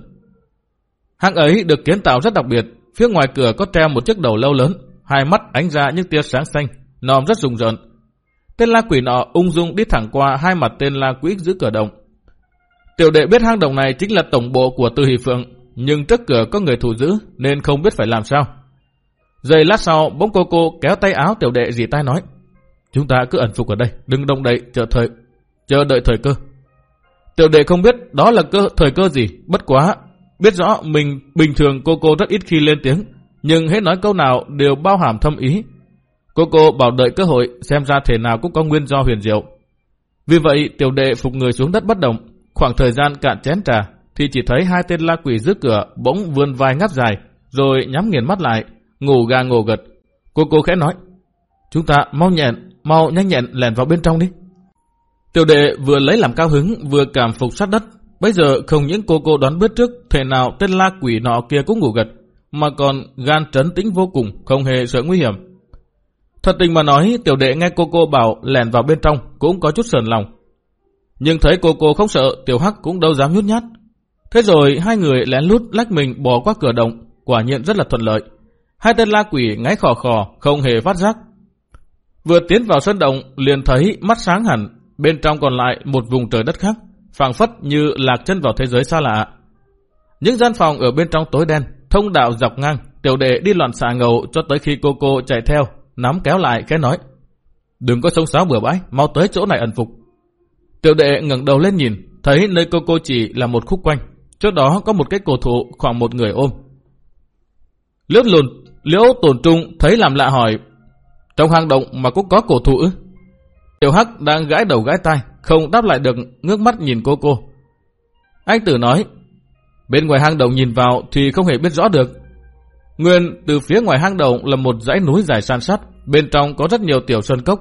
Hang ấy được kiến tạo rất đặc biệt, phía ngoài cửa có treo một chiếc đầu lâu lớn, hai mắt ánh ra những tia sáng xanh, nòm rất rùng rợn. Tên la quỷ nọ ung dung đi thẳng qua hai mặt tên la quỷ giữ cửa động. Tiểu đệ biết hang động này chính là tổng bộ của Từ Hỷ Phượng, nhưng trước cửa có người thủ giữ nên không biết phải làm sao. Giây lát sau, bỗng cô cô kéo tay áo tiểu đệ dì tai nói. Chúng ta cứ ẩn phục ở đây, đừng động đậy, chờ thời, chờ đợi thời cơ. Tiểu đệ không biết đó là cơ thời cơ gì, bất quá. Biết rõ mình bình thường cô cô rất ít khi lên tiếng, nhưng hết nói câu nào đều bao hàm thâm ý. Cô cô bảo đợi cơ hội xem ra thể nào cũng có nguyên do huyền diệu. Vì vậy tiểu đệ phục người xuống đất bất động, khoảng thời gian cạn chén trà thì chỉ thấy hai tên la quỷ dưới cửa bỗng vươn vai ngáp dài rồi nhắm nghiền mắt lại, ngủ gà ngủ gật. Cô cô khẽ nói, chúng ta mau nhẹn, mau nhanh nhẹn lèn vào bên trong đi. Tiểu đệ vừa lấy làm cao hứng vừa cảm phục sát đất. Bây giờ không những cô cô đoán biết trước thể nào tên la quỷ nọ kia cũng ngủ gật, mà còn gan trấn tĩnh vô cùng, không hề sợ nguy hiểm. Thật tình mà nói, tiểu đệ nghe cô cô bảo lèn vào bên trong cũng có chút sờn lòng. Nhưng thấy cô cô không sợ, tiểu hắc cũng đâu dám nhút nhát. Thế rồi hai người lén lút lách mình bỏ qua cửa động, quả nhiên rất là thuận lợi. Hai tên la quỷ ngáy khò khò, không hề phát giác. Vừa tiến vào sân động, liền thấy mắt sáng hẳn, bên trong còn lại một vùng trời đất khác, phảng phất như lạc chân vào thế giới xa lạ. Những gian phòng ở bên trong tối đen, thông đạo dọc ngang, tiểu đệ đi loạn xạ ngầu cho tới khi cô cô chạy theo, nắm kéo lại cái nói. Đừng có sống sáo bừa bãi, mau tới chỗ này ẩn phục. Tiểu đệ ngẩng đầu lên nhìn, thấy nơi cô cô chỉ là một khúc quanh. Trước đó có một cái cổ thụ khoảng một người ôm. Liễu lùn, liễu tổn trung thấy làm lạ hỏi, trong hang động mà cũng có cổ thụ ư? Tiểu Hắc đang gãi đầu gãi tai, không đáp lại được, ngước mắt nhìn cô cô. Anh Tử nói, bên ngoài hang động nhìn vào thì không hề biết rõ được. Nguyên từ phía ngoài hang động là một dãy núi dài san sát, bên trong có rất nhiều tiểu sơn cốc.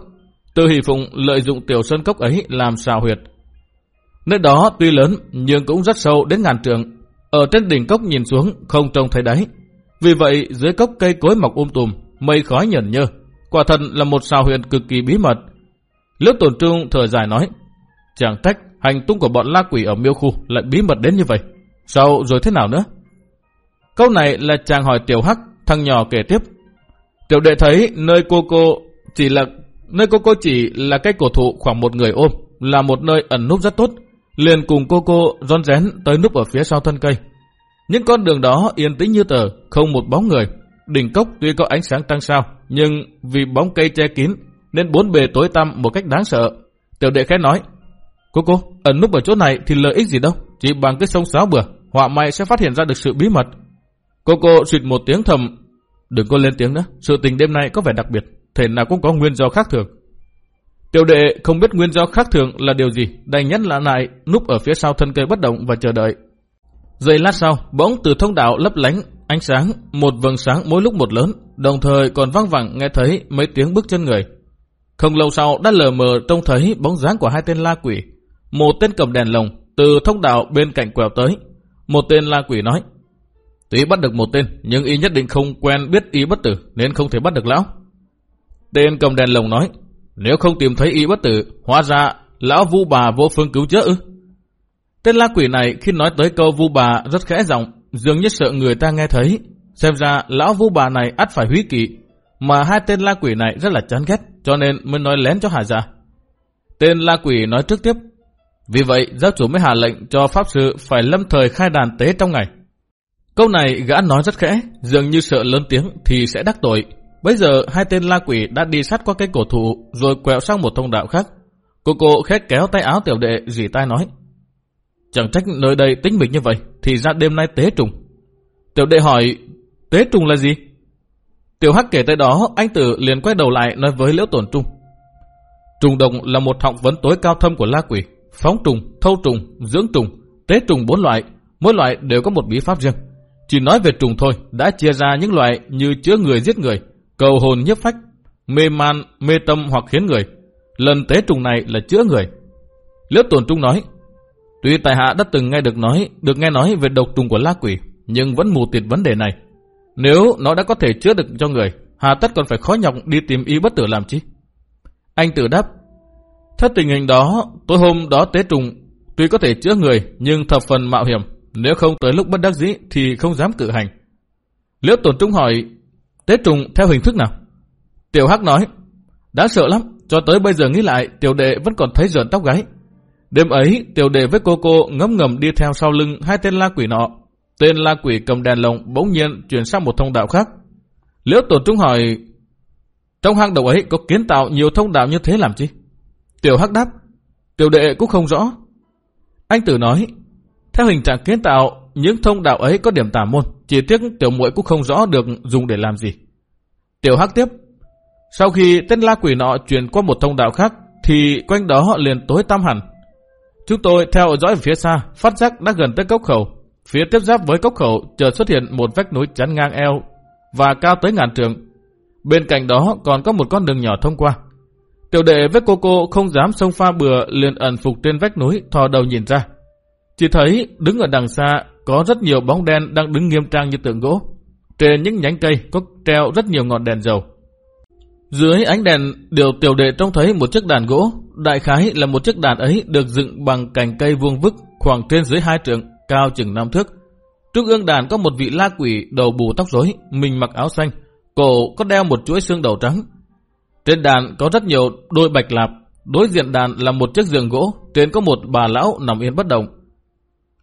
Từ Hỷ Phụng lợi dụng tiểu sơn cốc ấy làm xào huyệt. Nơi đó tuy lớn nhưng cũng rất sâu đến ngàn trượng. Ở trên đỉnh cốc nhìn xuống không trông thấy đáy. Vì vậy dưới cốc cây cối mọc um tùm, mây khói nhẩn nhơ. Quả thật là một xào huyệt cực kỳ bí mật. Liễu tổn trung thở dài nói, chẳng trách hành tung của bọn la quỷ ở miêu khu lại bí mật đến như vậy. Sau rồi thế nào nữa? Câu này là chàng hỏi tiểu hắc, thằng nhỏ kể tiếp. Tiểu đệ thấy nơi cô cô chỉ là nơi cô cô chỉ là cái cổ thụ khoảng một người ôm, là một nơi ẩn núp rất tốt. Liền cùng cô cô rón rén tới núp ở phía sau thân cây. Những con đường đó yên tĩnh như tờ, không một bóng người. Đỉnh cốc tuy có ánh sáng tăng sao, nhưng vì bóng cây che kín nên bốn bề tối tăm một cách đáng sợ. Tiểu đệ khẽ nói, Cô cô, ẩn núp ở chỗ này thì lợi ích gì đâu, chỉ bằng cái sông sáo bừa, họa may sẽ phát hiện ra được sự bí mật. Cô cô suyệt một tiếng thầm, đừng có lên tiếng nữa, sự tình đêm nay có vẻ đặc biệt, thể nào cũng có nguyên do khác thường. Tiểu đệ không biết nguyên do khác thường là điều gì, đành nhất lạ lại, núp ở phía sau thân cây bất động và chờ đợi. Giây lát sau, bỗng từ thông đạo lấp lánh, ánh sáng, một vầng sáng mỗi lúc một lớn, đồng thời còn vang vẳng nghe thấy mấy tiếng bước chân người. Không lâu sau đã lờ mờ trông thấy bóng dáng của hai tên la quỷ. Một tên cầm đèn lồng từ thông đạo bên cạnh quẹo tới. Một tên la quỷ nói, Tuy bắt được một tên, nhưng y nhất định không quen biết y bất tử, nên không thể bắt được lão. Tên cầm đèn lồng nói, nếu không tìm thấy y bất tử, hóa ra lão vu bà vô phương cứu chữa ư. Tên la quỷ này khi nói tới câu vu bà rất khẽ giọng, dường như sợ người ta nghe thấy. Xem ra lão vu bà này ắt phải húy kỵ, mà hai tên la quỷ này rất là chán ghét, cho nên mới nói lén cho Hà Gia. Tên la quỷ nói trước tiếp, vì vậy giáo chủ mới hạ lệnh cho pháp sư phải lâm thời khai đàn tế trong ngày. Câu này gã nói rất khẽ, dường như sợ lớn tiếng thì sẽ đắc tội. Bây giờ hai tên la quỷ đã đi sát qua cái cổ thụ rồi quẹo sang một thông đạo khác. Cô cô khét kéo tay áo tiểu đệ dì tai nói. Chẳng trách nơi đây tính mình như vậy, thì ra đêm nay tế trùng. Tiểu đệ hỏi, tế trùng là gì? Tiểu Hắc kể tới đó, anh Tử liền quay đầu lại nói với Liễu Tổn Trung. Trùng đồng là một học vấn tối cao thâm của la quỷ, phóng trùng, thâu trùng, dưỡng trùng, tế trùng bốn loại, mỗi loại đều có một bí pháp riêng. Chỉ nói về trùng thôi, đã chia ra những loại như chữa người giết người, cầu hồn nhấp phách, mê man, mê tâm hoặc khiến người. Lần tế trùng này là chữa người. Liễu Tổn Trung nói, tuy tại hạ đã từng nghe được nói, được nghe nói về độc trùng của la quỷ, nhưng vẫn mù tịt vấn đề này. Nếu nó đã có thể chữa được cho người, hà tất còn phải khó nhọc đi tìm y bất tử làm chi? Anh tự đáp, theo tình hình đó, tối hôm đó tế trùng tuy có thể chữa người nhưng thập phần mạo hiểm. Nếu không tới lúc bất đắc dĩ thì không dám cử hành. Liễu tổn trung hỏi, tết trùng theo hình thức nào? Tiểu Hắc nói, đã sợ lắm, cho tới bây giờ nghĩ lại, tiểu đệ vẫn còn thấy rợn tóc gáy. Đêm ấy, tiểu đệ với cô cô ngấm ngầm đi theo sau lưng hai tên la quỷ nọ. Tên la quỷ cầm đèn lồng bỗng nhiên chuyển sang một thông đạo khác. Liễu Tổn trung hỏi, trong hang động ấy có kiến tạo nhiều thông đạo như thế làm chi? Tiểu hắc đáp, tiểu đệ cũng không rõ. Anh tử nói, theo hình trạng kiến tạo, những thông đạo ấy có điểm tả môn, chỉ tiếc tiểu muội cũng không rõ được dùng để làm gì. Tiểu hắc tiếp, sau khi tên la quỷ nọ chuyển qua một thông đạo khác, thì quanh đó họ liền tối tăm hẳn. Chúng tôi theo dõi phía xa, phát giác đã gần tới cốc khẩu. Phía tiếp giáp với cốc khẩu chợt xuất hiện một vách núi chắn ngang eo và cao tới ngàn trường. Bên cạnh đó còn có một con đường nhỏ thông qua. Tiểu đệ với cô cô không dám xông pha bừa liền ẩn phục trên vách núi thò đầu nhìn ra. Chỉ thấy đứng ở đằng xa có rất nhiều bóng đen đang đứng nghiêm trang như tượng gỗ. Trên những nhánh cây có treo rất nhiều ngọn đèn dầu. Dưới ánh đèn, điều tiểu đệ trông thấy một chiếc đàn gỗ. Đại khái là một chiếc đàn ấy được dựng bằng cành cây vuông vức khoảng trên dưới hai trượng, cao chừng năm thước. trước ương đàn có một vị la quỷ đầu bù tóc rối, mình mặc áo xanh, cổ có đeo một chuỗi xương đầu trắng. Trên đàn có rất nhiều đôi bạch lạp, đối diện đàn là một chiếc giường gỗ, trên có một bà lão nằm yên bất động.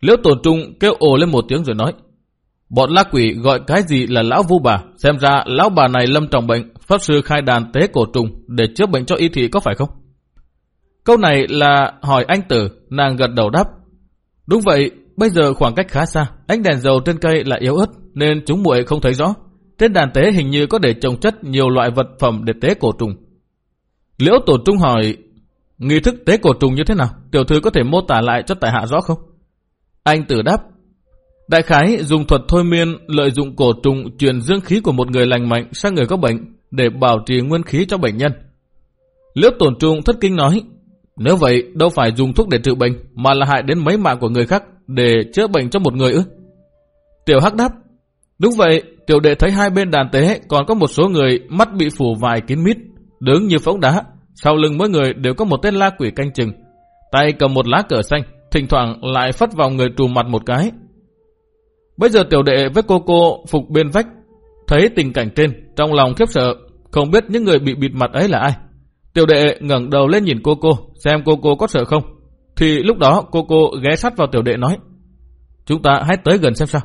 Liễu tổ trung kêu ồ lên một tiếng rồi nói, Bọn la quỷ gọi cái gì là lão vu bà, xem ra lão bà này lâm trọng bệnh, pháp sư khai đàn tế cổ trùng để chữa bệnh cho y thị có phải không? Câu này là hỏi anh tử, nàng gật đầu đáp. Đúng vậy, bây giờ khoảng cách khá xa, ánh đèn dầu trên cây là yếu ớt nên chúng muội không thấy rõ. Trên đàn tế hình như có để trồng chất nhiều loại vật phẩm để tế cổ trùng. Liễu tổ trung hỏi, nghi thức tế cổ trùng như thế nào? Tiểu thư có thể mô tả lại cho tại hạ rõ không? Anh tử đáp, Đại khái dùng thuật thôi miên lợi dụng cổ trùng truyền dương khí của một người lành mạnh sang người có bệnh để bảo trì nguyên khí cho bệnh nhân. Liễu tổn trung thất kinh nói, nếu vậy đâu phải dùng thuốc để trị bệnh mà là hại đến mấy mạng của người khác để chữa bệnh cho một người ư? Tiểu Hắc đáp, đúng vậy, tiểu đệ thấy hai bên đàn tế còn có một số người mắt bị phủ vài kín mít, đứng như phóng đá, sau lưng mỗi người đều có một tên la quỷ canh chừng, tay cầm một lá cờ xanh, thỉnh thoảng lại phất vào người trù mặt một cái, Bây giờ tiểu đệ với cô cô phục bên vách, thấy tình cảnh trên, trong lòng khiếp sợ, không biết những người bị bịt mặt ấy là ai. Tiểu đệ ngẩng đầu lên nhìn cô cô, xem cô cô có sợ không. Thì lúc đó cô cô ghé sát vào tiểu đệ nói, chúng ta hãy tới gần xem sao.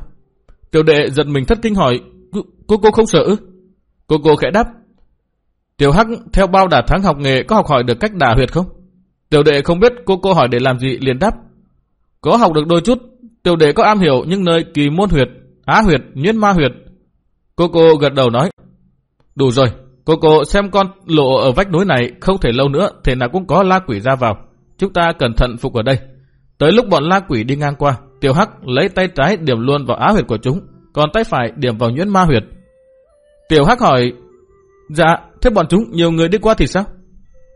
Tiểu đệ giật mình thất kinh hỏi, cô cô không sợ ư? Cô cô khẽ đáp, tiểu hắc theo bao đà tháng học nghề có học hỏi được cách đả huyệt không? Tiểu đệ không biết cô cô hỏi để làm gì liền đáp. Có học được đôi chút, Tiểu đệ có am hiểu những nơi kỳ môn huyệt, á huyệt, nhuyễn ma huyệt. Cô cô gật đầu nói. Đủ rồi, cô cô xem con lộ ở vách núi này không thể lâu nữa, thế nào cũng có la quỷ ra vào. Chúng ta cẩn thận phục ở đây. Tới lúc bọn la quỷ đi ngang qua, tiểu hắc lấy tay trái điểm luôn vào á huyệt của chúng, còn tay phải điểm vào nhuyễn ma huyệt. Tiểu hắc hỏi, dạ, thế bọn chúng nhiều người đi qua thì sao?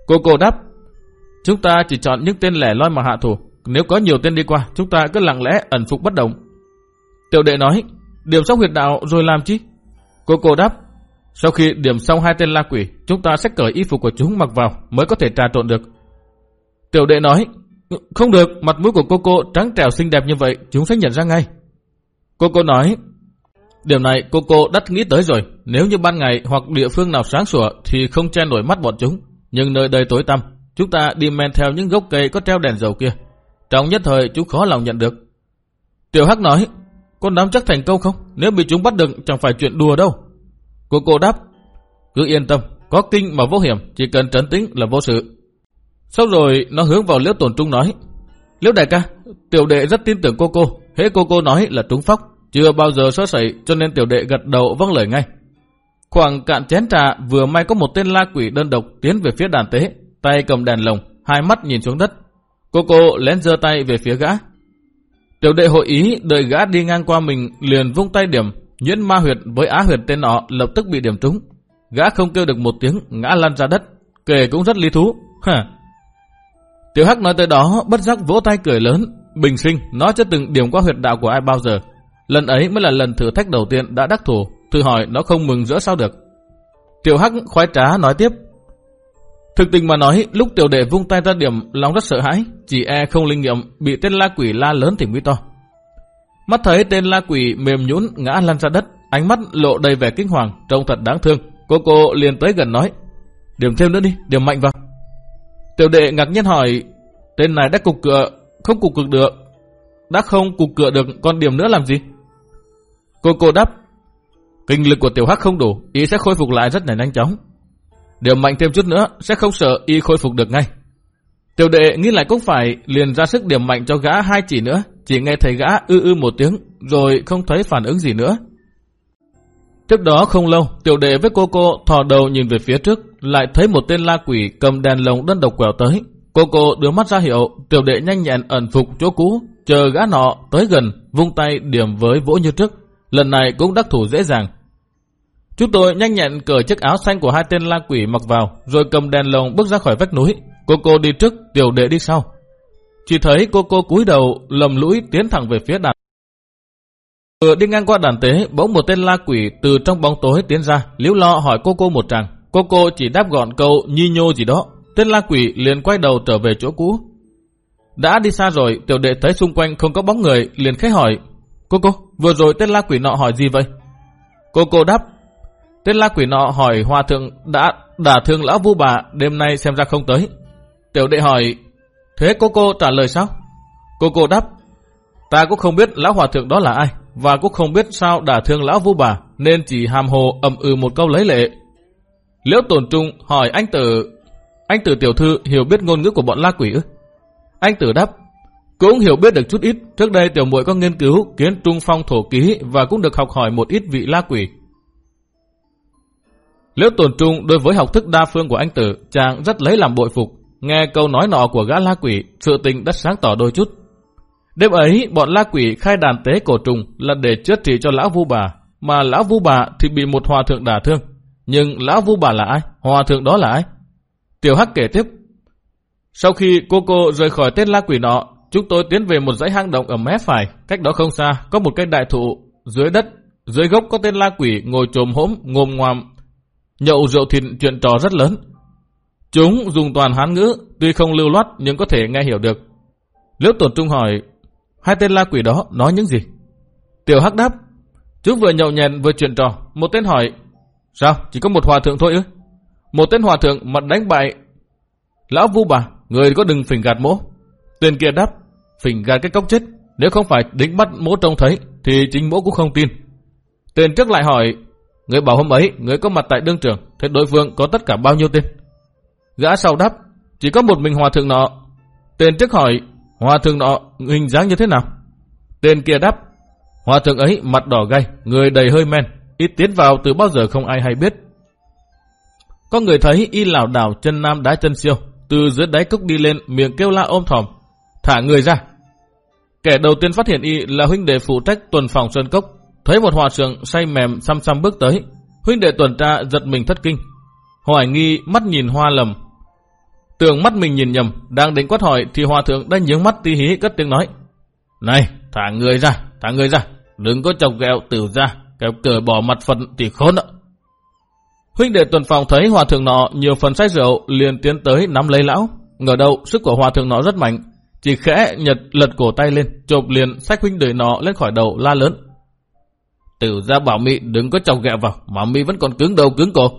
Cô cô đáp, chúng ta chỉ chọn những tên lẻ loi mà hạ thủ, nếu có nhiều tên đi qua, chúng ta cứ lặng lẽ ẩn phục bất động. Tiểu đệ nói, điểm xong huyệt đạo rồi làm chi? Cô cô đáp, sau khi điểm xong hai tên la quỷ, chúng ta sẽ cởi y phục của chúng mặc vào mới có thể trà trộn được. Tiểu đệ nói, không được, mặt mũi của cô cô trắng trẻo xinh đẹp như vậy, chúng sẽ nhận ra ngay. Cô cô nói, điểm này cô cô đắt nghĩ tới rồi, nếu như ban ngày hoặc địa phương nào sáng sủa thì không che nổi mắt bọn chúng, nhưng nơi đây tối tăm, chúng ta đi men theo những gốc cây có treo đèn dầu kia, trong nhất thời chú khó lòng nhận được. Tiểu Hắc nói, con nắm chắc thành công không? Nếu bị chúng bắt được chẳng phải chuyện đùa đâu. Cô cô đáp, cứ yên tâm, có kinh mà vô hiểm, chỉ cần trấn tĩnh là vô sự. Sau rồi nó hướng vào liễu tổn trung nói, liễu đại ca, tiểu đệ rất tin tưởng cô cô, hễ cô cô nói là trúng phóc, chưa bao giờ sơ sẩy cho nên tiểu đệ gật đầu vâng lời ngay. Khoảng cạn chén trà vừa may có một tên la quỷ đơn độc tiến về phía đàn tế, tay cầm đèn lồng, hai mắt nhìn xuống đất, Cô cô lén giơ tay về phía gã. Tiểu đệ hội ý đợi gã đi ngang qua mình liền vung tay điểm, nhuyễn ma huyệt với á huyệt tên nọ lập tức bị điểm trúng. Gã không kêu được một tiếng, ngã lăn ra đất, kể cũng rất lý thú. Hả? Tiểu Hắc nói tới đó, bất giác vỗ tay cười lớn, bình sinh, nó chưa từng điểm qua huyệt đạo của ai bao giờ. Lần ấy mới là lần thử thách đầu tiên đã đắc thủ, thử hỏi nó không mừng rỡ sao được. Tiểu Hắc khoái trá nói tiếp, Thực tình mà nói, lúc tiểu đệ vung tay ra điểm, lòng rất sợ hãi, chỉ e không linh nghiệm, bị tên la quỷ la lớn thì nguy to. Mắt thấy tên la quỷ mềm nhũn ngã lăn ra đất, ánh mắt lộ đầy vẻ kinh hoàng, trông thật đáng thương. Cô cô liền tới gần nói, điểm thêm nữa đi, điểm mạnh vào. Tiểu đệ ngạc nhiên hỏi, tên này đã cục cửa không cục cực được. Đã không cục cửa được, còn điểm nữa làm gì? Cô cô đáp, kinh lực của tiểu hắc không đủ, y sẽ khôi phục lại rất là nhanh chóng. Điểm mạnh thêm chút nữa, sẽ không sợ y khôi phục được ngay. Tiểu đệ nghĩ lại cũng phải liền ra sức điểm mạnh cho gã hai chỉ nữa, chỉ nghe thấy gã ư ư một tiếng, rồi không thấy phản ứng gì nữa. Tiếp đó không lâu, tiểu đệ với cô cô thò đầu nhìn về phía trước, lại thấy một tên la quỷ cầm đèn lồng đơn độc quẹo tới. Cô cô đưa mắt ra hiệu, tiểu đệ nhanh nhẹn ẩn phục chỗ cũ, chờ gã nọ tới gần, vung tay điểm với vỗ như trước. Lần này cũng đắc thủ dễ dàng. Chúng tôi nhanh nhẹn cởi chiếc áo xanh của hai tên la quỷ mặc vào, rồi cầm đèn lồng bước ra khỏi vách núi. Cô cô đi trước, tiểu đệ đi sau. Chỉ thấy cô cô cúi đầu, lầm lũi tiến thẳng về phía đàn. Vừa đi ngang qua đàn tế, bỗng một tên la quỷ từ trong bóng tối tiến ra, liếu lo hỏi cô cô một tràng. Cô cô chỉ đáp gọn câu nhi nhô gì đó. Tên la quỷ liền quay đầu trở về chỗ cũ. Đã đi xa rồi, tiểu đệ thấy xung quanh không có bóng người, liền khách hỏi. Cô cô, vừa rồi tên la quỷ nọ hỏi gì vậy? Cô cô đáp. Tên la quỷ nọ hỏi hòa thượng đã đả thương lão vu bà, đêm nay xem ra không tới. Tiểu đệ hỏi, thế cô cô trả lời sao? Cô cô đáp, ta cũng không biết lão hòa thượng đó là ai, và cũng không biết sao đả thương lão vu bà, nên chỉ hàm hồ ầm ừ một câu lấy lệ. Liễu tổn trung hỏi anh tử, anh tử tiểu thư hiểu biết ngôn ngữ của bọn la quỷ ư? Anh tử đáp, cũng hiểu biết được chút ít, trước đây tiểu muội có nghiên cứu kiến trung phong thổ ký và cũng được học hỏi một ít vị la quỷ. Liễu tồn trung đối với học thức đa phương của anh tử, chàng rất lấy làm bội phục, nghe câu nói nọ của gã la quỷ, sự tình đã sáng tỏ đôi chút. Đêm ấy, bọn la quỷ khai đàn tế cổ trùng là để chữa trị cho lão vu bà, mà lão vu bà thì bị một hòa thượng đả thương. Nhưng lão vu bà là ai? Hòa thượng đó là ai? Tiểu Hắc kể tiếp. Sau khi cô cô rời khỏi tên la quỷ nọ, chúng tôi tiến về một dãy hang động ở mé phải, cách đó không xa, có một cây đại thụ, dưới đất, dưới gốc có tên la quỷ ngồi trồm hỗm, ngồm ngoàm, nhậu rượu thịt chuyện trò rất lớn. Chúng dùng toàn hán ngữ, tuy không lưu loát nhưng có thể nghe hiểu được. Liễu tổn trung hỏi, hai tên la quỷ đó nói những gì? Tiểu Hắc đáp, chúng vừa nhậu nhẹn vừa chuyện trò. Một tên hỏi, sao chỉ có một hòa thượng thôi ư? Một tên hòa thượng mặt đánh bại. Lão vu bà, người có đừng phỉnh gạt mỗ. Tên kia đáp, phỉnh gạt cái cốc chết. Nếu không phải đính bắt mỗ trông thấy, thì chính mỗ cũng không tin. Tên trước lại hỏi, người bảo hôm ấy, người có mặt tại đương trường, thế đối phương có tất cả bao nhiêu tên? Gã sau đáp, chỉ có một mình hòa thượng nọ. Tên trước hỏi, hòa thượng nọ hình dáng như thế nào? Tên kia đáp, hòa thượng ấy mặt đỏ gay, người đầy hơi men, ít tiến vào từ bao giờ không ai hay biết. Có người thấy y lảo đảo chân nam đá chân siêu, từ dưới đáy cốc đi lên miệng kêu la ôm thòm, thả người ra. Kẻ đầu tiên phát hiện y là huynh đệ phụ trách tuần phòng sơn cốc, thấy một hòa sượng say mềm xăm xăm bước tới, huynh đệ tuần tra giật mình thất kinh, hoài nghi mắt nhìn hoa lầm. Tưởng mắt mình nhìn nhầm, đang định quát hỏi thì hòa thượng đã nhướng mắt tí hí cất tiếng nói. Này, thả người ra, thả người ra, đừng có chọc ghẹo tử ra, kẻo cởi bỏ mặt Phật thì khốn ạ. Huynh đệ tuần phòng thấy hòa thượng nọ nhiều phần say rượu liền tiến tới nắm lấy lão. Ngờ đâu sức của hòa thượng nọ rất mạnh, chỉ khẽ nhật lật cổ tay lên, chộp liền sách huynh đệ nọ lên khỏi đầu la lớn. Tiểu ra bảo mị đừng có chọc ghẹo vào, mà mị vẫn còn cứng đầu cứng cổ.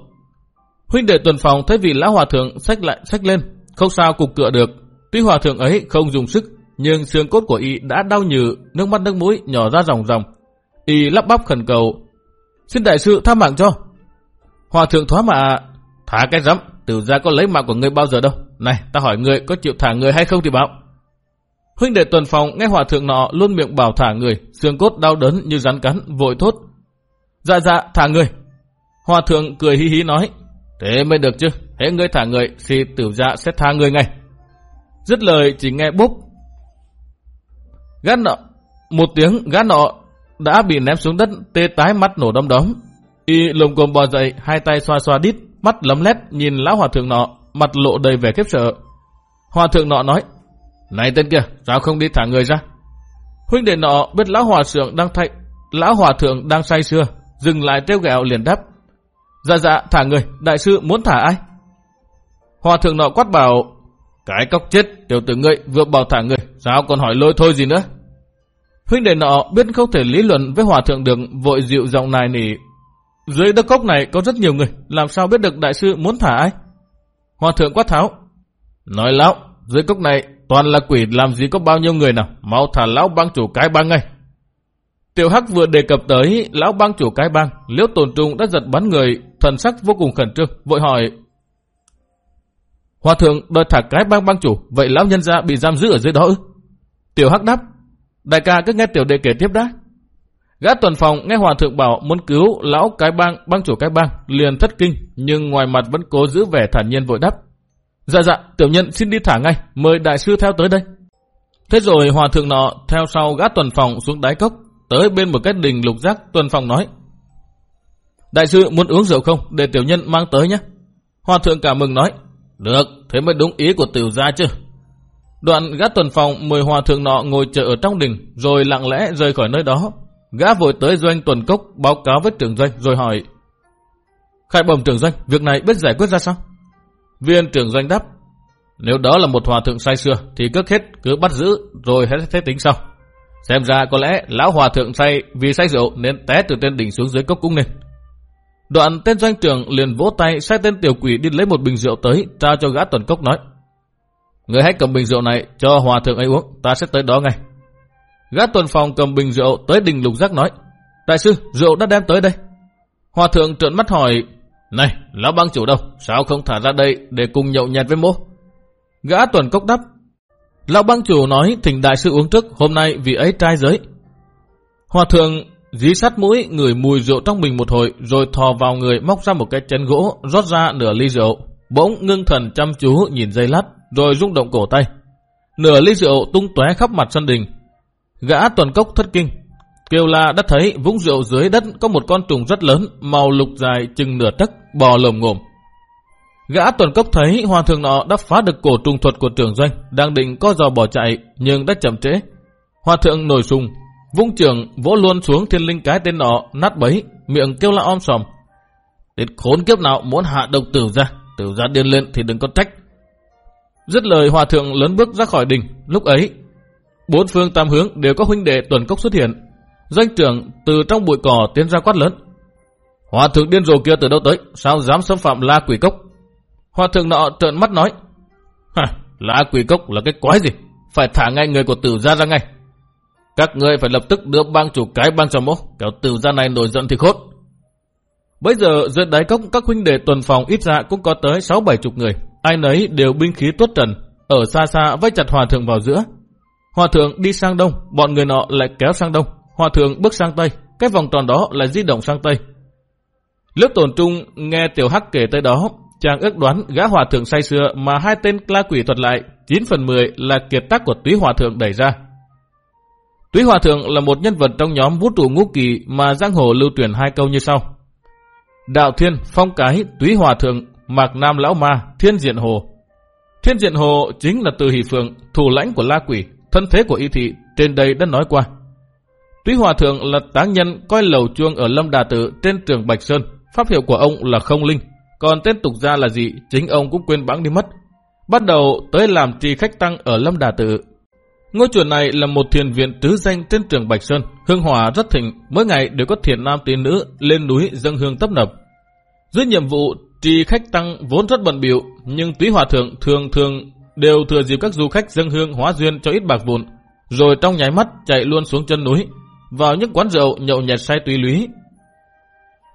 Huynh đệ tuần phòng thấy vị lão hòa thượng sách lại sách lên, không sao cục cựa được. Tuy hòa thượng ấy không dùng sức, nhưng xương cốt của y đã đau nhừ, nước mắt nước mũi nhỏ ra ròng ròng. Y lắp bắp khẩn cầu, xin đại sư tha mạng cho. Hòa thượng thoá mà, thả cái rắm, tiểu ra có lấy mạng của ngươi bao giờ đâu. Này, ta hỏi ngươi có chịu thả người hay không thì bảo. Huynh đệ tuần phòng nghe hòa thượng nọ luôn miệng bảo thả người, xương cốt đau đớn như rắn cắn, vội thốt. Dạ dạ, thả người. Hòa thượng cười hí hí nói, thế mới được chứ, hễ ngươi thả người thì tử dạ sẽ tha người ngay. Dứt lời chỉ nghe búp. Gắt nọ, một tiếng gắt nọ đã bị ném xuống đất, tê tái mắt nổ đom đóm. Y lồng cồm bò dậy, hai tay xoa xoa đít, mắt lấm lét nhìn lão hòa thượng nọ, mặt lộ đầy vẻ khiếp sợ. Hòa thượng nọ nói, này tên kia, sao không đi thả người ra? Huynh đệ nọ biết lão hòa thượng đang thay, lão hòa thượng đang say sưa, dừng lại treo gẹo liền đáp. Dạ dạ, thả người, đại sư muốn thả ai? Hòa thượng nọ quát bảo, cái cóc chết, tiểu tử ngươi vừa bảo thả người, sao còn hỏi lôi thôi gì nữa? Huynh đệ nọ biết không thể lý luận với hòa thượng được, vội dịu giọng này nỉ. Dưới đất cốc này có rất nhiều người, làm sao biết được đại sư muốn thả ai? Hòa thượng quát tháo, Nói lão, dưới cốc này toàn là quỷ làm gì có bao nhiêu người nào, mau thả lão bang chủ cái bang ngay. Tiểu Hắc vừa đề cập tới lão bang chủ cái bang, liễu tồn trung đã giật bắn người, thần sắc vô cùng khẩn trương, vội hỏi. Hòa thượng đòi thả cái bang bang chủ, vậy lão nhân gia bị giam giữ ở dưới đó ư? Tiểu Hắc đáp, đại ca cứ nghe tiểu đệ kể tiếp đã. Gã tuần phòng nghe hòa thượng bảo muốn cứu lão cái bang, bang chủ cái bang, liền thất kinh, nhưng ngoài mặt vẫn cố giữ vẻ thản nhiên vội đáp. Dạ dạ, tiểu nhân xin đi thả ngay, mời đại sư theo tới đây. Thế rồi hòa thượng nọ theo sau gã tuần phòng xuống đáy cốc, tới bên một cái đình lục giác tuần phòng nói. Đại sư muốn uống rượu không, để tiểu nhân mang tới nhé. Hòa thượng cảm mừng nói, được, thế mới đúng ý của tiểu gia chứ. Đoạn gã tuần phòng mời hòa thượng nọ ngồi chờ ở trong đình, rồi lặng lẽ rời khỏi nơi đó. Gã vội tới doanh tuần cốc báo cáo với trưởng doanh rồi hỏi. Khai bẩm trưởng doanh, việc này biết giải quyết ra sao? Viên trưởng doanh đáp, nếu đó là một hòa thượng say xưa thì cất hết cứ bắt giữ rồi hết thế tính sau. Xem ra có lẽ lão hòa thượng say vì say rượu nên té từ trên đỉnh xuống dưới cốc cung nên. Đoạn tên doanh trưởng liền vỗ tay sai tên tiểu quỷ đi lấy một bình rượu tới trao cho gã tuần cốc nói. Người hãy cầm bình rượu này cho hòa thượng ấy uống, ta sẽ tới đó ngay. Gã tuần phòng cầm bình rượu tới đình lục giác nói. Đại sư, rượu đã đem tới đây. Hòa thượng trợn mắt hỏi, này, lão băng chủ đâu, sao không thả ra đây để cùng nhậu nhẹt với mô? Gã tuần cốc đắp, lão băng chủ nói thỉnh đại sư uống trước hôm nay vì ấy trai giới. Hòa thượng dí sát mũi ngửi mùi rượu trong mình một hồi, rồi thò vào người móc ra một cái chén gỗ, rót ra nửa ly rượu. Bỗng ngưng thần chăm chú nhìn dây lát, rồi rung động cổ tay. Nửa ly rượu tung tóe khắp mặt sân đình. Gã tuần cốc thất kinh, Kêu la đã thấy vũng rượu dưới đất có một con trùng rất lớn, màu lục dài chừng nửa tấc, bò lồm ngồm. Gã tuần cốc thấy hòa thượng nọ đã phá được cổ trùng thuật của trưởng doanh, đang định co giò bỏ chạy, nhưng đã chậm trễ. Hòa thượng nổi sùng, vung trường vỗ luôn xuống thiên linh cái tên nọ, nát bấy, miệng kêu la om sòm. Đến khốn kiếp nào muốn hạ độc tử ra, tử ra điên lên thì đừng có trách. Dứt lời hòa thượng lớn bước ra khỏi đình, lúc ấy, bốn phương tam hướng đều có huynh đệ tuần cốc xuất hiện, Doanh trưởng từ trong bụi cỏ tiến ra quát lớn. Hòa thượng điên rồ kia từ đâu tới, sao dám xâm phạm la quỷ cốc? Hòa thượng nọ trợn mắt nói. Hả, la quỷ cốc là cái quái gì? Phải thả ngay người của tử gia ra ngay. Các ngươi phải lập tức đưa bang chủ cái bang cho mỗ, kéo tử gia này nổi giận thì khốt. Bây giờ dưới đáy cốc các huynh đệ tuần phòng ít ra cũng có tới 6-7 chục người. Ai nấy đều binh khí tuốt trần, ở xa xa vây chặt hòa thượng vào giữa. Hòa thượng đi sang đông, bọn người nọ lại kéo sang đông, Hòa thượng bước sang Tây, cái vòng tròn đó lại di động sang Tây lớp tổn trung nghe tiểu hắc kể tới đó, chàng ước đoán gã hòa thượng say xưa mà hai tên la quỷ thuật lại, 9 phần 10 là kiệt tác của túy hòa thượng đẩy ra. Túy hòa thượng là một nhân vật trong nhóm vũ trụ ngũ kỳ mà giang hồ lưu truyền hai câu như sau. Đạo thiên, phong cái, túy hòa thượng, mạc nam lão ma, thiên diện hồ. Thiên diện hồ chính là từ hỷ phượng, thủ lãnh của la quỷ, thân thế của y thị, trên đây đã nói qua. Túy Hòa Thượng là táng nhân coi lầu chuông ở Lâm Đà Tử trên trường Bạch Sơn. Pháp hiệu của ông là không linh. Còn tên tục gia là gì, chính ông cũng quên bẵng đi mất. Bắt đầu tới làm trì khách tăng ở Lâm Đà Tử. Ngôi chùa này là một thiền viện tứ danh trên trường Bạch Sơn. Hương hòa rất thịnh, mỗi ngày đều có thiền nam tín nữ lên núi dâng hương tấp nập. Dưới nhiệm vụ trì khách tăng vốn rất bận biểu, nhưng túy hòa thượng thường thường đều thừa dịp các du khách dâng hương hóa duyên cho ít bạc vụn, rồi trong nháy mắt chạy luôn xuống chân núi, vào những quán rượu nhậu nhẹt say tùy lúy.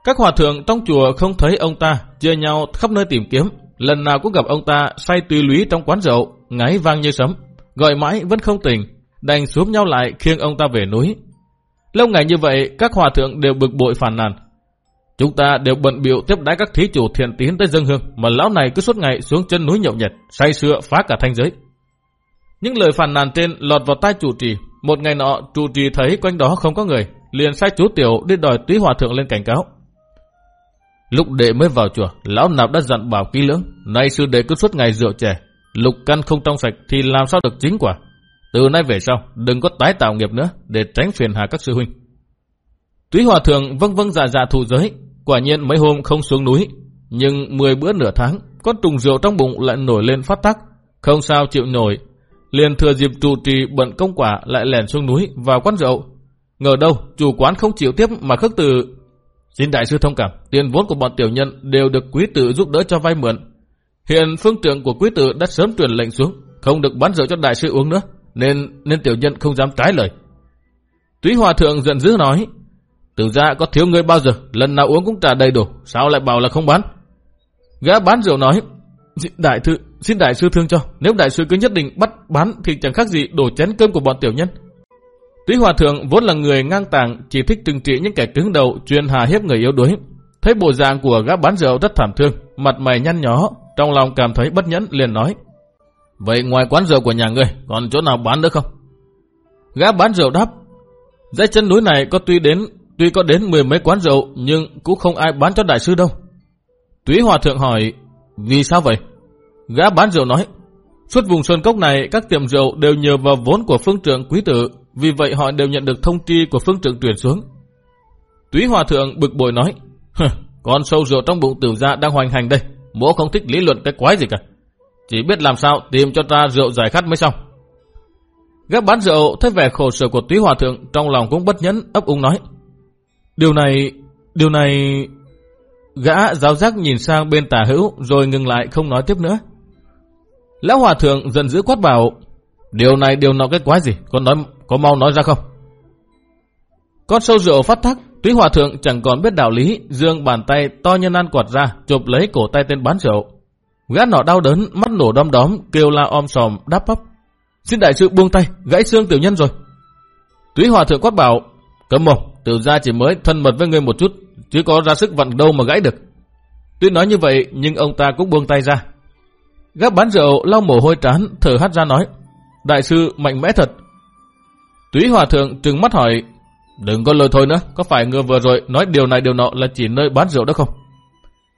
Các hòa thượng trong chùa không thấy ông ta, chia nhau khắp nơi tìm kiếm, lần nào cũng gặp ông ta say tùy lúy trong quán rượu, ngáy vang như sấm, gọi mãi vẫn không tỉnh, đành xuống nhau lại khiêng ông ta về núi. Lâu ngày như vậy, các hòa thượng đều bực bội phản nàn. Chúng ta đều bận biểu tiếp đái các thí chủ thiện tín tới dân hương, mà lão này cứ suốt ngày xuống chân núi nhậu nhật, say sưa phá cả thanh giới. Những lời phản nàn trên lọt vào tai chủ trì, một ngày nọ, trụ trì thấy quanh đó không có người, liền sai chú tiểu đi đòi túy hòa thượng lên cảnh cáo. Lúc đệ mới vào chùa, lão nạp đã dặn bảo kỹ lưỡng, nay sư đệ cứ suốt ngày rượu chè, lục căn không trong sạch thì làm sao được chính quả. Từ nay về sau, đừng có tái tạo nghiệp nữa để tránh phiền hà các sư huynh. Túy hòa thượng vâng vâng dạ dạ thụ giới, quả nhiên mấy hôm không xuống núi, nhưng 10 bữa nửa tháng, con trùng rượu trong bụng lại nổi lên phát tắc, không sao chịu nổi, liền thừa dịp trụ trì bận công quả lại lèn xuống núi vào quán rượu. Ngờ đâu, chủ quán không chịu tiếp mà khước từ. Xin đại sư thông cảm, tiền vốn của bọn tiểu nhân đều được quý tử giúp đỡ cho vay mượn. Hiện phương trưởng của quý tử đã sớm truyền lệnh xuống, không được bán rượu cho đại sư uống nữa, nên nên tiểu nhân không dám trái lời. Túy Hòa Thượng giận dữ nói, từ ra có thiếu người bao giờ, lần nào uống cũng trả đầy đủ, sao lại bảo là không bán? Gã bán rượu nói, đại thư, xin đại sư thương cho, nếu đại sư cứ nhất định bắt bán thì chẳng khác gì đổ chén cơm của bọn tiểu nhân. Túy Hòa Thượng vốn là người ngang tàng, chỉ thích trừng trị những kẻ cứng đầu, chuyên hà hiếp người yếu đuối. Thấy bộ dạng của gã bán rượu rất thảm thương, mặt mày nhăn nhó, trong lòng cảm thấy bất nhẫn liền nói. Vậy ngoài quán rượu của nhà ngươi, còn chỗ nào bán nữa không? Gã bán rượu đáp. Dãy chân núi này có tuy đến tuy có đến mười mấy quán rượu, nhưng cũng không ai bán cho đại sư đâu. Túy Hòa Thượng hỏi, vì sao vậy? Gã bán rượu nói, suốt vùng Sơn Cốc này các tiệm rượu đều nhờ vào vốn của phương trưởng quý tử, vì vậy họ đều nhận được thông tri của phương trưởng tuyển xuống. Túy Hòa Thượng bực bội nói, con sâu rượu trong bụng tử gia đang hoành hành đây, bố không thích lý luận cái quái gì cả. Chỉ biết làm sao tìm cho ta rượu giải khát mới xong. Gác bán rượu thấy vẻ khổ sở của túy hòa thượng trong lòng cũng bất nhẫn ấp úng nói. Điều này, điều này... Gã giáo giác nhìn sang bên tà hữu rồi ngừng lại không nói tiếp nữa. Lão hòa thượng giận dữ quát bảo Điều này điều nọ cái quái gì Con nói có mau nói ra không Con sâu rượu phát thắc Túy hòa thượng chẳng còn biết đạo lý Dương bàn tay to nhân ăn quạt ra Chụp lấy cổ tay tên bán rượu Gã nọ đau đớn mắt nổ đom đóm Kêu la om sòm đáp bắp Xin đại sự buông tay gãy xương tiểu nhân rồi Túy hòa thượng quát bảo Cấm mồm tiểu gia chỉ mới thân mật với ngươi một chút Chứ có ra sức vặn đâu mà gãy được Tuy nói như vậy nhưng ông ta cũng buông tay ra Gã bán rượu lau mồ hôi trán, thở hắt ra nói. Đại sư mạnh mẽ thật. Túy hòa thượng trừng mắt hỏi. Đừng có lời thôi nữa, có phải người vừa rồi nói điều này điều nọ là chỉ nơi bán rượu đó không?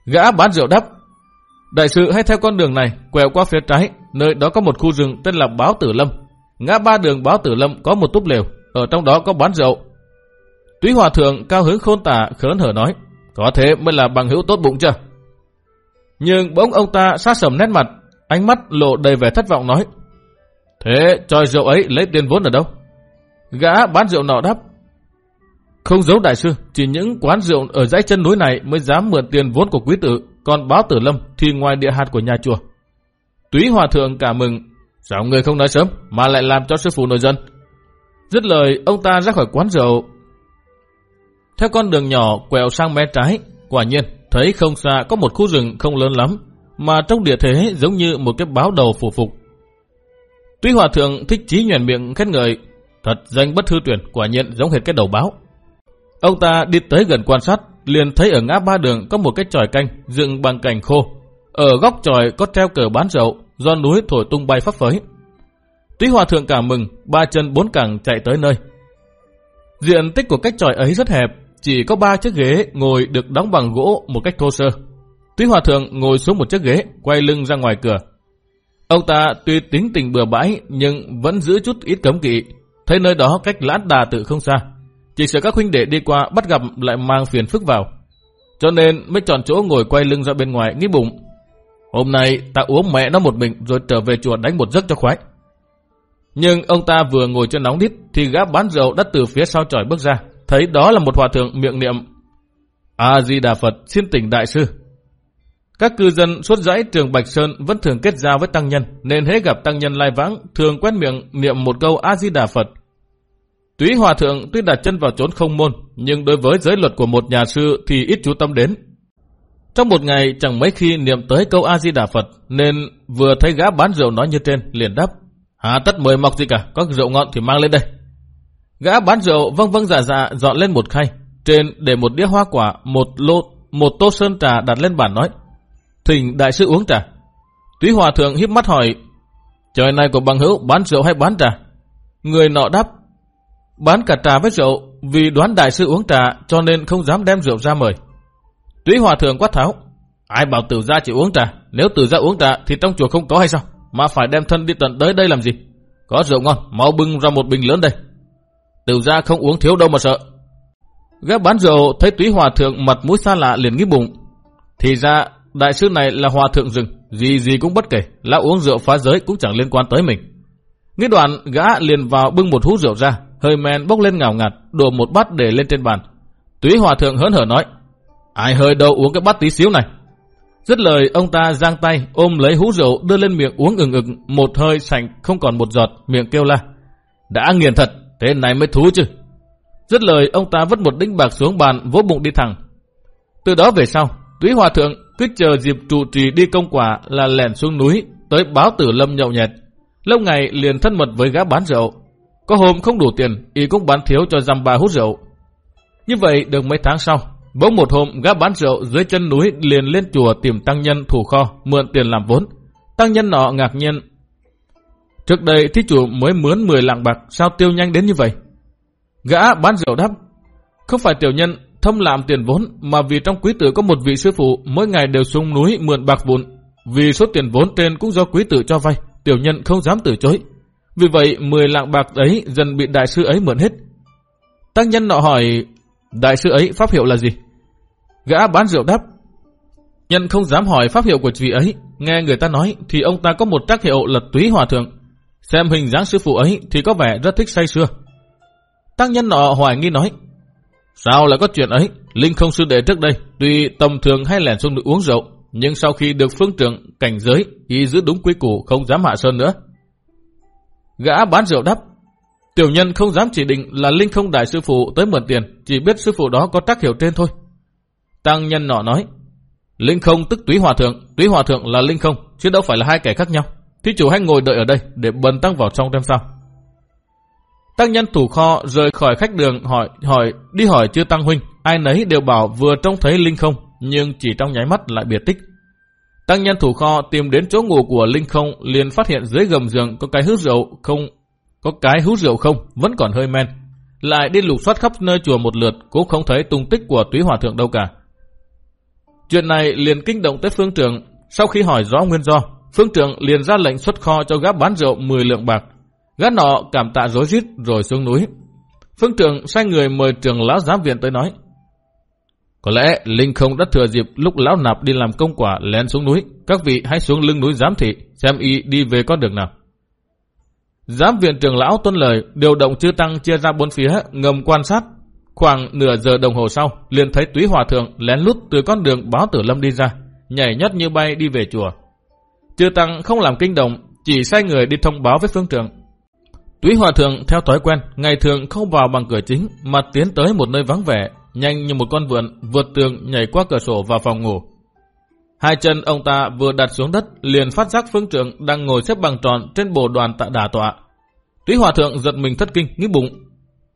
Gã bán rượu đáp. Đại sự hãy theo con đường này, quẹo qua phía trái, nơi đó có một khu rừng tên là Báo Tử Lâm. Ngã ba đường Báo Tử Lâm có một túp lều, ở trong đó có bán rượu. Túy hòa thượng cao hứng khôn tả khớn hở nói. Có thế mới là bằng hữu tốt bụng chưa? Nhưng bỗng ông ta sát sầm nét mặt, Ánh mắt lộ đầy vẻ thất vọng nói. Thế cho rượu ấy lấy tiền vốn ở đâu? Gã bán rượu nọ đáp. Không giấu đại sư, chỉ những quán rượu ở dãy chân núi này mới dám mượn tiền vốn của quý tử, còn báo tử lâm thì ngoài địa hạt của nhà chùa. Túy hòa thượng cả mừng, sao người không nói sớm mà lại làm cho sư phụ nổi dân. Dứt lời, ông ta ra khỏi quán rượu. Theo con đường nhỏ quẹo sang mé trái, quả nhiên thấy không xa có một khu rừng không lớn lắm, mà trong địa thế giống như một cái báo đầu phủ phục. Tuy hòa thượng thích chí nhuền miệng khét ngợi, thật danh bất hư tuyển, quả nhiên giống hệt cái đầu báo. Ông ta đi tới gần quan sát, liền thấy ở ngã ba đường có một cái tròi canh dựng bằng cành khô. Ở góc tròi có treo cờ bán rậu, do núi thổi tung bay phấp phới. Tuy hòa thượng cả mừng, ba chân bốn cẳng chạy tới nơi. Diện tích của cách tròi ấy rất hẹp, chỉ có ba chiếc ghế ngồi được đóng bằng gỗ một cách thô sơ. Túy Hòa Thượng ngồi xuống một chiếc ghế, quay lưng ra ngoài cửa. Ông ta tuy tính tình bừa bãi nhưng vẫn giữ chút ít cấm kỵ. Thấy nơi đó cách lãn đà tự không xa. Chỉ sợ các huynh đệ đi qua bắt gặp lại mang phiền phức vào. Cho nên mới chọn chỗ ngồi quay lưng ra bên ngoài nghĩ bụng. Hôm nay ta uống mẹ nó một mình rồi trở về chùa đánh một giấc cho khoái. Nhưng ông ta vừa ngồi cho nóng đít thì gã bán rượu đã từ phía sau tròi bước ra. Thấy đó là một hòa thượng miệng niệm. A-di-đà Phật xin tỉnh đại sư các cư dân suốt dãy trường Bạch Sơn vẫn thường kết giao với tăng nhân, nên hễ gặp tăng nhân lai vãng, thường quét miệng niệm một câu A-di-đà Phật. Túy Hòa Thượng tuy đặt chân vào chốn không môn, nhưng đối với giới luật của một nhà sư thì ít chú tâm đến. Trong một ngày chẳng mấy khi niệm tới câu A-di-đà Phật, nên vừa thấy gã bán rượu nói như trên, liền đáp. Hà tất mời mọc gì cả, có rượu ngon thì mang lên đây. Gã bán rượu vâng vâng dạ dạ dọn lên một khay, trên để một đĩa hoa quả, một lô, một tô sơn trà đặt lên bàn nói. Thỉnh đại sư uống trà. Túy hòa thượng hiếp mắt hỏi, trời này của bằng hữu bán rượu hay bán trà? Người nọ đáp, bán cả trà với rượu, vì đoán đại sư uống trà cho nên không dám đem rượu ra mời. Túy hòa thượng quát tháo, ai bảo tử gia chỉ uống trà, nếu tử gia uống trà thì trong chùa không có hay sao, mà phải đem thân đi tận tới đây làm gì? Có rượu ngon, mau bưng ra một bình lớn đây. Tử gia không uống thiếu đâu mà sợ. Gã bán rượu thấy túy hòa thượng mặt mũi xa lạ liền nghĩ bụng. Thì ra Đại sư này là hòa thượng rừng, gì gì cũng bất kể, lão uống rượu phá giới cũng chẳng liên quan tới mình. Nghĩ đoạn, gã liền vào bưng một hũ rượu ra, hơi men bốc lên ngào ngạt, đổ một bát để lên trên bàn. Túy hòa thượng hớn hở nói, ai hơi đâu uống cái bát tí xíu này. Dứt lời ông ta giang tay ôm lấy hũ rượu đưa lên miệng uống ừng ực một hơi sành không còn một giọt miệng kêu la. Đã nghiền thật, thế này mới thú chứ. Dứt lời ông ta vứt một đinh bạc xuống bàn vỗ bụng đi thẳng. Từ đó về sau, túy hòa thượng cứ chờ dịp trụ trì đi công quả là lẻn xuống núi tới báo tử lâm nhậu nhẹt. Lâu ngày liền thân mật với gã bán rượu. Có hôm không đủ tiền, y cũng bán thiếu cho dăm ba hút rượu. Như vậy được mấy tháng sau, bỗng một hôm gã bán rượu dưới chân núi liền lên chùa tìm tăng nhân thủ kho mượn tiền làm vốn. Tăng nhân nọ ngạc nhiên. Trước đây thí chủ mới mướn 10 lạng bạc, sao tiêu nhanh đến như vậy? Gã bán rượu đáp, không phải tiểu nhân thâm làm tiền vốn mà vì trong quý tử có một vị sư phụ mỗi ngày đều xuống núi mượn bạc vụn. Vì số tiền vốn trên cũng do quý tử cho vay, tiểu nhân không dám từ chối. Vì vậy 10 lạng bạc ấy dần bị đại sư ấy mượn hết. Tăng nhân nọ hỏi, đại sư ấy pháp hiệu là gì? Gã bán rượu đáp, nhân không dám hỏi pháp hiệu của vị ấy, nghe người ta nói thì ông ta có một tác hiệu là túy hòa thượng. Xem hình dáng sư phụ ấy thì có vẻ rất thích say sưa. Tăng nhân nọ hoài nghi nói, sao lại có chuyện ấy? Linh không sư đệ trước đây, tuy tầm thường hay lẻn xuống được uống rượu, nhưng sau khi được phương trưởng cảnh giới, y giữ đúng quy củ không dám hạ sơn nữa. Gã bán rượu đắp, tiểu nhân không dám chỉ định là Linh không đại sư phụ tới mượn tiền, chỉ biết sư phụ đó có tác hiểu trên thôi. Tăng nhân nọ nói, Linh không tức túy hòa thượng, túy hòa thượng là Linh không, chứ đâu phải là hai kẻ khác nhau. Thí chủ hãy ngồi đợi ở đây để bần tăng vào trong xem sao. Tăng nhân thủ kho rời khỏi khách đường hỏi hỏi đi hỏi chưa tăng huynh, ai nấy đều bảo vừa trông thấy Linh không, nhưng chỉ trong nháy mắt lại biệt tích. Tăng nhân thủ kho tìm đến chỗ ngủ của Linh không liền phát hiện dưới gầm giường có cái hút rượu không, có cái hút rượu không, vẫn còn hơi men. Lại đi lục soát khắp nơi chùa một lượt cũng không thấy tung tích của túy hòa thượng đâu cả. Chuyện này liền kinh động tới phương trưởng, sau khi hỏi rõ nguyên do, phương trưởng liền ra lệnh xuất kho cho gã bán rượu 10 lượng bạc Gã nọ cảm tạ rối rít rồi xuống núi. Phương trưởng sai người mời trưởng lão giám viện tới nói. Có lẽ Linh không đã thừa dịp lúc lão nạp đi làm công quả lén xuống núi. Các vị hãy xuống lưng núi giám thị xem y đi về con đường nào. Giám viện trưởng lão tuân lời điều động chư tăng chia ra bốn phía ngầm quan sát. Khoảng nửa giờ đồng hồ sau liền thấy túy hòa thượng lén lút từ con đường báo tử lâm đi ra. Nhảy nhót như bay đi về chùa. Chư tăng không làm kinh động chỉ sai người đi thông báo với phương trưởng Túy Hòa Thượng theo thói quen, ngày thường không vào bằng cửa chính mà tiến tới một nơi vắng vẻ, nhanh như một con vượn, vượt tường nhảy qua cửa sổ vào phòng ngủ. Hai chân ông ta vừa đặt xuống đất, liền phát giác phương trưởng đang ngồi xếp bằng tròn trên bồ đoàn tại đà tọa. Túy Hòa Thượng giật mình thất kinh, nghĩ bụng.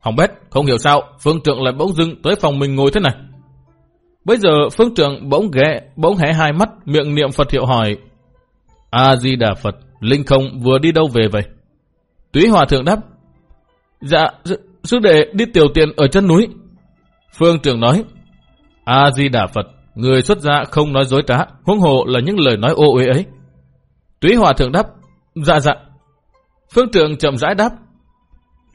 Hỏng bét, không hiểu sao, phương trưởng lại bỗng dưng tới phòng mình ngồi thế này. Bây giờ phương trưởng bỗng ghé, bỗng hé hai mắt, miệng niệm Phật hiệu hỏi. A-di-đà Phật, Linh không vừa đi đâu về vậy? Túy Hòa Thượng đáp. Dạ, sư đệ đi tiểu tiền ở chân núi. Phương Trường nói. A-di-đà Phật, người xuất gia không nói dối trá, huống hồ là những lời nói ô uế ấy. Túy Hòa Thượng đáp. Dạ dạ. Phương Trường chậm rãi đáp.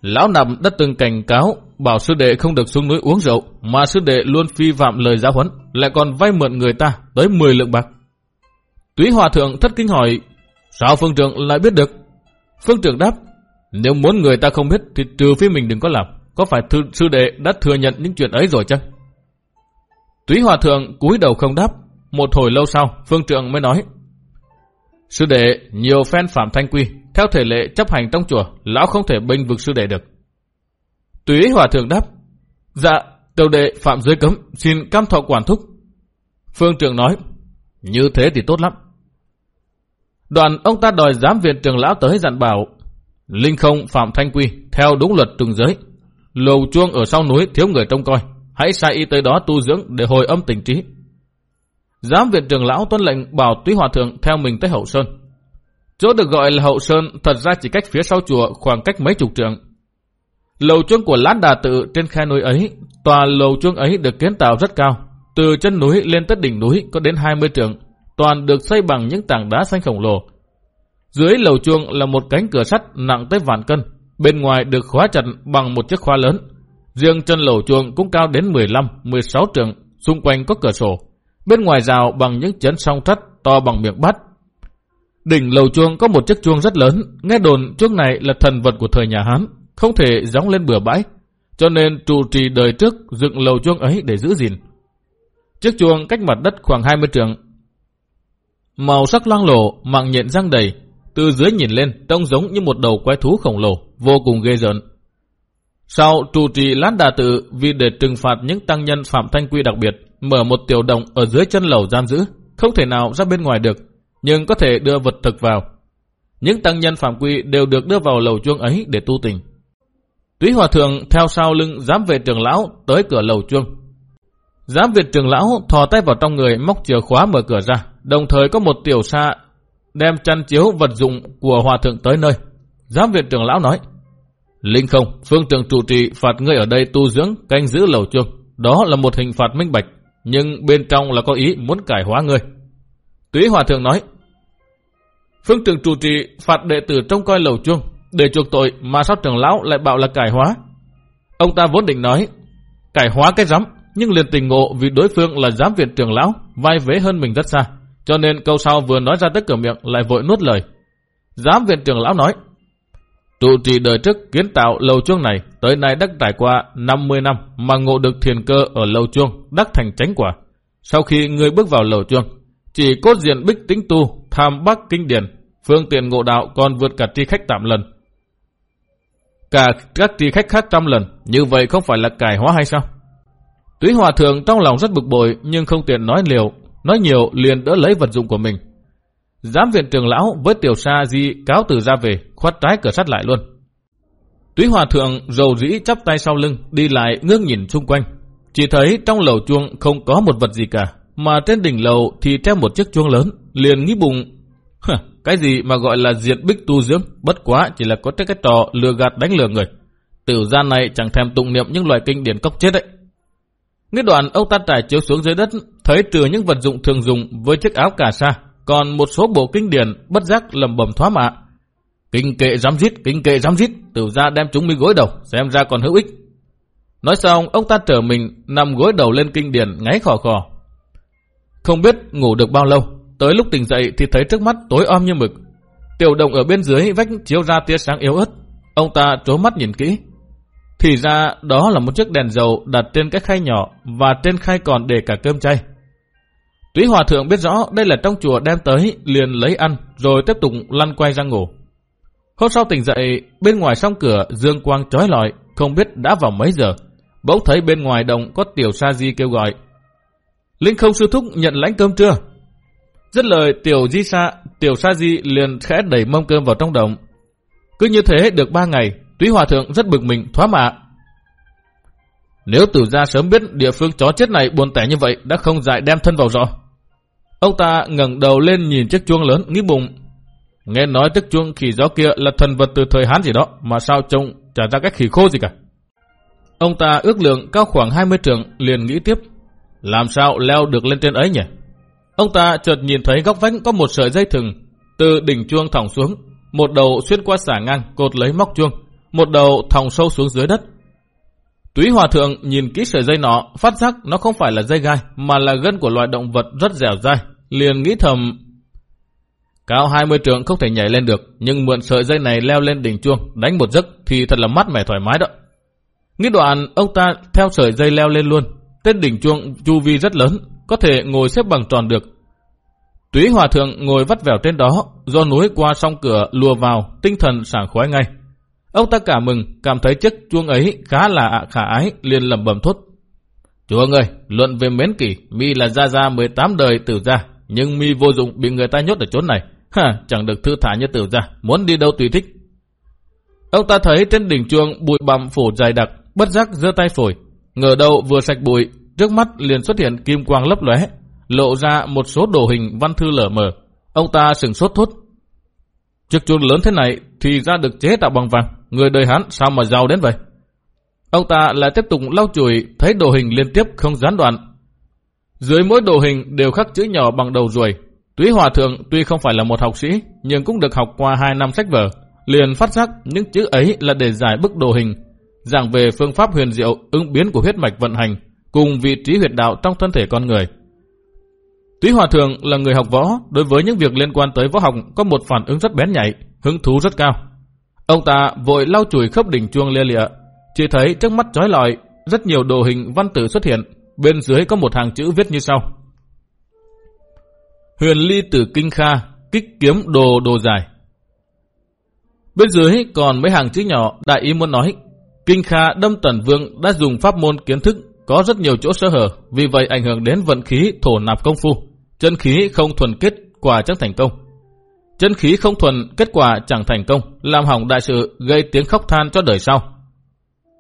Lão nằm đã từng cảnh cáo bảo sư đệ không được xuống núi uống rượu, mà sư đệ luôn phi phạm lời giáo huấn, lại còn vay mượn người ta tới 10 lượng bạc. Túy Hòa Thượng thất kinh hỏi, sao Phương Trường lại biết được? Phương Trường đáp, nếu muốn người ta không biết thì trừ phía mình đừng có làm. Có phải thư, sư đệ đã thừa nhận những chuyện ấy rồi chăng? Túy Hòa Thượng cúi đầu không đáp. Một hồi lâu sau, Phương Trượng mới nói. Sư đệ, nhiều phen phạm thanh quy, theo thể lệ chấp hành trong chùa, lão không thể bênh vực sư đệ được. Túy Hòa Thượng đáp. Dạ, tiểu đệ phạm giới cấm, xin cam thọ quản thúc. Phương Trượng nói. Như thế thì tốt lắm. Đoàn ông ta đòi giám viện trường lão tới dặn bảo Linh không phạm thanh quy, theo đúng luật từng giới. Lầu chuông ở sau núi thiếu người trông coi, hãy sai y tới đó tu dưỡng để hồi âm tình trí. Giám viện trưởng lão tuân lệnh bảo túy hòa thượng theo mình tới hậu sơn. Chỗ được gọi là hậu sơn thật ra chỉ cách phía sau chùa khoảng cách mấy chục trượng. Lầu chuông của lát đà tự trên khe núi ấy, tòa lầu chuông ấy được kiến tạo rất cao. Từ chân núi lên tới đỉnh núi có đến 20 trượng, toàn được xây bằng những tảng đá xanh khổng lồ, dưới lầu chuông là một cánh cửa sắt nặng tới vạn cân, bên ngoài được khóa chặt bằng một chiếc khóa lớn. Riêng chân lầu chuông cũng cao đến 15, 16 trường, xung quanh có cửa sổ. Bên ngoài rào bằng những chấn song thắt to bằng miệng bát. Đỉnh lầu chuông có một chiếc chuông rất lớn, nghe đồn chuông này là thần vật của thời nhà Hán, không thể gióng lên bừa bãi, cho nên trụ trì đời trước dựng lầu chuông ấy để giữ gìn. Chiếc chuông cách mặt đất khoảng 20 trượng. Màu sắc loang lổ, mạng nhện răng đầy, từ dưới nhìn lên trông giống như một đầu quái thú khổng lồ, vô cùng ghê rợn. Sau trụ trì lát đà tự vì để trừng phạt những tăng nhân phạm thanh quy đặc biệt, mở một tiểu động ở dưới chân lầu giam giữ, không thể nào ra bên ngoài được, nhưng có thể đưa vật thực vào. Những tăng nhân phạm quy đều được đưa vào lầu chuông ấy để tu tình. Túy Hòa Thượng theo sau lưng giám vệ trưởng lão tới cửa lầu chuông. Giám vệ trưởng lão thò tay vào trong người móc chìa khóa mở cửa ra, đồng thời có một tiểu xa đem chăn chiếu vật dụng của Hòa Thượng tới nơi. Giám viện trưởng lão nói, Linh không, phương trưởng trụ trì phạt ngươi ở đây tu dưỡng, canh giữ lầu chuông. Đó là một hình phạt minh bạch, nhưng bên trong là có ý muốn cải hóa ngươi. Túy Hòa Thượng nói, Phương trưởng trụ trì phạt đệ tử trông coi lầu chuông, để chuộc tội mà sao trưởng lão lại bảo là cải hóa. Ông ta vốn định nói, cải hóa cái rắm, nhưng liền tình ngộ vì đối phương là giám viện trưởng lão, vai vế hơn mình rất xa. Cho nên câu sau vừa nói ra tới cửa miệng lại vội nuốt lời. Giám viện trưởng lão nói, trụ trì đời trước kiến tạo lầu chuông này tới nay đã trải qua 50 năm mà ngộ được thiền cơ ở lầu chuông đắc thành chánh quả. Sau khi người bước vào lầu chuông, chỉ cốt diện bích tính tu, tham bắc kinh điển, phương tiện ngộ đạo còn vượt cả tri khách tạm lần. Cả các tri khách khác trăm lần, như vậy không phải là cải hóa hay sao? Túy Hòa Thượng trong lòng rất bực bội nhưng không tiện nói liều, nói nhiều liền đỡ lấy vật dụng của mình. Giám viện trưởng lão với tiểu sa di cáo từ ra về, khoát trái cửa sắt lại luôn. Túy Hòa Thượng rầu rĩ chắp tay sau lưng, đi lại ngước nhìn xung quanh. Chỉ thấy trong lầu chuông không có một vật gì cả, mà trên đỉnh lầu thì treo một chiếc chuông lớn, liền nghĩ bụng. cái gì mà gọi là diệt bích tu dưỡng, bất quá chỉ là có cái trò lừa gạt đánh lừa người. Tử gian này chẳng thèm tụng niệm những loại kinh điển cốc chết đấy. Nghe đoạn ông ta trải chiếu xuống dưới đất, thấy trừ những vật dụng thường dùng với chiếc áo cà sa, còn một số bộ kinh điển bất giác lầm bầm thoá mạ. Kinh kệ dám giết, kinh kệ dám giết, tử ra đem chúng mi gối đầu, xem ra còn hữu ích. Nói xong, ông ta trở mình nằm gối đầu lên kinh điển ngáy khò khò. Không biết ngủ được bao lâu, tới lúc tỉnh dậy thì thấy trước mắt tối om như mực. Tiểu động ở bên dưới vách chiếu ra tia sáng yếu ớt. Ông ta trố mắt nhìn kỹ, thì ra đó là một chiếc đèn dầu đặt trên cái khay nhỏ và trên khay còn để cả cơm chay. Túy Hòa Thượng biết rõ đây là trong chùa đem tới liền lấy ăn rồi tiếp tục lăn quay ra ngủ. Hôm sau tỉnh dậy, bên ngoài song cửa dương quang trói lọi, không biết đã vào mấy giờ. Bỗng thấy bên ngoài đồng có tiểu sa di kêu gọi. Linh không sư thúc nhận lãnh cơm chưa? Dứt lời tiểu di sa, tiểu sa di liền khẽ đẩy mâm cơm vào trong đồng. Cứ như thế được ba ngày, Túy Hòa Thượng rất bực mình, thoá mạ. Nếu tử gia sớm biết địa phương chó chết này buồn tẻ như vậy đã không dại đem thân vào rõ. Ông ta ngẩng đầu lên nhìn chiếc chuông lớn, nghĩ bụng. Nghe nói chiếc chuông khỉ gió kia là thần vật từ thời Hán gì đó, mà sao trông trả ra cách khỉ khô gì cả. Ông ta ước lượng cao khoảng 20 trượng, liền nghĩ tiếp. Làm sao leo được lên trên ấy nhỉ? Ông ta chợt nhìn thấy góc vách có một sợi dây thừng, từ đỉnh chuông thòng xuống, một đầu xuyên qua xả ngang cột lấy móc chuông, một đầu thòng sâu xuống dưới đất. Túy Hòa Thượng nhìn kỹ sợi dây nọ, phát giác nó không phải là dây gai, mà là gân của loài động vật rất dẻo dai, liền nghĩ thầm. Cao 20 trượng không thể nhảy lên được, nhưng mượn sợi dây này leo lên đỉnh chuông, đánh một giấc thì thật là mát mẻ thoải mái đó. Nghĩ đoạn, ông ta theo sợi dây leo lên luôn. Tên đỉnh chuông chu vi rất lớn, có thể ngồi xếp bằng tròn được. Túy Hòa Thượng ngồi vắt vẻo trên đó, do núi qua song cửa lùa vào, tinh thần sảng khoái ngay. Ông ta cả mừng, cảm thấy chiếc chuông ấy khá là ạ khả ái, liền lẩm bẩm thốt. Chúa ơi, luận về mến kỷ, mi là gia gia 18 đời tử gia, nhưng mi vô dụng bị người ta nhốt ở chốn này. Ha, chẳng được thư thả như tử ra muốn đi đâu tùy thích. Ông ta thấy trên đỉnh chuông bụi bặm phủ dài đặc, bất giác giơ tay phổi. Ngờ đâu vừa sạch bụi, trước mắt liền xuất hiện kim quang lấp lóe, lộ ra một số đồ hình văn thư lở mờ. Ông ta sừng sốt thốt. Chiếc chuông lớn thế này thì ra được chế tạo bằng vàng. Người đời hắn sao mà giàu đến vậy? Ông ta lại tiếp tục lau chùi thấy đồ hình liên tiếp không gián đoạn. Dưới mỗi đồ hình đều khắc chữ nhỏ bằng đầu ruồi. Túy Hòa Thượng tuy không phải là một học sĩ, nhưng cũng được học qua 2 năm sách vở. Liền phát giác những chữ ấy là để giải bức đồ hình, giảng về phương pháp huyền diệu ứng biến của huyết mạch vận hành, cùng vị trí huyệt đạo trong thân thể con người. Túy Hòa Thượng là người học võ, đối với những việc liên quan tới võ học có một phản ứng rất bén nhạy, hứng thú rất cao. Ông ta vội lau chùi khớp đỉnh chuông lia lịa, chỉ thấy trước mắt chói lọi, rất nhiều đồ hình văn tử xuất hiện, bên dưới có một hàng chữ viết như sau. Huyền ly tử kinh kha, kích kiếm đồ đồ dài. Bên dưới còn mấy hàng chữ nhỏ, đại ý muốn nói, kinh kha đâm tần vương đã dùng pháp môn kiến thức có rất nhiều chỗ sơ hở, vì vậy ảnh hưởng đến vận khí thổ nạp công phu. Chân khí không thuần kết quả chẳng thành công. Chân khí không thuần kết quả chẳng thành công, làm hỏng đại sự gây tiếng khóc than cho đời sau.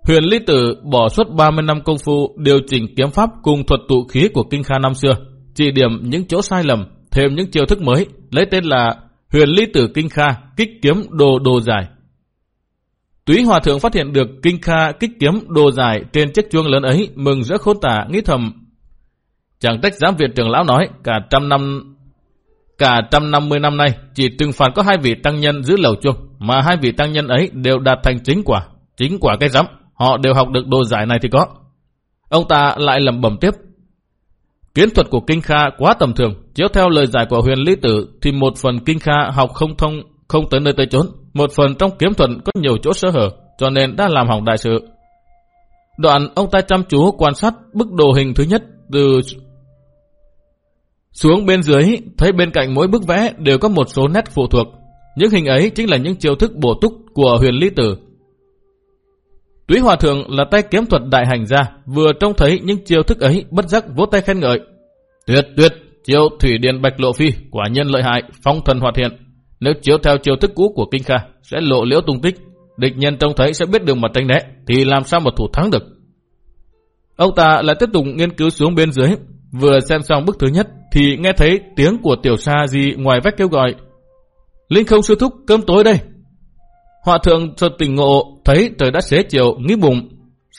Huyền Lý Tử bỏ suốt 30 năm công phu điều chỉnh kiếm pháp cùng thuật tụ khí của Kinh Kha năm xưa, chỉ điểm những chỗ sai lầm, thêm những chiêu thức mới, lấy tên là Huyền Ly Tử Kinh Kha kích kiếm đồ đồ dài. Túy Hòa Thượng phát hiện được Kinh Kha kích kiếm đồ dài trên chiếc chuông lớn ấy, mừng rỡ khôn tả, nghĩ thầm. Chẳng trách giám viện trưởng lão nói, cả trăm năm Cả trăm năm mươi năm nay, chỉ trừng phạt có hai vị tăng nhân giữ lầu chuông, mà hai vị tăng nhân ấy đều đạt thành chính quả. Chính quả cái rắm, họ đều học được đồ giải này thì có. Ông ta lại lẩm bẩm tiếp. Kiến thuật của Kinh Kha quá tầm thường, chiếu theo lời giải của huyền lý tử thì một phần Kinh Kha học không thông, không tới nơi tới chốn. Một phần trong kiếm thuật có nhiều chỗ sơ hở, cho nên đã làm hỏng đại sự. Đoạn ông ta chăm chú quan sát bức đồ hình thứ nhất từ xuống bên dưới, thấy bên cạnh mỗi bức vẽ đều có một số nét phụ thuộc. Những hình ấy chính là những chiêu thức bổ túc của huyền lý tử. Túy Hòa Thượng là tay kiếm thuật đại hành gia, vừa trông thấy những chiêu thức ấy bất giác vỗ tay khen ngợi. Tuyệt tuyệt, chiêu thủy điện bạch lộ phi, quả nhân lợi hại, phong thần hoạt hiện. Nếu chiếu theo chiêu thức cũ của Kinh Kha, sẽ lộ liễu tung tích. Địch nhân trông thấy sẽ biết đường mà tránh né, thì làm sao mà thủ thắng được. Ông ta lại tiếp tục nghiên cứu xuống bên dưới, vừa xem xong bức thứ nhất, thì nghe thấy tiếng của tiểu sa gì ngoài vách kêu gọi. Linh không sư thúc, cơm tối đây. Hòa thượng chợt tỉnh ngộ, thấy trời đã xế chiều, nghĩ bụng.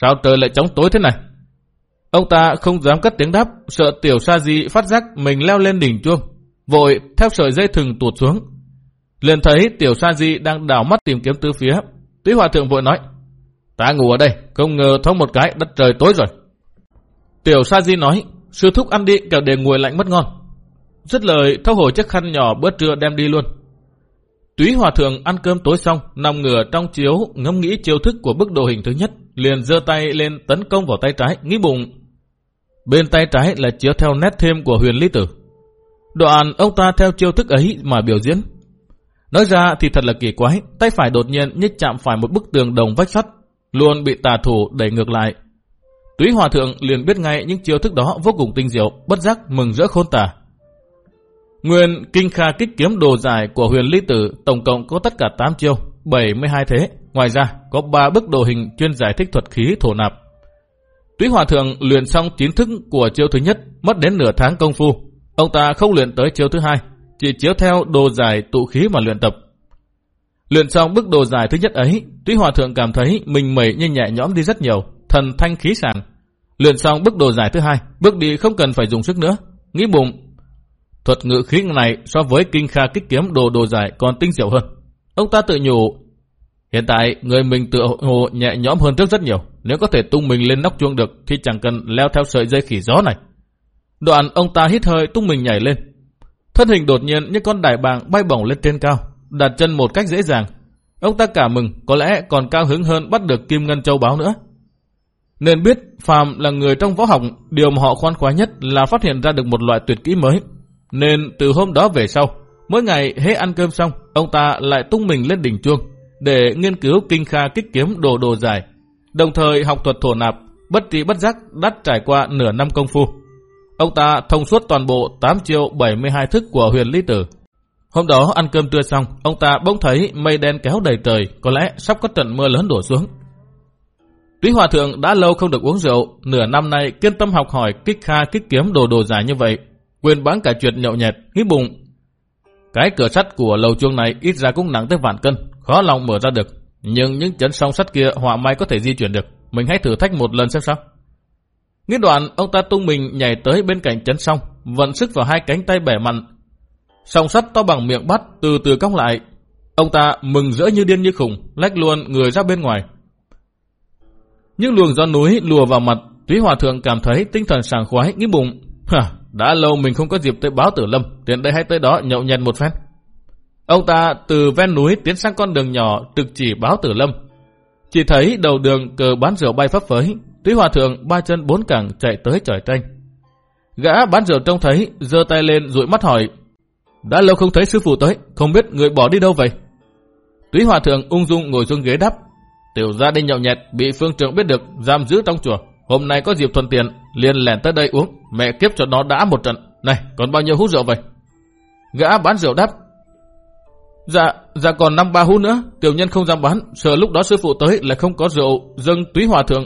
Sao trời lại chóng tối thế này? Ông ta không dám cất tiếng đáp, sợ tiểu sa di phát giác mình leo lên đỉnh chuông. Vội theo sợi dây thừng tuột xuống. Liền thấy tiểu sa di đang đảo mắt tìm kiếm tứ phía. Túy hòa thượng vội nói, ta ngủ ở đây, không ngờ thông một cái đất trời tối rồi. Tiểu sa di nói, sư thúc ăn đi kẻo để nguội lạnh mất ngon. Dứt lời thâu hồi chiếc khăn nhỏ bữa trưa đem đi luôn. Túy hòa thượng ăn cơm tối xong, nằm ngửa trong chiếu ngâm nghĩ chiêu thức của bức đồ hình thứ nhất, liền giơ tay lên tấn công vào tay trái, nghĩ bụng. Bên tay trái là chiếu theo nét thêm của huyền lý tử. Đoạn ông ta theo chiêu thức ấy mà biểu diễn. Nói ra thì thật là kỳ quái, tay phải đột nhiên như chạm phải một bức tường đồng vách sắt, luôn bị tà thủ đẩy ngược lại. Túy hòa thượng liền biết ngay những chiêu thức đó vô cùng tinh diệu, bất giác mừng rỡ khôn tả. Nguyên kinh kha kích kiếm đồ dài của huyền lý tử tổng cộng có tất cả 8 chiêu, 72 thế. Ngoài ra, có 3 bức đồ hình chuyên giải thích thuật khí thổ nạp. Túy Hòa Thượng luyện xong kiến thức của chiêu thứ nhất, mất đến nửa tháng công phu. Ông ta không luyện tới chiêu thứ hai, chỉ chiếu theo đồ dài tụ khí mà luyện tập. Luyện xong bức đồ dài thứ nhất ấy, Túy Hòa Thượng cảm thấy mình mẩy như nhẹ nhõm đi rất nhiều, thần thanh khí sàng. Luyện xong bức đồ dài thứ hai, bước đi không cần phải dùng sức nữa. Nghĩ bụng, Thuật ngữ khí này so với kinh kha kích kiếm đồ đồ dài còn tinh diệu hơn. Ông ta tự nhủ, hiện tại người mình tự hồ nhẹ nhõm hơn trước rất nhiều. Nếu có thể tung mình lên nóc chuông được thì chẳng cần leo theo sợi dây khỉ gió này. Đoạn ông ta hít hơi tung mình nhảy lên. Thân hình đột nhiên như con đại bàng bay bổng lên trên cao, đặt chân một cách dễ dàng. Ông ta cả mừng, có lẽ còn cao hứng hơn bắt được Kim Ngân Châu báo nữa. Nên biết Phạm là người trong võ học, điều mà họ khoan khoái nhất là phát hiện ra được một loại tuyệt kỹ mới, nên từ hôm đó về sau, mỗi ngày hết ăn cơm xong, ông ta lại tung mình lên đỉnh chuông để nghiên cứu kinh kha kích kiếm đồ đồ dài, đồng thời học thuật thổ nạp, bất trí bất giác đắt trải qua nửa năm công phu. Ông ta thông suốt toàn bộ 8 triệu 72 thức của huyền lý tử. Hôm đó ăn cơm trưa xong, ông ta bỗng thấy mây đen kéo đầy trời, có lẽ sắp có trận mưa lớn đổ xuống. Túy Hòa Thượng đã lâu không được uống rượu, nửa năm nay kiên tâm học hỏi kích kha kích kiếm đồ đồ dài như vậy, quên bán cả chuyện nhậu nhẹt, nghĩ bụng. Cái cửa sắt của lầu chuông này ít ra cũng nặng tới vạn cân, khó lòng mở ra được. Nhưng những chấn song sắt kia họa may có thể di chuyển được. Mình hãy thử thách một lần xem sao. Nghĩ đoạn, ông ta tung mình nhảy tới bên cạnh chấn song, vận sức vào hai cánh tay bẻ mặn. Song sắt to bằng miệng bắt, từ từ cong lại. Ông ta mừng rỡ như điên như khủng, lách luôn người ra bên ngoài. Những luồng gió núi lùa vào mặt, Túy Hòa Thượng cảm thấy tinh thần sảng khoái, nghĩ bụng. Hả, đã lâu mình không có dịp tới báo tử lâm, tiện đây hãy tới đó nhậu nhẹt một phen. Ông ta từ ven núi tiến sang con đường nhỏ trực chỉ báo tử lâm. Chỉ thấy đầu đường cờ bán rượu bay phấp phới, túy hòa thượng ba chân bốn cẳng chạy tới trời tranh. Gã bán rượu trông thấy, giơ tay lên dụi mắt hỏi, Đã lâu không thấy sư phụ tới, không biết người bỏ đi đâu vậy? Túy hòa thượng ung dung ngồi xuống ghế đắp, Tiểu gia đi nhậu nhẹt, bị phương trưởng biết được, giam giữ trong chùa. Hôm nay có dịp thuận tiện, liền lẻn tới đây uống, mẹ kiếp cho nó đã một trận. Này, còn bao nhiêu hút rượu vậy? Gã bán rượu đáp. Dạ, dạ còn năm ba hú nữa, tiểu nhân không dám bán, sợ lúc đó sư phụ tới là không có rượu, dâng túy hòa thượng.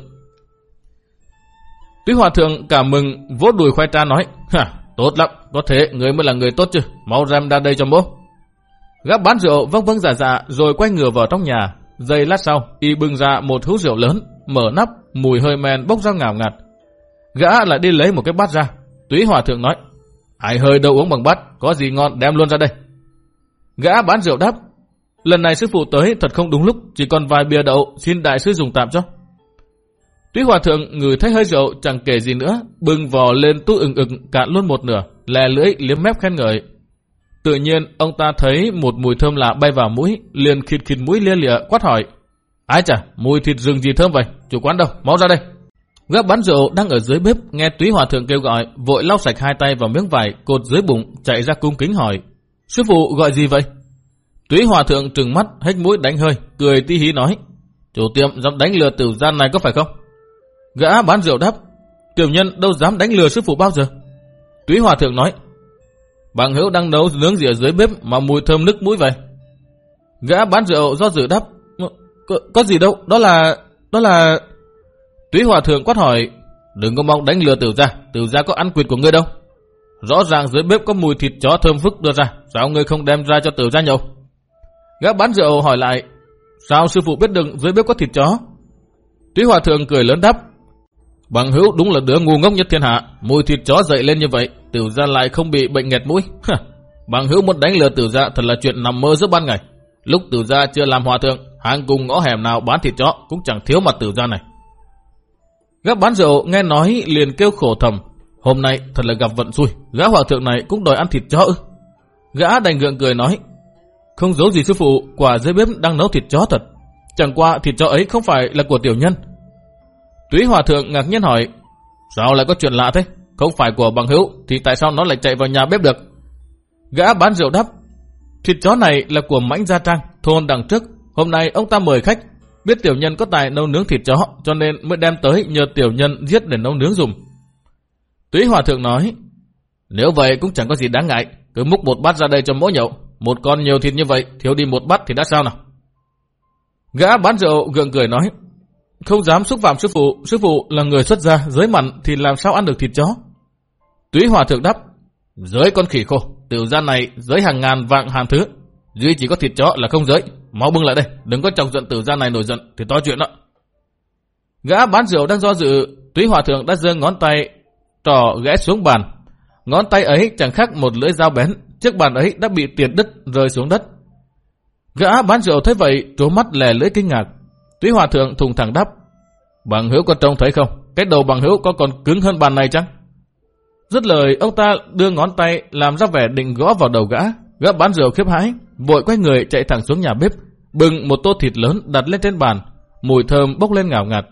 Túy hòa thượng cảm mừng, vỗ đùi khoai tra nói, Hả, tốt lắm, có thế người mới là người tốt chứ, mau rem ra đây cho bố. Gã bán rượu vâng vâng giả dạ rồi quay ngửa vào trong nhà. Giây lát sau, y bưng ra một hũ rượu lớn, mở nắp, mùi hơi men bốc ra ngào ngạt. Gã lại đi lấy một cái bát ra. Túy hòa thượng nói, ai hơi đâu uống bằng bát, có gì ngon đem luôn ra đây. Gã bán rượu đáp, lần này sư phụ tới thật không đúng lúc, chỉ còn vài bia đậu, xin đại sư dùng tạm cho. Túy hòa thượng ngửi thấy hơi rượu chẳng kể gì nữa, bưng vò lên tu ừng ực cạn luôn một nửa, lè lưỡi liếm mép khen ngợi. Tự nhiên ông ta thấy một mùi thơm lạ bay vào mũi, liền khịt khịt mũi lia lịa quát hỏi. Ai chả, mùi thịt rừng gì thơm vậy, chủ quán đâu, mau ra đây. Gác bán rượu đang ở dưới bếp, nghe túy hòa thượng kêu gọi, vội lau sạch hai tay vào miếng vải, cột dưới bụng, chạy ra cung kính hỏi. Sư phụ gọi gì vậy? Túy hòa thượng trừng mắt, hết mũi đánh hơi, cười tí hí nói. Chủ tiệm dám đánh lừa tiểu gian này có phải không? Gã bán rượu đáp. Tiểu nhân đâu dám đánh lừa sư phụ bao giờ? Túy hòa thượng nói. Bằng hữu đang nấu nướng gì ở dưới bếp mà mùi thơm nức mũi vậy? Gã bán rượu do dự đáp. Có, có gì đâu, đó là... đó là... Túy hòa thượng quát hỏi. Đừng có mong đánh lừa tiểu gia, tiểu gia có ăn quyệt của ngươi đâu. Rõ ràng dưới bếp có mùi thịt chó thơm phức đưa ra, sao ngươi không đem ra cho tiểu gia nhậu? Gã bán rượu hỏi lại, sao sư phụ biết được dưới bếp có thịt chó? Túy hòa thượng cười lớn đáp, bằng hữu đúng là đứa ngu ngốc nhất thiên hạ, mùi thịt chó dậy lên như vậy, tiểu gia lại không bị bệnh nghẹt mũi. bằng hữu muốn đánh lừa tiểu gia thật là chuyện nằm mơ giữa ban ngày. Lúc tiểu gia chưa làm hòa thượng, hàng cùng ngõ hẻm nào bán thịt chó cũng chẳng thiếu mặt tiểu gia này. Gã bán rượu nghe nói liền kêu khổ thầm, Hôm nay thật là gặp vận xui, gã hòa thượng này cũng đòi ăn thịt chó ư. Gã đành gượng cười nói, không giấu gì sư phụ, quả dưới bếp đang nấu thịt chó thật. Chẳng qua thịt chó ấy không phải là của tiểu nhân. Túy hòa thượng ngạc nhiên hỏi, sao lại có chuyện lạ thế? Không phải của bằng hữu, thì tại sao nó lại chạy vào nhà bếp được? Gã bán rượu đáp thịt chó này là của mãnh gia trang, thôn đằng trước. Hôm nay ông ta mời khách, biết tiểu nhân có tài nấu nướng thịt chó, cho nên mới đem tới nhờ tiểu nhân giết để nấu nướng dùng. Túy Hòa Thượng nói, nếu vậy cũng chẳng có gì đáng ngại, cứ múc một bát ra đây cho mỗi nhậu. Một con nhiều thịt như vậy, thiếu đi một bát thì đã sao nào? Gã bán rượu gượng cười nói, không dám xúc phạm sư phụ, sư phụ là người xuất gia, giới mặn thì làm sao ăn được thịt chó? Túy Hòa Thượng đáp, giới con khỉ khô, tiểu gia này giới hàng ngàn vạn hàng thứ, duy chỉ có thịt chó là không giới. Mau bưng lại đây, đừng có chọc giận tử gia này nổi giận thì to chuyện đó. Gã bán rượu đang do dự, Túy Hòa Thượng đã giơ ngón tay trò ghé xuống bàn. Ngón tay ấy chẳng khác một lưỡi dao bén, chiếc bàn ấy đã bị tiệt đứt rơi xuống đất. Gã bán rượu thấy vậy, trố mắt lè lưỡi kinh ngạc. Túy hòa thượng thùng thẳng đáp. Bằng hữu có trông thấy không? Cái đầu bằng hữu có còn cứng hơn bàn này chăng? Dứt lời, ông ta đưa ngón tay làm ra vẻ định gõ vào đầu gã. Gã bán rượu khiếp hãi, vội quay người chạy thẳng xuống nhà bếp, bưng một tô thịt lớn đặt lên trên bàn. Mùi thơm bốc lên ngào ngạt.